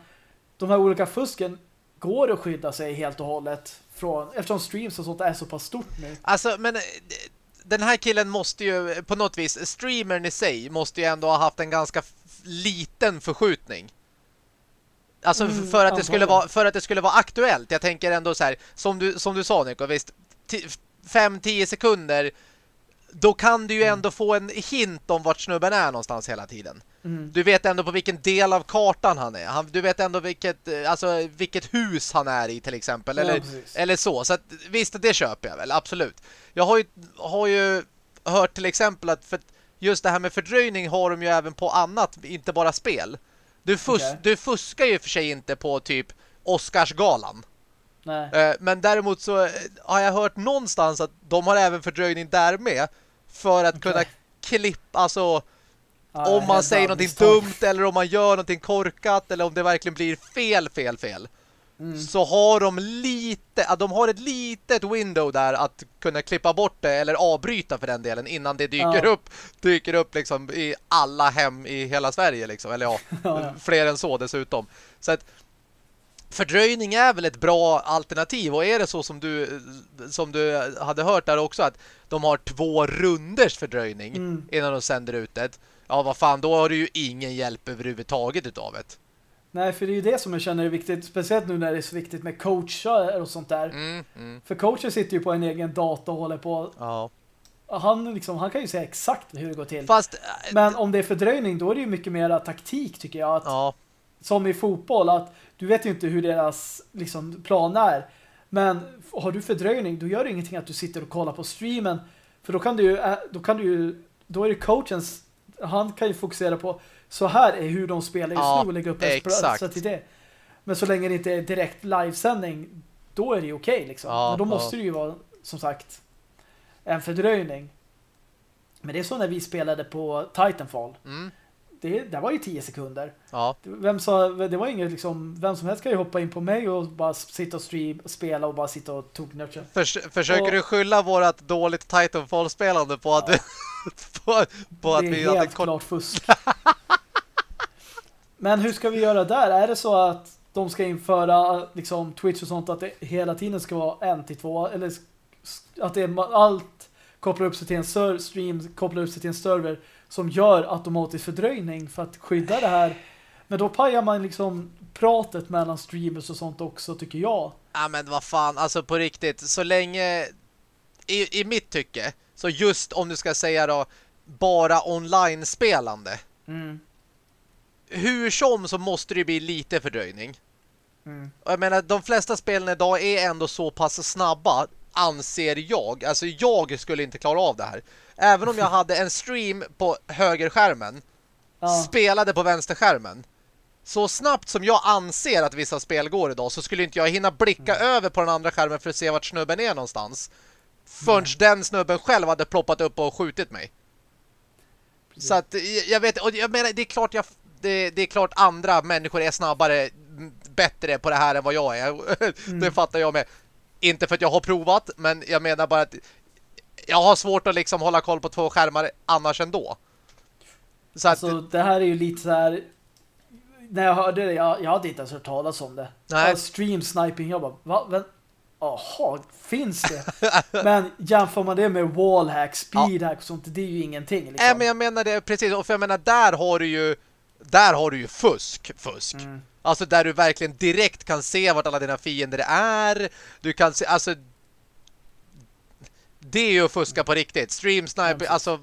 de här olika fusken går att skydda sig helt och hållet från, eftersom streams och sånt är så pass stort nu. Alltså, men eh, den här killen måste ju på något vis, streamern i sig måste ju ändå ha haft en ganska liten förskjutning. Alltså Mm, för, att det skulle vara, för att det skulle vara aktuellt. Jag tänker ändå så här, som du, som du sa Nico, visst, 5-10 sekunder då kan du ju ändå få en hint om vart snubben är någonstans hela tiden. Mm. Du vet ändå på vilken del av kartan han är. Han, du vet ändå vilket, alltså, vilket hus han är i till exempel. Ja, Eller, precis. eller så. Så att, visst, det köper jag väl. Absolut. Jag har ju, har ju hört till exempel att för just det här med fördröjning har de ju även på annat, inte bara spel. Du, fus Okej. du fuskar ju för sig inte på typ Oscarsgalan. Nej. Eh, Men däremot så eh, har jag hört någonstans att de har även fördröjning där med för att kunna klippa, alltså Ja, om man säger någonting misstag. dumt eller om man gör någonting korkat eller om det verkligen blir fel, fel, fel. Mm. Så har de lite, de har ett litet window där att kunna klippa bort det eller avbryta för den delen innan det dyker Ja. upp dyker upp liksom i alla hem i hela Sverige liksom, eller ja, Ja, ja. fler än så dessutom. Så att fördröjning är väl ett bra alternativ och är det så som du som du hade hört där också att de har två runders fördröjning Mm. innan de sänder ut det. Ja, vad fan, då har du ju ingen hjälp överhuvudtaget utav det. Nej, för det är ju det som jag känner är viktigt. Speciellt nu när det är så viktigt med coacher och sånt där. Mm, mm, För coachen sitter ju på en egen dator och håller på. ja. Han, liksom, han kan ju säga exakt hur det går till. Fast, äh, Men om det är fördröjning, då är det ju mycket mer taktik tycker jag. Att, ja, Som i fotboll, att du vet ju inte hur deras liksom, plan är. Men har du fördröjning, då gör det ingenting att du sitter och kollar på streamen. För då kan du ju, äh, då kan du ju, då är det coachens, han kan ju fokusera på så här är hur de spelar just Ja, nu och lägga upp en så till det. Men så länge det inte är direkt livesändning, då är det ju okej liksom. Ja, Men då ja. måste det ju vara, som sagt, en fördröjning. Men det är så när vi spelade på Titanfall. mm, Det, det var ju 10 sekunder. ja. Vem sa, det var inget liksom, vem som helst kan ju hoppa in på mig och bara sitta och stream, spela och bara sitta och toknötcha. Förs försöker Och- du skylla vårat dåligt Titanfall-spelande på att, på, på att det är vi hade helt kort... klart fusk. Men hur ska vi göra där? Är det så att de ska införa liksom Twitch och sånt att det hela tiden ska vara en till två eller att det är allt kopplar upp sig till en ser- stream kopplar upp sig till en server som gör automatisk fördröjning för att skydda det här. Men då pajar man liksom pratet mellan streamers och sånt också tycker jag. Ja men vad fan, alltså på riktigt, så länge i, i mitt tycke, så just om du ska säga då bara online-spelande Mm. hur som så måste det bli lite fördröjning. Mm. Och jag menar, de flesta spelen idag är ändå så pass snabba anser jag. Alltså jag skulle inte klara av det här. Även om jag hade en stream på högerskärmen Ja. spelade på vänsterskärmen. Så snabbt som jag anser att vissa spel går idag så skulle inte jag hinna blicka Mm. över på den andra skärmen för att se vart snubben är någonstans. Förrän den snubben själv hade ploppat upp och skjutit mig. Precis. Så att jag- vet, och jag menar det är klart jag, det, det är klart andra människor är snabbare bättre på det här än vad jag är. Mm. det fattar jag med. Inte för att jag har provat, men jag menar bara att jag har svårt att liksom hålla koll på två skärmar annars ändå. Så att, Alltså det här är ju lite så här när jag hörde det, jag, jag hade inte ens hört talas om det. Nej. Ja, stream sniping, jag bara, va? Men, Jaha, finns det? men jämför man det med wallhack, speedhack och sånt, det är ju ingenting. Liksom. Nej, men jag menar det precis. Och för jag menar, där har du ju där har du ju fusk, fusk. Mm. Alltså där du verkligen direkt kan se vart alla dina fiender är. Du kan se, alltså det är ju att fuska på riktigt. Stream sniper, alltså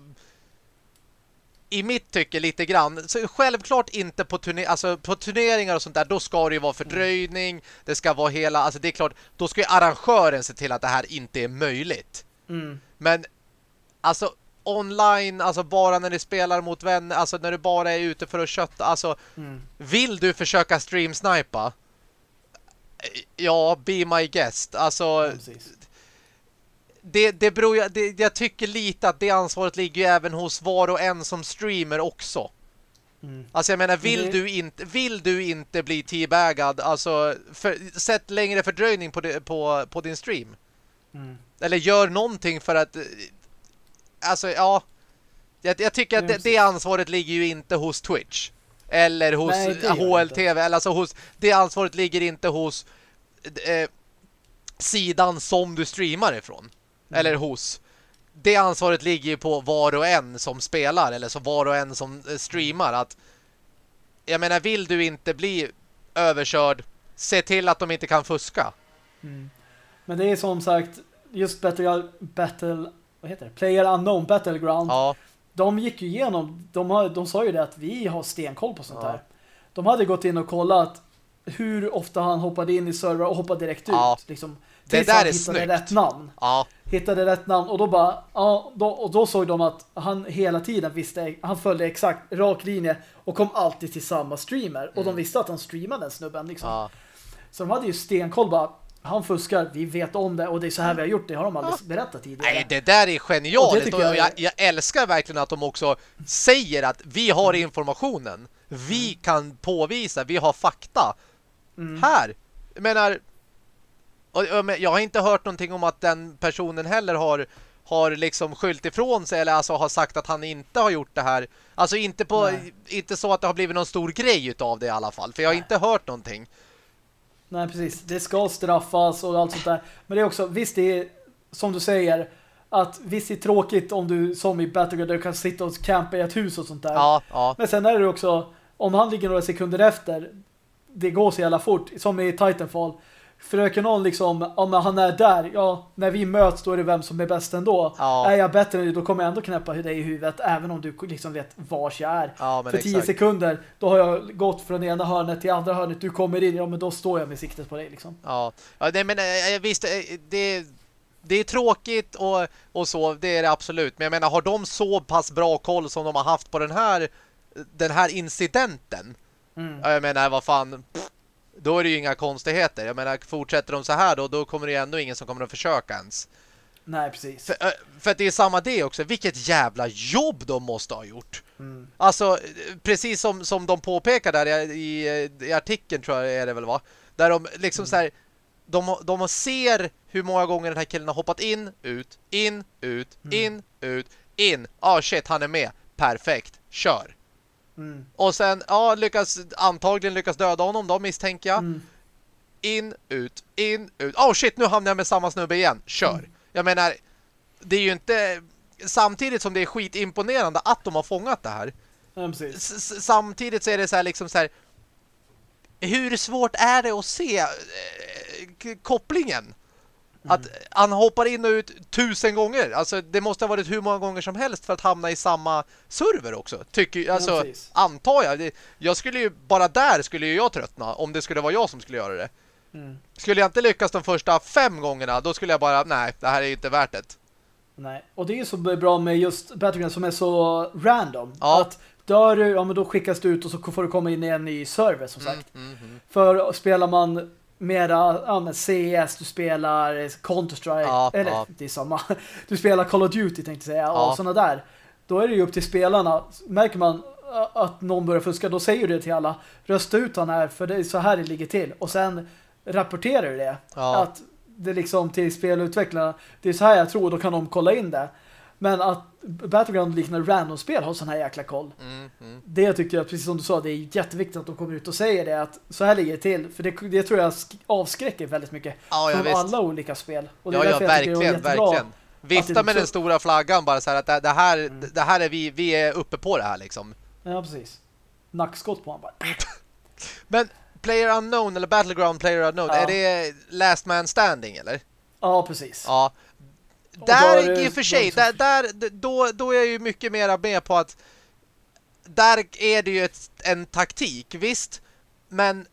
i mitt tycke lite grann. Så självklart inte på, turne alltså, på turneringar och sånt där. Då ska det ju vara fördröjning. Det ska vara hela, alltså det är klart. Då ska ju arrangören se till att det här inte är möjligt. Mm. Men alltså online, alltså bara när du spelar mot vänner, alltså när du bara är ute för att kötta, alltså Mm. vill du försöka stream-snipa? Ja, be my guest. Alltså, precis. det, det beror det, jag tycker lite att det ansvaret ligger ju även hos var och en som streamer också. Mm. Alltså jag menar, vill, det- du, inte, vill du inte bli teabagad, alltså för, sätt längre fördröjning på, det, på, på din stream. Mm. Eller gör någonting för att... Alltså, ja. Jag, jag tycker att det, det ansvaret ligger ju inte hos Twitch. Eller hos Nej, HLTV. Eller alltså hos, det ansvaret ligger inte hos eh, sidan som du streamar ifrån. Mm. Eller hos. Det ansvaret ligger ju på var och en som spelar. Eller så var och en som eh, streamar. Att, jag menar, vill du inte bli överkörd, se till att de inte kan fuska. Mm. Men det är som sagt, just Battle, battle vad heter det? Player Unknown Battleground. Ja, De gick ju igenom, de, har, de sa ju det att vi har stenkoll på sånt Ja. här. De hade gått in och kollat hur ofta han hoppade in i server och hoppade direkt ut. Ja. Liksom, det där han är hittade snyggt. rätt namn. Ja, Hittade rätt namn och då bara, ja, då, och då såg de att han hela tiden visste, han följde exakt rak linje och kom alltid till samma streamer. Och de visste att han streamade den snubben liksom. Mm. ja. Så de hade ju stenkoll bara, han fuskar, vi vet om det och det är så här vi har gjort det, har de aldrig berättat tidigare. Nej, det där är Och det genialiskt. Och jag jag, är- jag, älskar verkligen att de också säger att vi har informationen. Vi Mm. kan påvisa, vi har fakta. Här. Jag menar, och, och, men jag har inte hört någonting om att den personen heller har har liksom skylt ifrån sig eller alltså har sagt att han inte har gjort det här. Alltså inte på Nej. inte så att det har blivit någon stor grej utav det i alla fall. För jag har Nej. inte hört någonting. Nej, precis. Det ska straffas och allt sånt där. Men det är också, visst det är, som du säger, att visst det är tråkigt om du, som i Battleground, du kan sitta och campa i ett hus och sånt där. Ja, ja. Men sen är det också, om han ligger några sekunder efter, det går så jävla fort, som i Titanfall. Försöker någon liksom, om han är där, ja, när vi möts då är det vem som är bäst ändå. Ja. Är jag bättre än dig, då kommer jag ändå knäppa dig i huvudet, även om du liksom vet vars jag är. Ja, För 10 exakt. sekunder, då har jag gått från ena hörnet till andra hörnet, du kommer in, ja men då står jag med siktet på dig liksom. Ja, ja nej, men eh, visst, eh, det, det är tråkigt och, och så, det är det absolut. Men jag menar, har de så pass bra koll som de har haft på den här den här incidenten? Mm. Ja, Jag menar, vad fan, pff, då är det ju inga konstigheter. Jag menar, fortsätter de så här då, då kommer det ju ändå ingen som kommer att försöka ens. Nej, precis. För, eh, för det är samma det också. Vilket jävla jobb de måste ha gjort. Mm. Alltså, eh, precis som, som de påpekar där i, i, artikeln tror jag är det väl va? Där de liksom så här de, de ser hur många gånger den här killen har hoppat in, ut, in, ut, in, ut, in. Ah shit, han är med. Perfekt. Kör. Mm. Och sen, ja, lyckas antagligen lyckas döda honom då misstänker jag. Mm. In, ut, in, ut. Oh shit, nu hamnar jag med samma snubbe igen. Kör. Mm. Jag menar, det är ju inte... Samtidigt som det är skitimponerande att de har fångat det här. Ja, Samtidigt så är det så här liksom så här... Hur svårt är det att se eh, kopplingen? Att han hoppar in och ut tusen gånger. Alltså det måste ha varit hur många gånger som helst för att hamna i samma server också. Tycker alltså precis. antar jag. Det- Jag skulle ju bara där skulle ju jag tröttna om det skulle vara jag som skulle göra det. Mm. Skulle jag inte lyckas de första fem gångerna då skulle jag bara nej, det här är ju inte värt det. Nej. Och det är ju så bra med just Battleground som är så random. Ja. Att dör du, ja men då skickas du ut och så får du komma in i en ny server som sagt. Mm, mm, mm. För spelar man mera ja, men CS, du spelar Counter-Strike, Ja, eller ja. det är samma. Du spelar Call of Duty tänkte jag säga, Ja. och sådana där. Då är det ju upp till spelarna. Märker man att någon börjar fuska, då säger du det till alla. Rösta ut han här, för det är så här det ligger till. Och sen rapporterar du det. Att det liksom till spelutvecklarna, det är så här jag tror, då kan de kolla in det. Men att Battleground liknar random-spel har sån här jäkla koll. Mm, mm. Det tycker jag, precis som du sa, det är jätteviktigt att de kommer ut och säger det, att så här ligger det till. För det, det tror jag sk- avskräcker väldigt mycket Ja, ja, från visst. alla olika spel. Och det är Ja, ja, är verkligen, jättebra. verkligen. Vifta med den stora flaggan bara så här att det, det här, Mm. det här är vi, vi är uppe på det här liksom. Ja, precis. Nackskott på honom bara. Men Player Unknown eller Battleground Player Unknown, Ja. är det Last Man Standing eller? Ja, precis. Ja. Där i och för sig, där, där, då, då är jag ju mycket mera med på att där är det ju ett, en taktik, visst. Men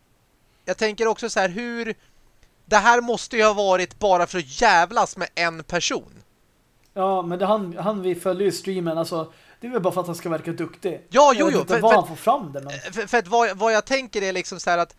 jag tänker också så här, hur... Det här måste ju ha varit bara för att jävlas med en person. Ja, men det, han, han vi följer ju streamen, alltså det är väl bara för att han ska verka duktig. Ja, jag jo, vet jo, inte för- var för- han får fram det, men... För, för att vad, vad jag tänker är liksom så här att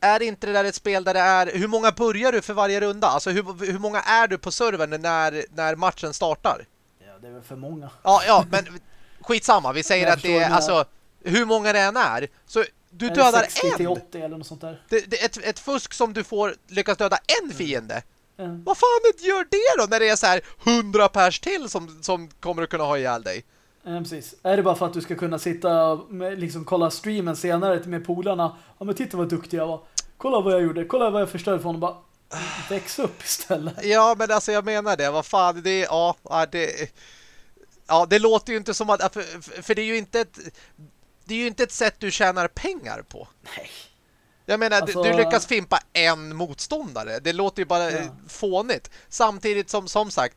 är inte det där ett spel där det är hur många börjar du för varje runda? Alltså hur, hur många är du på servern när, när matchen startar? Ja, det är väl för många. Ja, ja, men skitsamma. Vi säger att det är alltså hur många det än är. Så du det dödar 60 till en. 80 eller något sånt där. Det, det, ett, ett fusk som du får lyckas döda en fiende. Ja. Vad fan gör det då när det är så här 100 pers till som, som kommer att kunna ha ihjäl dig? Ja, precis. Är det bara för att du ska kunna sitta med, liksom kolla streamen senare med polarna? Ja, men titta vad duktig jag var. Kolla vad jag gjorde. Kolla vad jag förstörde för honom. Bara väx upp istället. Ja, men alltså jag menar det. Vad fan, det är... Ja, det... Ja, det låter ju inte som att... För, för det är ju inte ett... Det är ju inte ett sätt du tjänar pengar på. Nej. Jag menar, Alltså- du, du lyckas fimpa en motståndare. Det låter ju bara Ja. eh, fånigt. Samtidigt som, som sagt,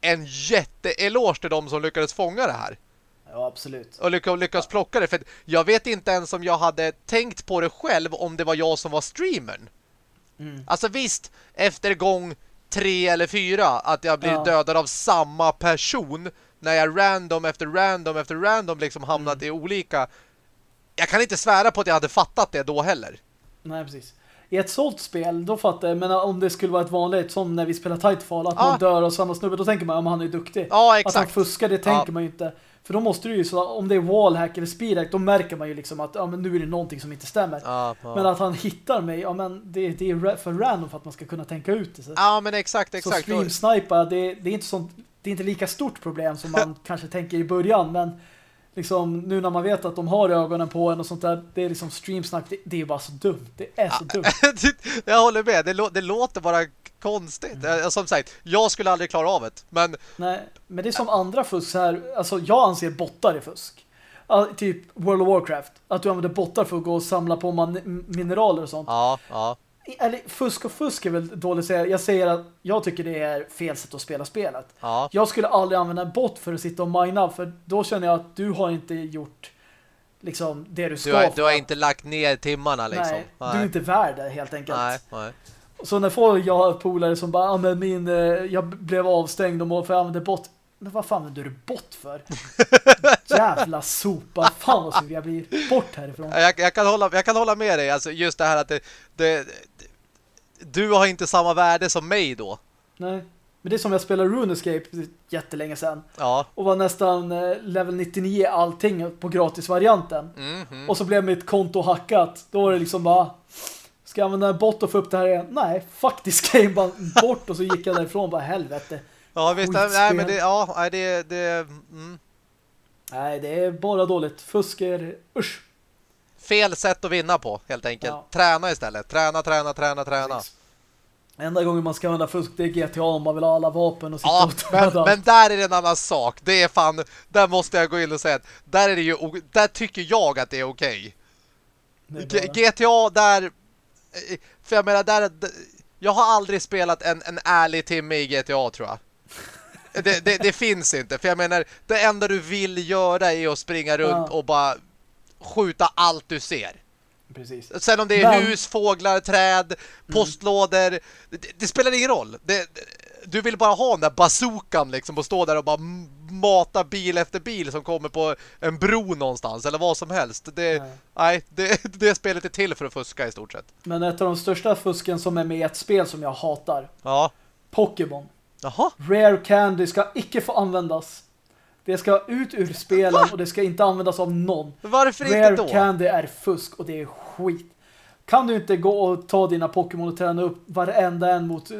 en jätteeloge till de som lyckades fånga det här. Ja, absolut. Och lyckas, lyckas plocka det. För jag vet inte ens om jag hade tänkt på det själv om det var jag som var streamern. Mm. Alltså visst, efter gång tre eller fyra att jag blir Ja. dödad av samma person när jag random efter random efter random liksom hamnat Mm. i olika... Jag kan inte svära på att jag hade fattat det då heller. Nej, precis. I ett sålt spel, då fattar jag. Men om det skulle vara ett vanligt, som när vi spelar Titanfall, att Ja. man dör av samma snubbe, då tänker man, ja, han är duktig. Ja, Att han exakt. fuskar, det tänker Ja. man ju inte. För då måste du ju, så om det är wallhack eller speedhack, då märker man ju liksom att ja, men nu är det någonting som inte stämmer. Ja. Men att han hittar mig, ja men det, det är för random för att man ska kunna tänka ut det. Så, ja, men exakt, så exakt. streamsnipa, det, det är inte sånt, det är inte lika stort problem som man kanske tänker i början, men liksom nu när man vet att de har ögonen på en och sånt där, det är liksom streamsnack, det, det är bara så dumt. Det är så dumt. jag håller med. Det, lå det låter bara konstigt. Mm. Eh, Som sagt, jag skulle aldrig klara av det. Men Nej, men det är som andra fusk här. Alltså jag anser bottar är fusk. Ja, typ World of Warcraft. Att du använder bottar för att gå och samla på man mineraler och sånt. ja, ja. Eller fusk och fusk är väl dåligt att säga. Jag säger att jag tycker det är fel sätt att spela spelet. ja. Jag skulle aldrig använda en bot för att sitta och mina för då känner jag att du har inte gjort liksom det du ska. Du, har, du har inte lagt ner timmarna liksom. Nej, du är inte värd det helt enkelt. nej, nej. Så när får jag har polare som bara, ah, men min, eh, jag blev avstängd och för jag använde bot. Men vad fan använder du bot för? Jävla sopa. Fan vad sur jag blir. Bort härifrån. Jag, jag, kan hålla, jag kan hålla med dig. Alltså, just det här att det, det, du har inte samma värde som mig då. Nej. Men det är som jag spelade RuneScape jättelänge sedan. Ja. Och var nästan eh, level 99 allting på gratisvarianten. Mm, mm. Och så blev mitt konto hackat. Då var det liksom bara... Ska jag använda en bot och få upp det här igen? Nej, faktiskt game bara bort och så gick jag därifrån bara helvete. Ja, visst. Skitspel. Nej, men det, ja, det, det mm. Nej, det är bara dåligt. Fusk är... Usch. fel sätt att vinna på, helt enkelt. Ja. Träna istället. Träna, träna, träna, träna. Precis. Enda gången man ska använda fusk det är GTA om man vill ha alla vapen och sitta Ja, och men, men där är det en annan sak. Det är fan, där måste jag gå in och säga att där är det ju, där tycker jag att det är okej. Bara- GTA där, eh, för jag menar där, jag har aldrig spelat en, en ärlig timme i GTA tror jag. Det, det, det finns inte, för jag menar, det enda du vill göra är att springa runt Ja. och bara skjuta allt du ser. Precis. Sen om det är Men- hus, fåglar, träd, postlådor, det, det spelar ingen roll. Du vill bara ha den där bazookan liksom och stå där och bara mata bil efter bil som kommer på en bro någonstans eller vad som helst. Det, Nej. nej, det, det spelet är till för att fuska i stort sett. Men ett av de största fusken som är med i ett spel som jag hatar. Ja. Pokémon. Jaha. Rare Candy ska icke få användas. Det ska ut ur spelen och det ska inte användas av någon. Varför Rare inte då? Candy är fusk och det är skit. Kan du inte gå och ta dina Pokémon och träna upp varenda en mot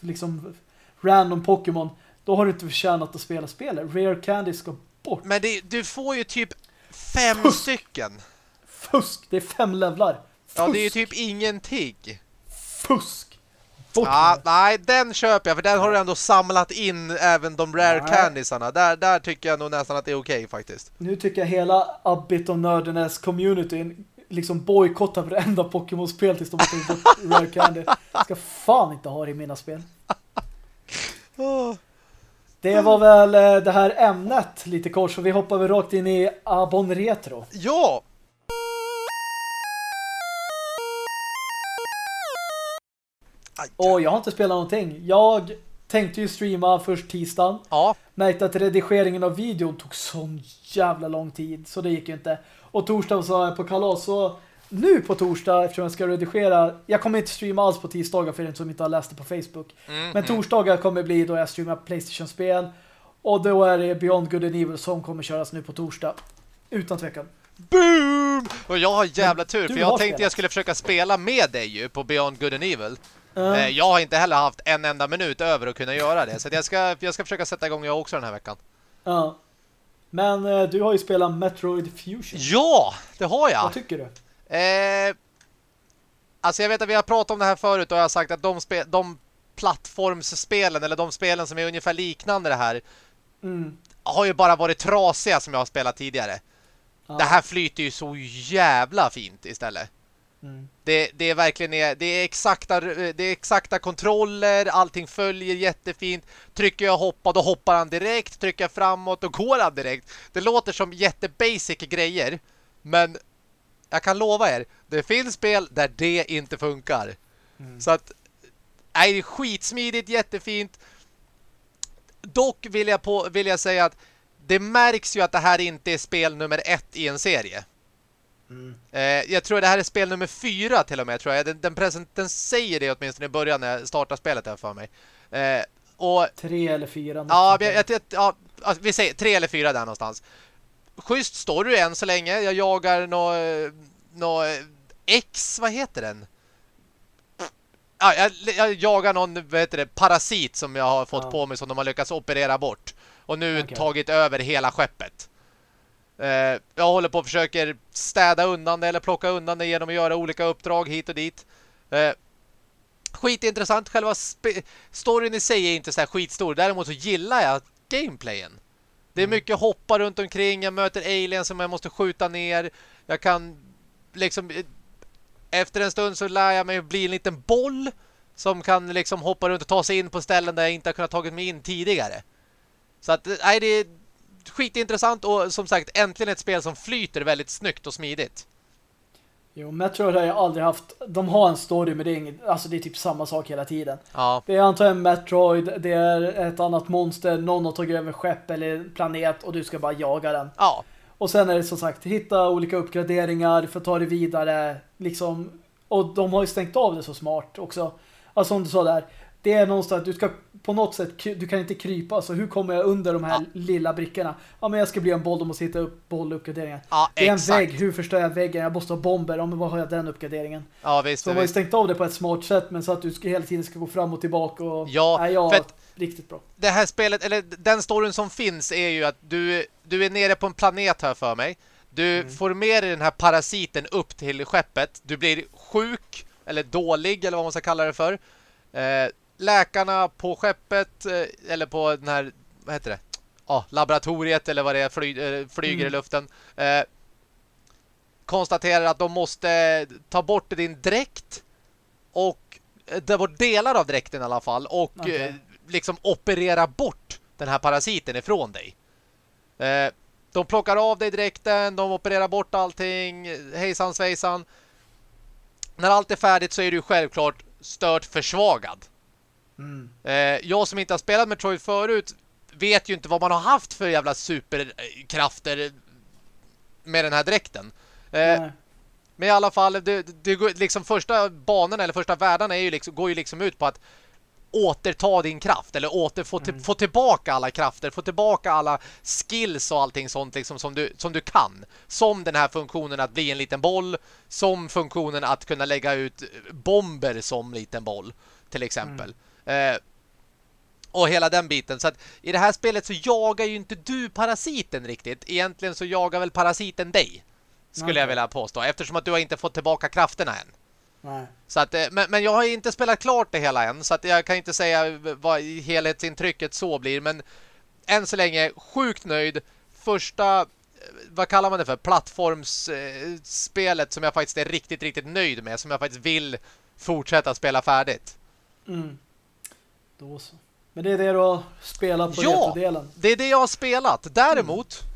liksom random Pokémon, då har du inte förtjänat att spela spelet. Rare Candy ska bort. Men det, du får ju typ fem Fusk. stycken. Fusk! Det är fem levlar. Fusk! Ja, det är ju typ ingenting. Fusk! Ja, nej, den köper jag för den har du ändå samlat in även de rare Nej. candiesarna. Där, där tycker jag nog nästan att det är okej faktiskt. Nu tycker jag hela Abit och Nördenes communityn liksom bojkottar varenda Pokémon-spel tills de har tagit bort Rare Candy. Ska fan inte ha det i mina spel. Det var väl eh, det här ämnet lite kort så vi hoppar väl rakt in i Abon Retro. Ja! Och jag har inte spelat någonting. Jag tänkte ju streama först tisdagen. Ja, Märkte att redigeringen av videon tog sån jävla lång tid. Så det gick ju inte. Och torsdag så var jag på kalas. Så nu på torsdag, eftersom jag ska redigera. Jag kommer inte streama alls på tisdagar för er som inte har läst det på Facebook. Mm, Men torsdagar kommer bli då jag streamar Playstation-spel. Och då är det Beyond Good and Evil som kommer köras nu på torsdag. Utan tvekan. boom! Och jag har jävla tur, för jag tänkte spelat. jag skulle försöka spela med dig ju på Beyond Good and Evil. Eh, Jag har inte heller haft en enda minut över att kunna göra det. Så jag ska, jag ska försöka sätta igång jag också den här veckan. ja. Men eh, du har ju spelat Metroid Fusion. Ja, det har jag! Vad tycker du? Eh, alltså jag vet att vi har pratat om det här förut och jag har sagt att de, de plattformsspelen eller de spelen som är ungefär liknande det här Mm. har ju bara varit trasiga som jag har spelat tidigare. Ja. Det här flyter ju så jävla fint istället. Mm. Det, det är verkligen det är exakta, det är exakta kontroller, allting följer jättefint. Trycker jag hoppa, då hoppar han direkt. Trycker jag framåt, då går han direkt. Det låter som jättebasic grejer, men jag kan lova er, det finns spel där det inte funkar. Mm. Så att, nej, det är skitsmidigt, jättefint. Dock vill jag, på, vill jag säga att det märks ju att det här inte är spel nummer ett i en serie. Mm. Eh, jag tror det här är spel nummer fyra till och med, tror jag. Den, den, present, den säger det åtminstone i början när jag startar spelet här för mig. Eh, och, tre eller fyra. Ja, jag, jag, ja, alltså, vi säger tre eller fyra där någonstans. Schysst story än så länge. Jag jagar nå, nå X, vad heter den? Ja, jag, jag jagar någon vad heter det, parasit som jag har fått ja. på mig som de har lyckats operera bort. Och nu okay. tagit över hela skeppet. Eh, jag håller på och försöker städa undan det eller plocka undan det genom att göra olika uppdrag hit och dit. Eh, skitintressant. Själva storyn i sig är inte så här skitstor. Däremot så gillar jag gameplayen. Det är mm. mycket hoppa runt omkring. Jag möter aliens som jag måste skjuta ner. Jag kan liksom... Efter en stund så lär jag mig bli en liten boll som kan liksom hoppa runt och ta sig in på ställen där jag inte har kunnat tagit mig in tidigare. Så att, nej, det är skitintressant och som sagt, äntligen ett spel som flyter väldigt snyggt och smidigt. Jo, Metroid har jag aldrig haft. De har en story men det är, inget, alltså det är typ samma sak hela tiden. Ja. Det är antagligen Metroid, det är ett annat monster, någon har tagit över skepp eller planet och du ska bara jaga den. Ja. Och sen är det som sagt, hitta olika uppgraderingar för att ta det vidare. Liksom, och de har ju stängt av det så smart också. Alltså som du sa där, det är någonstans, du ska på något sätt, du kan inte krypa. Så hur kommer jag under de här ja. lilla brickorna? Ja, men jag ska bli en boll, då måste hitta upp bolluppgraderingen. Ja, det är exakt. en vägg, hur förstör jag väggen? Jag måste ha bomber, ja, men vad har jag den uppgraderingen? Ja, visst. Så de har ju stängt av det på ett smart sätt, men så att du ska, hela tiden ska gå fram och tillbaka. Och, ja, nej, ja, för riktigt bra. Det här spelet, eller den storyn som finns är ju att du, du är nere på en planet här för mig. Du mm. får med dig den här parasiten upp till skeppet. Du blir sjuk, eller dålig, eller vad man ska kalla det för. Eh, läkarna på skeppet eh, eller på den här, vad heter det? Ja, laboratoriet eller vad det är, fly, eh, flyger mm. i luften. Eh, konstaterar att de måste ta bort din dräkt och ta bort delar av dräkten i alla fall och okay. liksom operera bort den här parasiten ifrån dig. de plockar av dig dräkten, de opererar bort allting, hejsan svejsan. När allt är färdigt så är du självklart stört försvagad. Mm. Eh, jag som inte har spelat Metroid förut vet ju inte vad man har haft för jävla superkrafter med den här dräkten. Eh, men i alla fall, det, det, liksom första banorna eller första världarna är ju liksom, går ju liksom ut på att återta din kraft eller åter, få, mm. få tillbaka alla krafter, få tillbaka alla skills och allting sånt liksom som du, som du kan. Som den här funktionen att bli en liten boll, som funktionen att kunna lägga ut bomber som liten boll till exempel. Mm. Eh, och hela den biten. Så att i det här spelet så jagar ju inte du parasiten riktigt. Egentligen så jagar väl parasiten dig. Skulle okay. jag vilja påstå. Eftersom att du har inte fått tillbaka krafterna än. Nej. Så att, eh, men, men jag har inte spelat klart det hela än. Så att jag kan inte säga vad helhetsintrycket så blir. Men än så länge sjukt nöjd. Första, eh, vad kallar man det för? Plattformsspelet som jag faktiskt är riktigt, riktigt nöjd med. Som jag faktiskt vill fortsätta spela färdigt. Mm. Då så. Men det är det du har spelat på ja, delen. det är det jag har spelat. Däremot mm.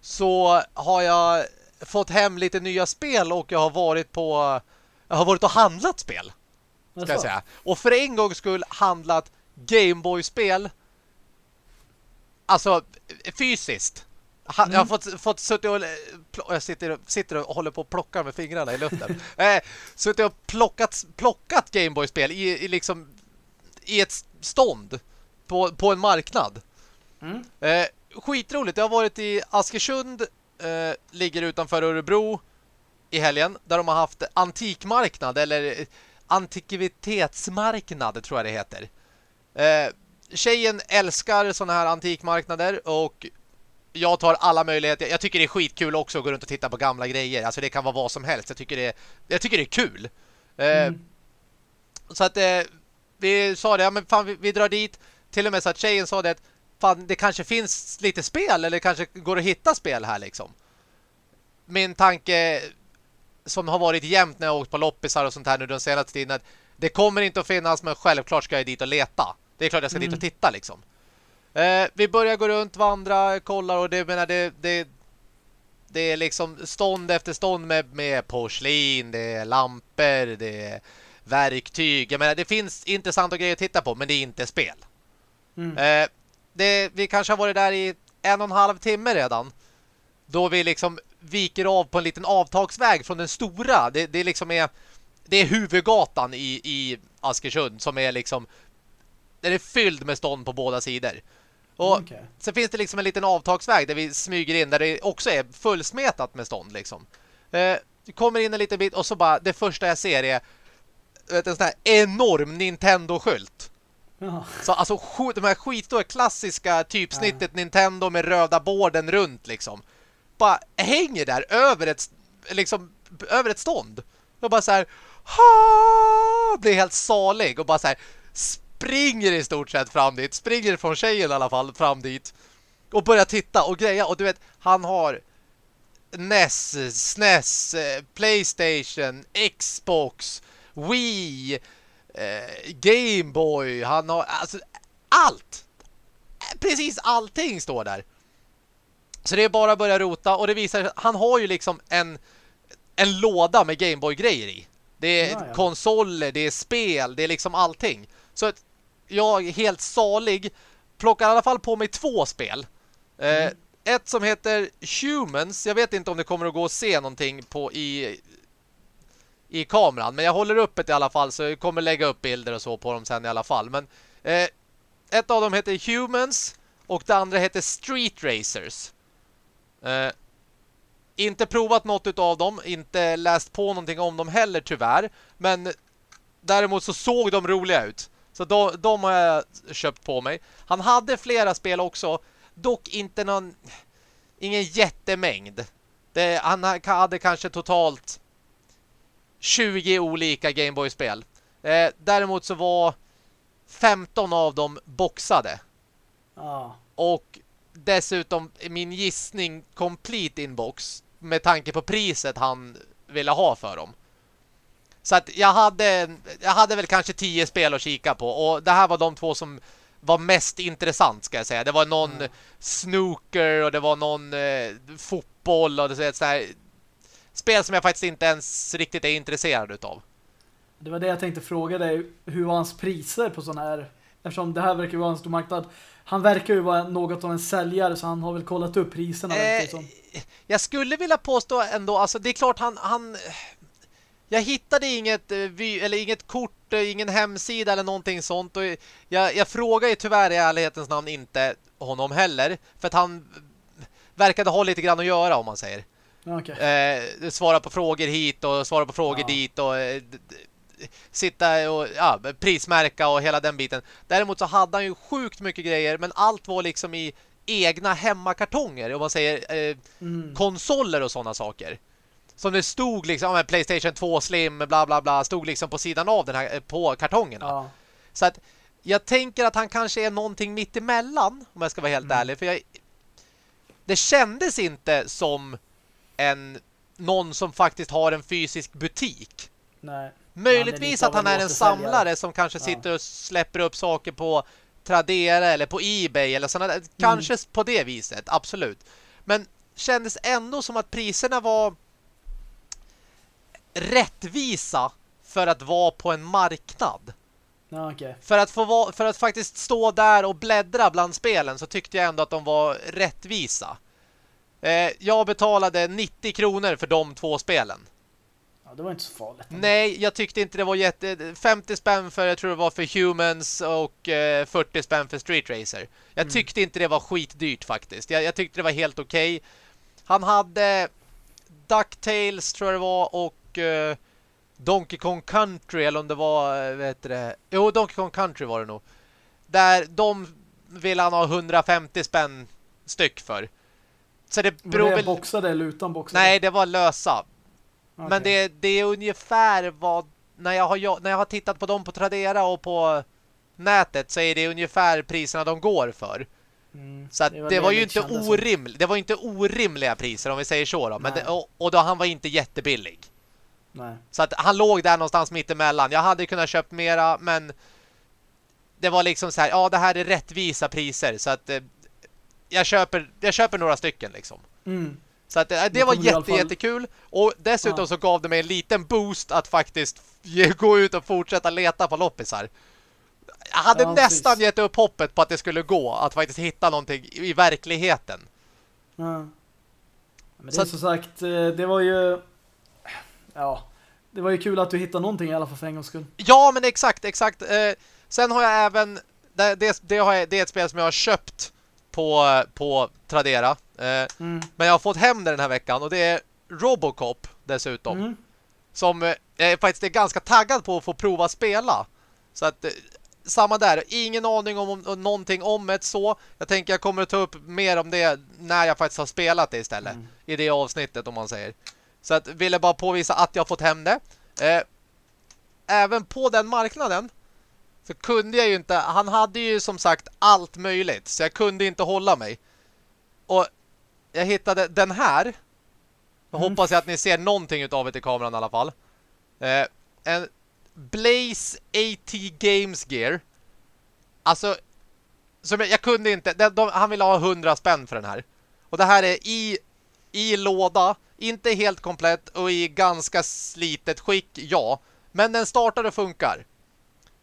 så har jag fått hem lite nya spel och jag har varit på jag har varit och handlat spel. Ska jag säga. Och för en gång skulle handlat Gameboy-spel alltså fysiskt. Mm. Jag har fått, fått suttit och jag sitter, sitter och håller på att plocka med fingrarna i luften. eh, suttit och plockat, plockat Gameboy-spel i, i liksom i ett stånd på, på en marknad. Mm. Eh, skitroligt. Jag har varit i Askersund, eh, ligger utanför Örebro i helgen, där de har haft antikmarknad eller antikvitetsmarknad tror jag det heter. Eh, tjejen älskar sådana här antikmarknader och jag tar alla möjligheter. Jag tycker det är skitkul också att gå runt och titta på gamla grejer. Alltså det kan vara vad som helst. Jag tycker det, jag tycker det är kul. Eh, mm. Så att eh, vi sa det, ja men fan vi, vi, drar dit. Till och med så att tjejen sa det att fan det kanske finns lite spel eller kanske går att hitta spel här liksom. Min tanke som har varit jämnt när jag åkt på loppisar och sånt här nu den senaste tiden att det kommer inte att finnas men självklart ska jag dit och leta. Det är klart jag ska mm. dit och titta liksom. Eh, vi börjar gå runt, vandra, kollar och det menar det, det det är liksom stånd efter stånd med, med porslin, det är lampor, det är verktyg. Jag menar, det finns intressanta grejer att titta på, men det är inte spel. Mm. Eh, det, vi kanske har varit där i en och en halv timme redan. Då vi liksom viker av på en liten avtagsväg från den stora. Det, det liksom är det är huvudgatan i, i Askersund som är liksom den är fylld med stånd på båda sidor. Och Okay. sen finns det liksom en liten avtagsväg där vi smyger in där det också är fullsmetat med stånd liksom. Eh, kommer in en liten bit och så bara det första jag ser är vet, en sån här enorm Nintendo-skylt. Ja. Så alltså de här skitstora klassiska typsnittet Nintendo med röda borden runt liksom. Bara hänger där över ett liksom över ett stånd. Och bara så här ha! blir helt salig och bara så här springer i stort sett fram dit. Springer från tjejen i alla fall fram dit. Och börjar titta och greja. Och du vet, han har NES, SNES, eh, Playstation, Xbox, Wii, eh, Game Boy. Han har alltså allt. Precis allting står där. Så det är bara att börja rota och det visar han har ju liksom en en låda med Game Boy grejer i. Det är Ja, ja. konsoler, det är spel, det är liksom allting. Så att jag är helt salig plockar i alla fall på mig två spel. Eh, ett som heter Humans. Jag vet inte om det kommer att gå att se någonting på i i kameran, men jag håller upp det i alla fall så jag kommer lägga upp bilder och så på dem sen i alla fall. Men eh, ett av dem heter Humans och det andra heter Street Racers. Eh, inte provat något av dem, inte läst på någonting om dem heller tyvärr, men däremot så såg de roliga ut. Så de, de har jag köpt på mig. Han hade flera spel också, dock inte någon ingen jättemängd. Det, han hade kanske totalt 20 olika Gameboy-spel. Eh, däremot så var 15 av dem boxade. Ja. Och dessutom min gissning complete inbox med tanke på priset han ville ha för dem. Så att jag hade jag hade väl kanske 10 spel att kika på och det här var de två som var mest intressant ska jag säga. Det var någon Mm. snooker och det var någon eh, fotboll och det så här spel som jag faktiskt inte ens riktigt är intresserad utav. Det var det jag tänkte fråga dig. Hur var hans priser på sån här... Eftersom det här verkar vara en stor marknad. Han verkar ju vara något av en säljare så han har väl kollat upp priserna. Eh, som. jag skulle vilja påstå ändå, alltså det är klart han, han jag hittade inget, eh, eller inget kort, eh, ingen hemsida eller någonting sånt och jag, jag frågar ju tyvärr i ärlighetens namn inte honom heller, för att han verkade ha lite grann att göra om man säger. Okej. Eh, svara på frågor hit och svara på frågor Ja. dit och eh, sitta och ja, prismärka och hela den biten. Däremot så hade han ju sjukt mycket grejer men allt var liksom i egna hemmakartonger om man säger eh, Mm. konsoler och sådana saker. Som det stod liksom, ja, Playstation 2 Slim, bla bla bla, stod liksom på sidan av den här, eh, på kartongerna. Ja. Så att jag tänker att han kanske är någonting mitt emellan om jag ska vara helt Mm. ärlig. För jag, det kändes inte som en någon som faktiskt har en fysisk butik. Nej. Möjligtvis att han är en samlare som kanske Ja. sitter och släpper upp saker på Tradera eller på Ebay eller sådana där. Kanske på det viset, absolut. Men kändes ändå som att priserna var rättvisa för att vara på en marknad. Ja, okej. För att, få för att faktiskt stå där och bläddra bland spelen så tyckte jag ändå att de var rättvisa. Eh, jag betalade 90 kronor för de två spelen. Ja, det var inte så farligt. Nej, jag tyckte inte det var jätte... 50 spänn för, jag tror det var för Humans och eh, 40 spänn för Street Racer. Jag Mm. tyckte inte det var skitdyrt faktiskt. Jag, jag tyckte det var helt okej. Han hade DuckTales tror jag det var och eh, Donkey Kong Country eller om det var, eh, heter det? Jo, Donkey Kong Country var det nog. Där de vill han ha 150 spänn styck för. Så det Var beror det väl... boxade eller utan boxade? Nej, det var lösa. Okej. Men det, det är ungefär vad när jag, har, när jag har tittat på dem på Tradera och på nätet så är det ungefär priserna de går för. Mm. Så Det var det, var ju inte orimligt. Det var inte orimliga priser om vi säger så då. Men det, och, och då han var inte jättebillig. Nej. Så att han låg där någonstans mitt emellan. Jag hade kunnat köpt mera men det var liksom så här, ja det här är rättvisa priser så att eh, jag köper jag köper några stycken liksom. Mm. Så att, det, det var jätte, jättekul. Och dessutom ja. så gav det mig en liten boost att faktiskt gå ut och fortsätta leta på loppisar. Jag hade ja, nästan precis. gett upp hoppet på att det skulle gå. Att faktiskt hitta någonting i verkligheten. Ja. Men det så är som sagt, eh, det var ju... Ja, det var ju kul att du hittade någonting i alla fall för en gångs skull. Ja, men exakt, exakt. Eh, sen har jag även... Det, det, det, har jag, det är ett spel som jag har köpt på, på Tradera. Eh, mm. Men jag har fått hem det den här veckan och det är Robocop dessutom. Mm. Som eh, jag faktiskt är ganska taggad på att få prova spela. Så att samma där, ingen aning om, om någonting om ett så. Jag tänker jag kommer att ta upp mer om det när jag faktiskt har spelat det istället. Mm. I det avsnittet om man säger. Så att ville bara påvisa att jag har fått hem det. Eh, även på den marknaden så kunde jag ju inte, han hade ju som sagt allt möjligt. Så jag kunde inte hålla mig. Och jag hittade den här. Jag mm. hoppas jag att ni ser någonting av det i kameran i alla fall. Eh, en Blaze AT Games Gear. Alltså, som jag, jag kunde inte, de, de, han ville ha 100 spänn för den här. Och det här är i, i låda, inte helt komplett och i ganska slitet skick, ja. Men den startar och funkar.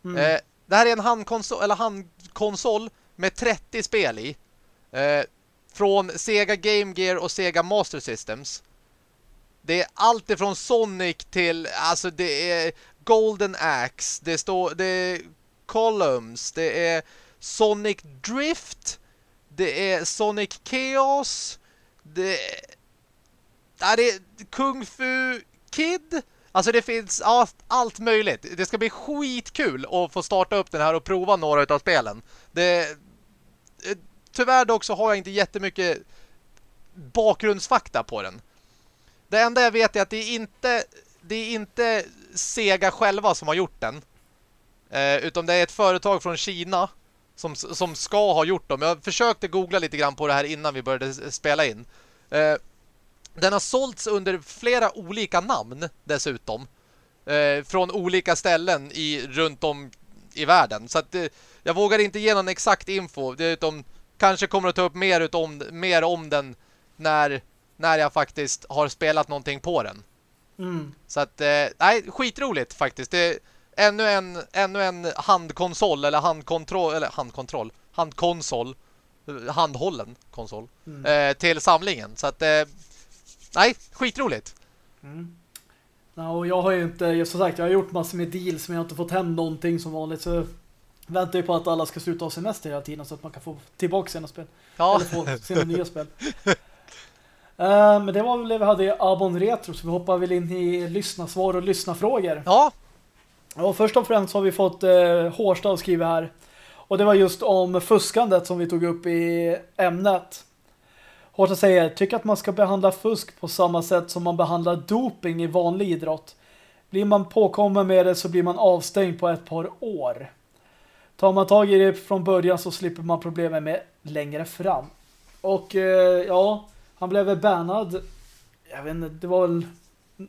Mm. Eh, det här är en handkonsol, eller handkonsol med 30 spel i. Eh, från Sega Game Gear och Sega Master Systems. Det är allt ifrån Sonic till, alltså det är Golden Axe, det står det är Columns, det är Sonic Drift, det är Sonic Chaos, det är, det är Kung Fu Kid. Alltså det finns allt möjligt. Det ska bli skitkul att få starta upp den här och prova några av spelen. Det, eh, tyvärr dock så har jag inte jättemycket bakgrundsfakta på den. Det enda jag vet är att det är inte det är inte Sega själva som har gjort den. Eh, utan det är ett företag från Kina som, som ska ha gjort dem. Jag försökte googla lite grann på det här innan vi började spela in. Eh, den har sålts under flera olika namn dessutom. Eh, från olika ställen i, runt om i världen. Så att, eh, jag vågar inte ge någon exakt info. Utom, kanske kommer att ta upp mer, utom, mer om den när, när jag faktiskt har spelat någonting på den. Mm. Så att, eh, nej, skitroligt faktiskt. Det är ännu en, ännu en handkonsol eller handkontroll, eller handkontroll, handkonsol, handhållen konsol mm. eh, till samlingen. Så att, eh, nej, skitroligt. Mm. Ja, och jag har ju inte, som sagt, jag har gjort massor med deals men jag har inte fått hem någonting som vanligt så väntar ju på att alla ska sluta ha semester hela tiden så att man kan få tillbaka sina spel. Ja. Eller få sina nya spel. Uh, men det var väl det vi hade i Abon Retro så vi hoppar väl in i lyssnarsvar och lyssnarfrågor. Ja. Och först och främst har vi fått uh, Hårstad skriva här. Och det var just om fuskandet som vi tog upp i ämnet. Hårstad säger, tycker att man ska behandla fusk på samma sätt som man behandlar doping i vanlig idrott. Blir man påkommen med det så blir man avstängd på ett par år. Tar man tag i det från början så slipper man problemen med längre fram. Och uh, ja han blev väl bannad jag vet inte, det var väl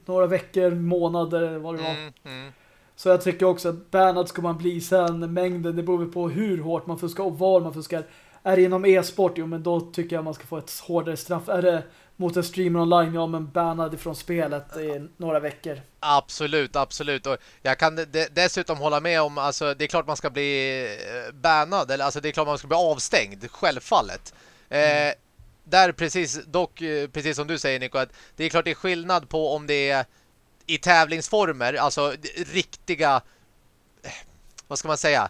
några veckor, månader vad det var. Mm, mm. Så jag tycker också att bannad ska man bli sen. Mängden, det beror på hur hårt man fuskar och var man fuskar. Är det inom e-sport, jo men då tycker jag man ska få ett hårdare straff. Är det mot en streamer online, ja men bannad ifrån spelet i några veckor. Absolut, absolut. Och jag kan dessutom hålla med om, alltså det är klart man ska bli eh, bannad, eller alltså det är klart man ska bli avstängd, självfallet. Mm. Eh, där precis, dock eh, precis som du säger Nico, att det är klart det är skillnad på om det är i tävlingsformer, alltså riktiga eh, vad ska man säga,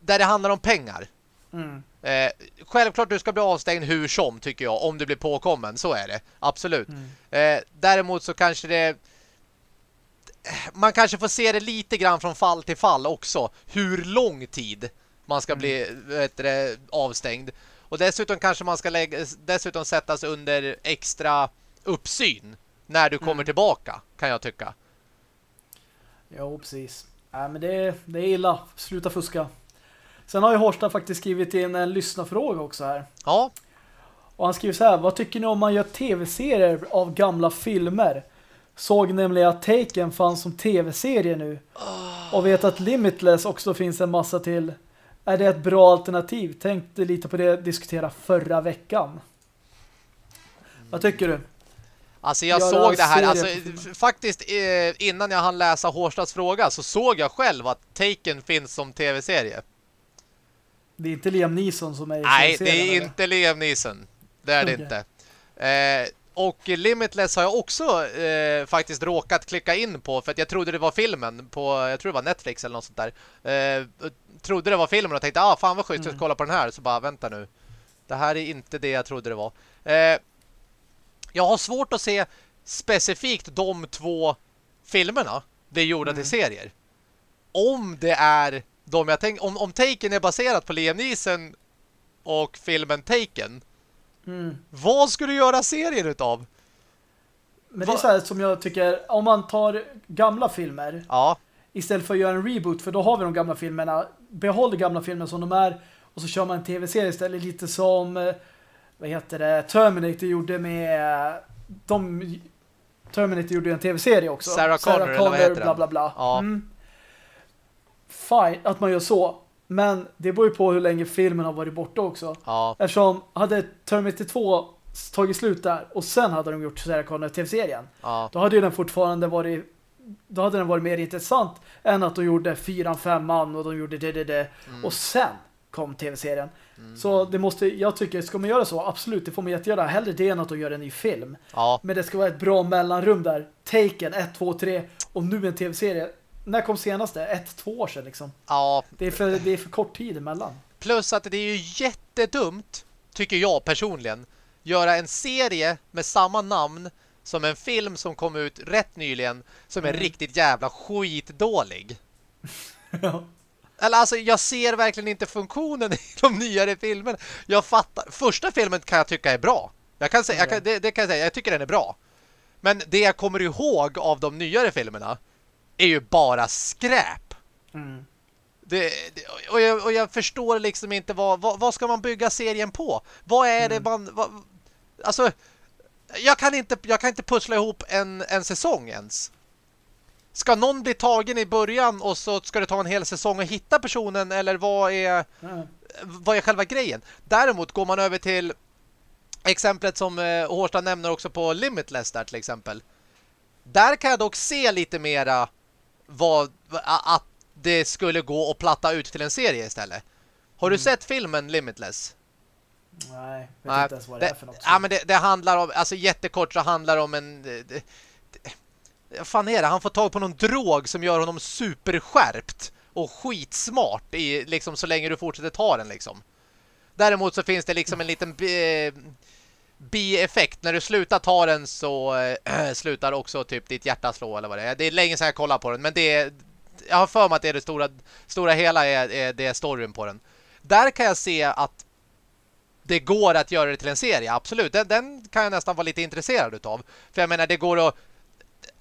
där det handlar om pengar. Mm. Eh, självklart du ska bli avstängd hur som tycker jag, om du blir påkommen, så är det, absolut. Mm. Eh, däremot så kanske det man kanske får se det lite grann från fall till fall också, hur lång tid man ska mm. bli vet, avstängd. Och dessutom kanske man ska lägga, dessutom sättas under extra uppsyn när du kommer mm. tillbaka, kan jag tycka. Jo, precis. Nej, men det, det är illa. Sluta fuska. Sen har ju Horsta faktiskt skrivit in en lyssnarfråga också här. Ja. Och han skriver så här, vad tycker ni om man gör tv-serier av gamla filmer? Såg nämligen att Taken fanns som tv-serie nu. Och vet att Limitless också finns en massa till. Är det ett bra alternativ? Tänkte lite på det diskutera förra veckan. Vad tycker du? Alltså jag Göra såg det här, alltså faktiskt eh, innan jag hann läsa Hårstads fråga så såg jag själv att Taken finns som tv-serie. Det är inte Liam Neeson som är i Nej, det är eller? inte Liam Neeson. Det är det Okej. inte. Eh, och Limitless har jag också eh, faktiskt råkat klicka in på för att jag trodde det var filmen på, jag tror det var Netflix eller något sånt där. Eh, trodde det var filmen och tänkte, ah fan vad schysst, jag ska kolla på den här. Så bara, vänta nu. Det här är inte det jag trodde det var. Eh, jag har svårt att se specifikt de två filmerna det är gjorda till serier. Om det är de jag tänker, om, om Taken är baserat på Liam Neeson och filmen Taken, Mm. vad skulle du göra serien utav? Men det är så här som jag tycker, om man tar gamla filmer Ja, istället för att göra en reboot, för då har vi de gamla filmerna, behåll de gamla filmerna som de är och så kör man en tv-serie istället, lite som eh, vad heter det, Terminator gjorde med de Terminator gjorde en tv-serie också. Sarah Connor, eller vad heter bla bla bla. Ja. Mm. Fine att man gör så, men det beror ju på hur länge filmen har varit borta också. ja, Eftersom hade Terminator 2 tagit slut där och sen hade de gjort Sarah Connor tv-serien ja, då hade ju den fortfarande varit då hade den varit mer intressant än att de gjorde fyran, femman och de gjorde det, det, det. Mm. Och sen kom tv-serien. Så det måste, jag tycker, ska man göra så, absolut, det får man jättegöra. Hellre det än att de gör en ny film. ja. Men det ska vara ett bra mellanrum där. Taken, 1, 2, 3 och nu en tv-serie. När kom senaste? Ett, två år sedan liksom. ja. Det är för, det är för kort tid emellan. Plus att det är ju jättedumt, tycker jag personligen, göra en serie med samma namn som en film som kom ut rätt nyligen som är Mm. riktigt jävla skitdålig. Ja. Eller alltså, jag ser verkligen inte funktionen i de nyare filmerna. Jag fattar. Första filmen kan jag tycka är bra. Jag kan säga, jag kan, det, det kan jag säga. Jag tycker den är bra. Men det jag kommer ihåg av de nyare filmerna är ju bara skräp. Mm. Det, det, och, jag, och jag förstår liksom inte vad, vad, vad ska man bygga serien på? Vad är det man... Vad, alltså, jag kan, inte, jag kan inte pussla ihop en, en säsong ens. Ska någon bli tagen i början och så ska det ta en hel säsong att hitta personen eller vad är, Ja. vad är själva grejen? Däremot går man över till exemplet som eh, Hårstad nämner också på Limitless där till exempel. Där kan jag dock se lite mera vad, att det skulle gå att platta ut till en serie istället. Har du Mm. sett filmen Limitless? Nej, vet Nej, inte ens vad det, är för något. Ja, men det, det handlar om, alltså jättekort så handlar det om en... Det, det, det, fan är det? Han får tag på någon drog som gör honom superskärpt och skitsmart i, liksom, så länge du fortsätter ta den liksom. Däremot så finns det liksom en liten bi- bieffekt. När du slutar ta den så äh, slutar också typ ditt hjärta slå eller vad det är. Det är länge sedan jag kollar på den, men det är, jag har för mig att det är det stora, stora hela är, är, det är storyn på den. Där kan jag se att det går att göra det till en serie, absolut. Den, den kan jag nästan vara lite intresserad utav. För jag menar, det går att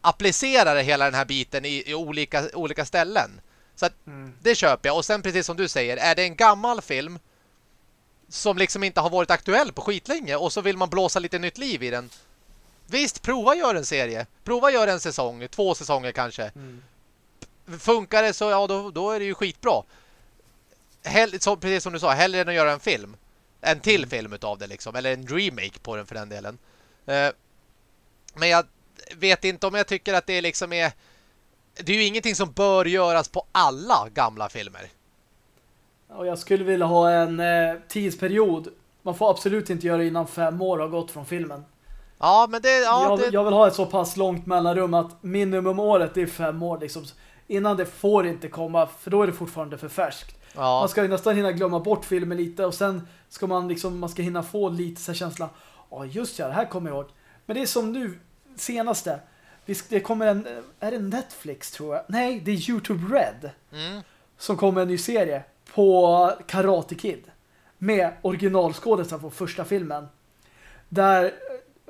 applicera det hela den här biten i, i olika, olika ställen. Så att Mm. det köper jag. Och sen precis som du säger, är det en gammal film som liksom inte har varit aktuell på skitlänge och så vill man blåsa lite nytt liv i den. Visst, prova gör en serie. Prova gör en säsong, två säsonger kanske. Mm. Funkar det så, ja då, då är det ju skitbra. Hell, så, precis som du sa, hellre än att göra en film. En till Mm. film utav det liksom. Eller en remake på den för den delen. Eh, men jag vet inte om jag tycker att det liksom är... Det är ju ingenting som bör göras på alla gamla filmer. Och jag skulle vilja ha en eh, tidsperiod. Man får absolut inte göra innan fem år har gått från filmen. Ja, men det... Ja, jag, det jag vill ha ett så pass långt mellanrum att minimum året det är fem år. Liksom. Innan det får inte komma, för då är det fortfarande för färskt. ja. Man ska ju nästan hinna glömma bort filmen lite och sen ska man liksom, man ska hinna få lite så här känsla. Ja, just ja, det här kommer jag ihåg. Men det är som nu, senaste. Det kommer en, är det Netflix tror jag? Nej, det är YouTube Red. Mm. som kommer en ny serie på Karate Kid med originalskådespelaren från första filmen. Där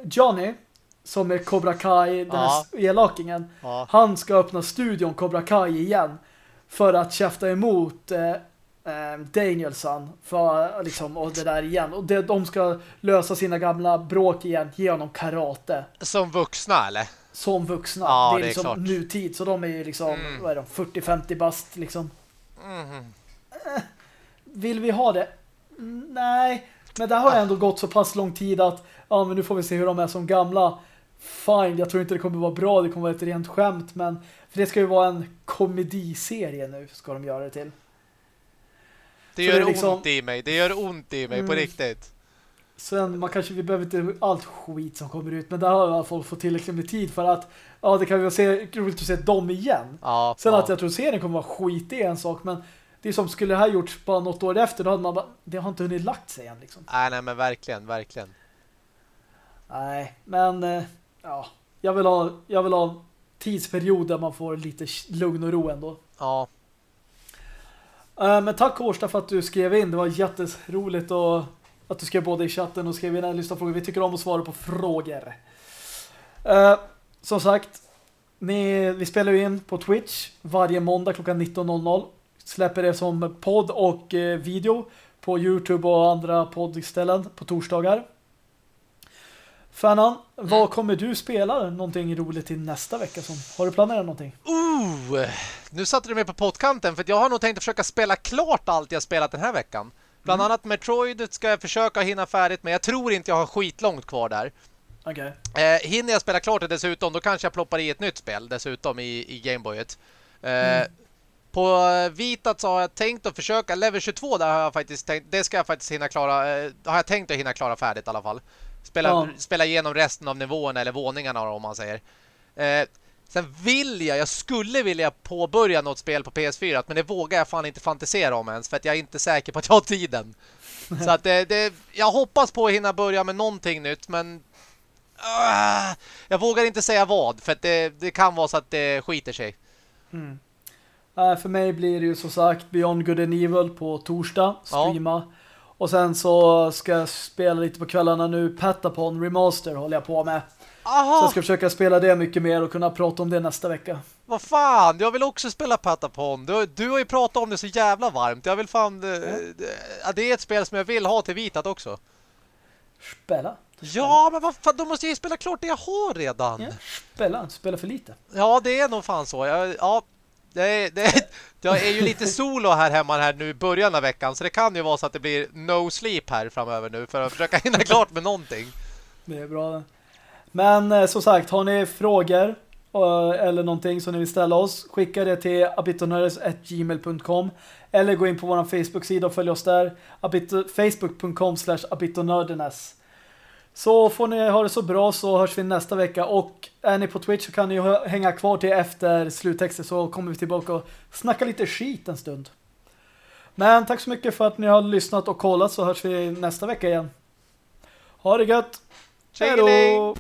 Johnny, som är Cobra Kai, den här Ja. elakingen, Ja. han ska öppna studion Cobra Kai igen för att käfta emot eh, eh, Danielson för liksom och det där igen. Och det, de ska lösa sina gamla bråk igen genom karate Som vuxna, eller? som vuxna. Ja, det är det är liksom klart. nutid så de är ju liksom Mm. vad är de, 40-50 bast liksom. Mm. Vill vi ha det? Nej, men det har ändå gått så pass lång tid att ja, men nu får vi se hur de är som gamla. fine, jag tror inte det kommer vara bra, det kommer vara ett rent skämt, men för det ska ju vara en komediserie nu, ska de göra det till. Det gör det liksom... ont i mig, det gör ont i mig, mm. på riktigt. Sen, man kanske vi behöver inte allt skit som kommer ut, men där har folk fått tillräckligt med tid för att ja, det kan vara se, roligt att se dem igen. Ja, Sen ja. att jag tror serien kommer vara skit är en sak, men det är som skulle det här gjorts bara något år efter, då hade man bara, det har inte hunnit lagt sig än liksom. Nej, nej, men verkligen, verkligen. Nej, men eh, ja, jag vill ha jag vill ha tidsperiod där man får lite lugn och ro ändå. Ja. Uh, men tack Årsta för att du skrev in. Det var jätteroligt och att du skrev både i chatten och skrev in en lista frågor. Vi tycker om att svara på frågor. Uh, som sagt, ni, vi spelar ju in på Twitch varje måndag klockan 19.00. Släpper det som podd och eh, video på Youtube och andra poddställen på torsdagar. Fanan, mm. vad kommer du spela någonting roligt till nästa vecka? Som, har du planerat någonting? Uh, nu satte du mig på pottkanten för jag har nog tänkt att försöka spela klart allt jag spelat den här veckan. Bland mm. annat Metroid ska jag försöka hinna färdigt men jag tror inte jag har skitlångt kvar där. Okay. Eh, hinner jag spela klart det dessutom då kanske jag ploppar i ett nytt spel dessutom i, i Gameboyet. Eh, mm. På Vitat så har jag tänkt att försöka Level 22 där har jag faktiskt tänkt, det ska jag faktiskt hinna klara eh, har jag tänkt att hinna klara färdigt i alla fall. Spela, ja. spela igenom resten av nivåerna eller våningarna om man säger. Eh, sen vill jag, jag skulle vilja påbörja något spel på PS4 men det vågar jag fan inte fantisera om ens för att jag är inte säker på att jag har tiden. Så att det, det, jag hoppas på att hinna börja med någonting nytt men uh, jag vågar inte säga vad för att det, det kan vara så att det skiter sig. Mm. Uh, för mig blir det ju som sagt Beyond Good and Evil på torsdag, streama. Ja. Och sen så ska jag spela lite på kvällarna nu. Patapon Remaster håller jag på med. Aha. Så jag ska försöka spela det mycket mer och kunna prata om det nästa vecka. Vad fan, jag vill också spela Patapon. Du, du har ju pratat om det så jävla varmt. Jag vill fan... Ja. Det, det är ett spel som jag vill ha till vitat också. Spela? Ja, men vad fan, då måste jag ju spela klart det jag har redan. Ja, spela, spela för lite. Ja, det är nog fan så. Jag, ja, det, det, jag är ju lite solo här hemma här nu i början av veckan så det kan ju vara så att det blir no sleep här framöver nu för att försöka hinna klart med någonting. Det är bra. Men eh, som sagt, har ni frågor eh, eller någonting som ni vill ställa oss, skicka det till abitonördes.gmail.com eller gå in på vår Facebook-sida och följ oss där facebook.com slash abitonördenes. Så får ni ha det så bra så hörs vi nästa vecka. Och är ni på Twitch så kan ni hänga kvar till efter sluttexten så kommer vi tillbaka och snacka lite skit en stund. Men tack så mycket för att ni har lyssnat och kollat så hörs vi nästa vecka igen. Ha det gött! Hej då!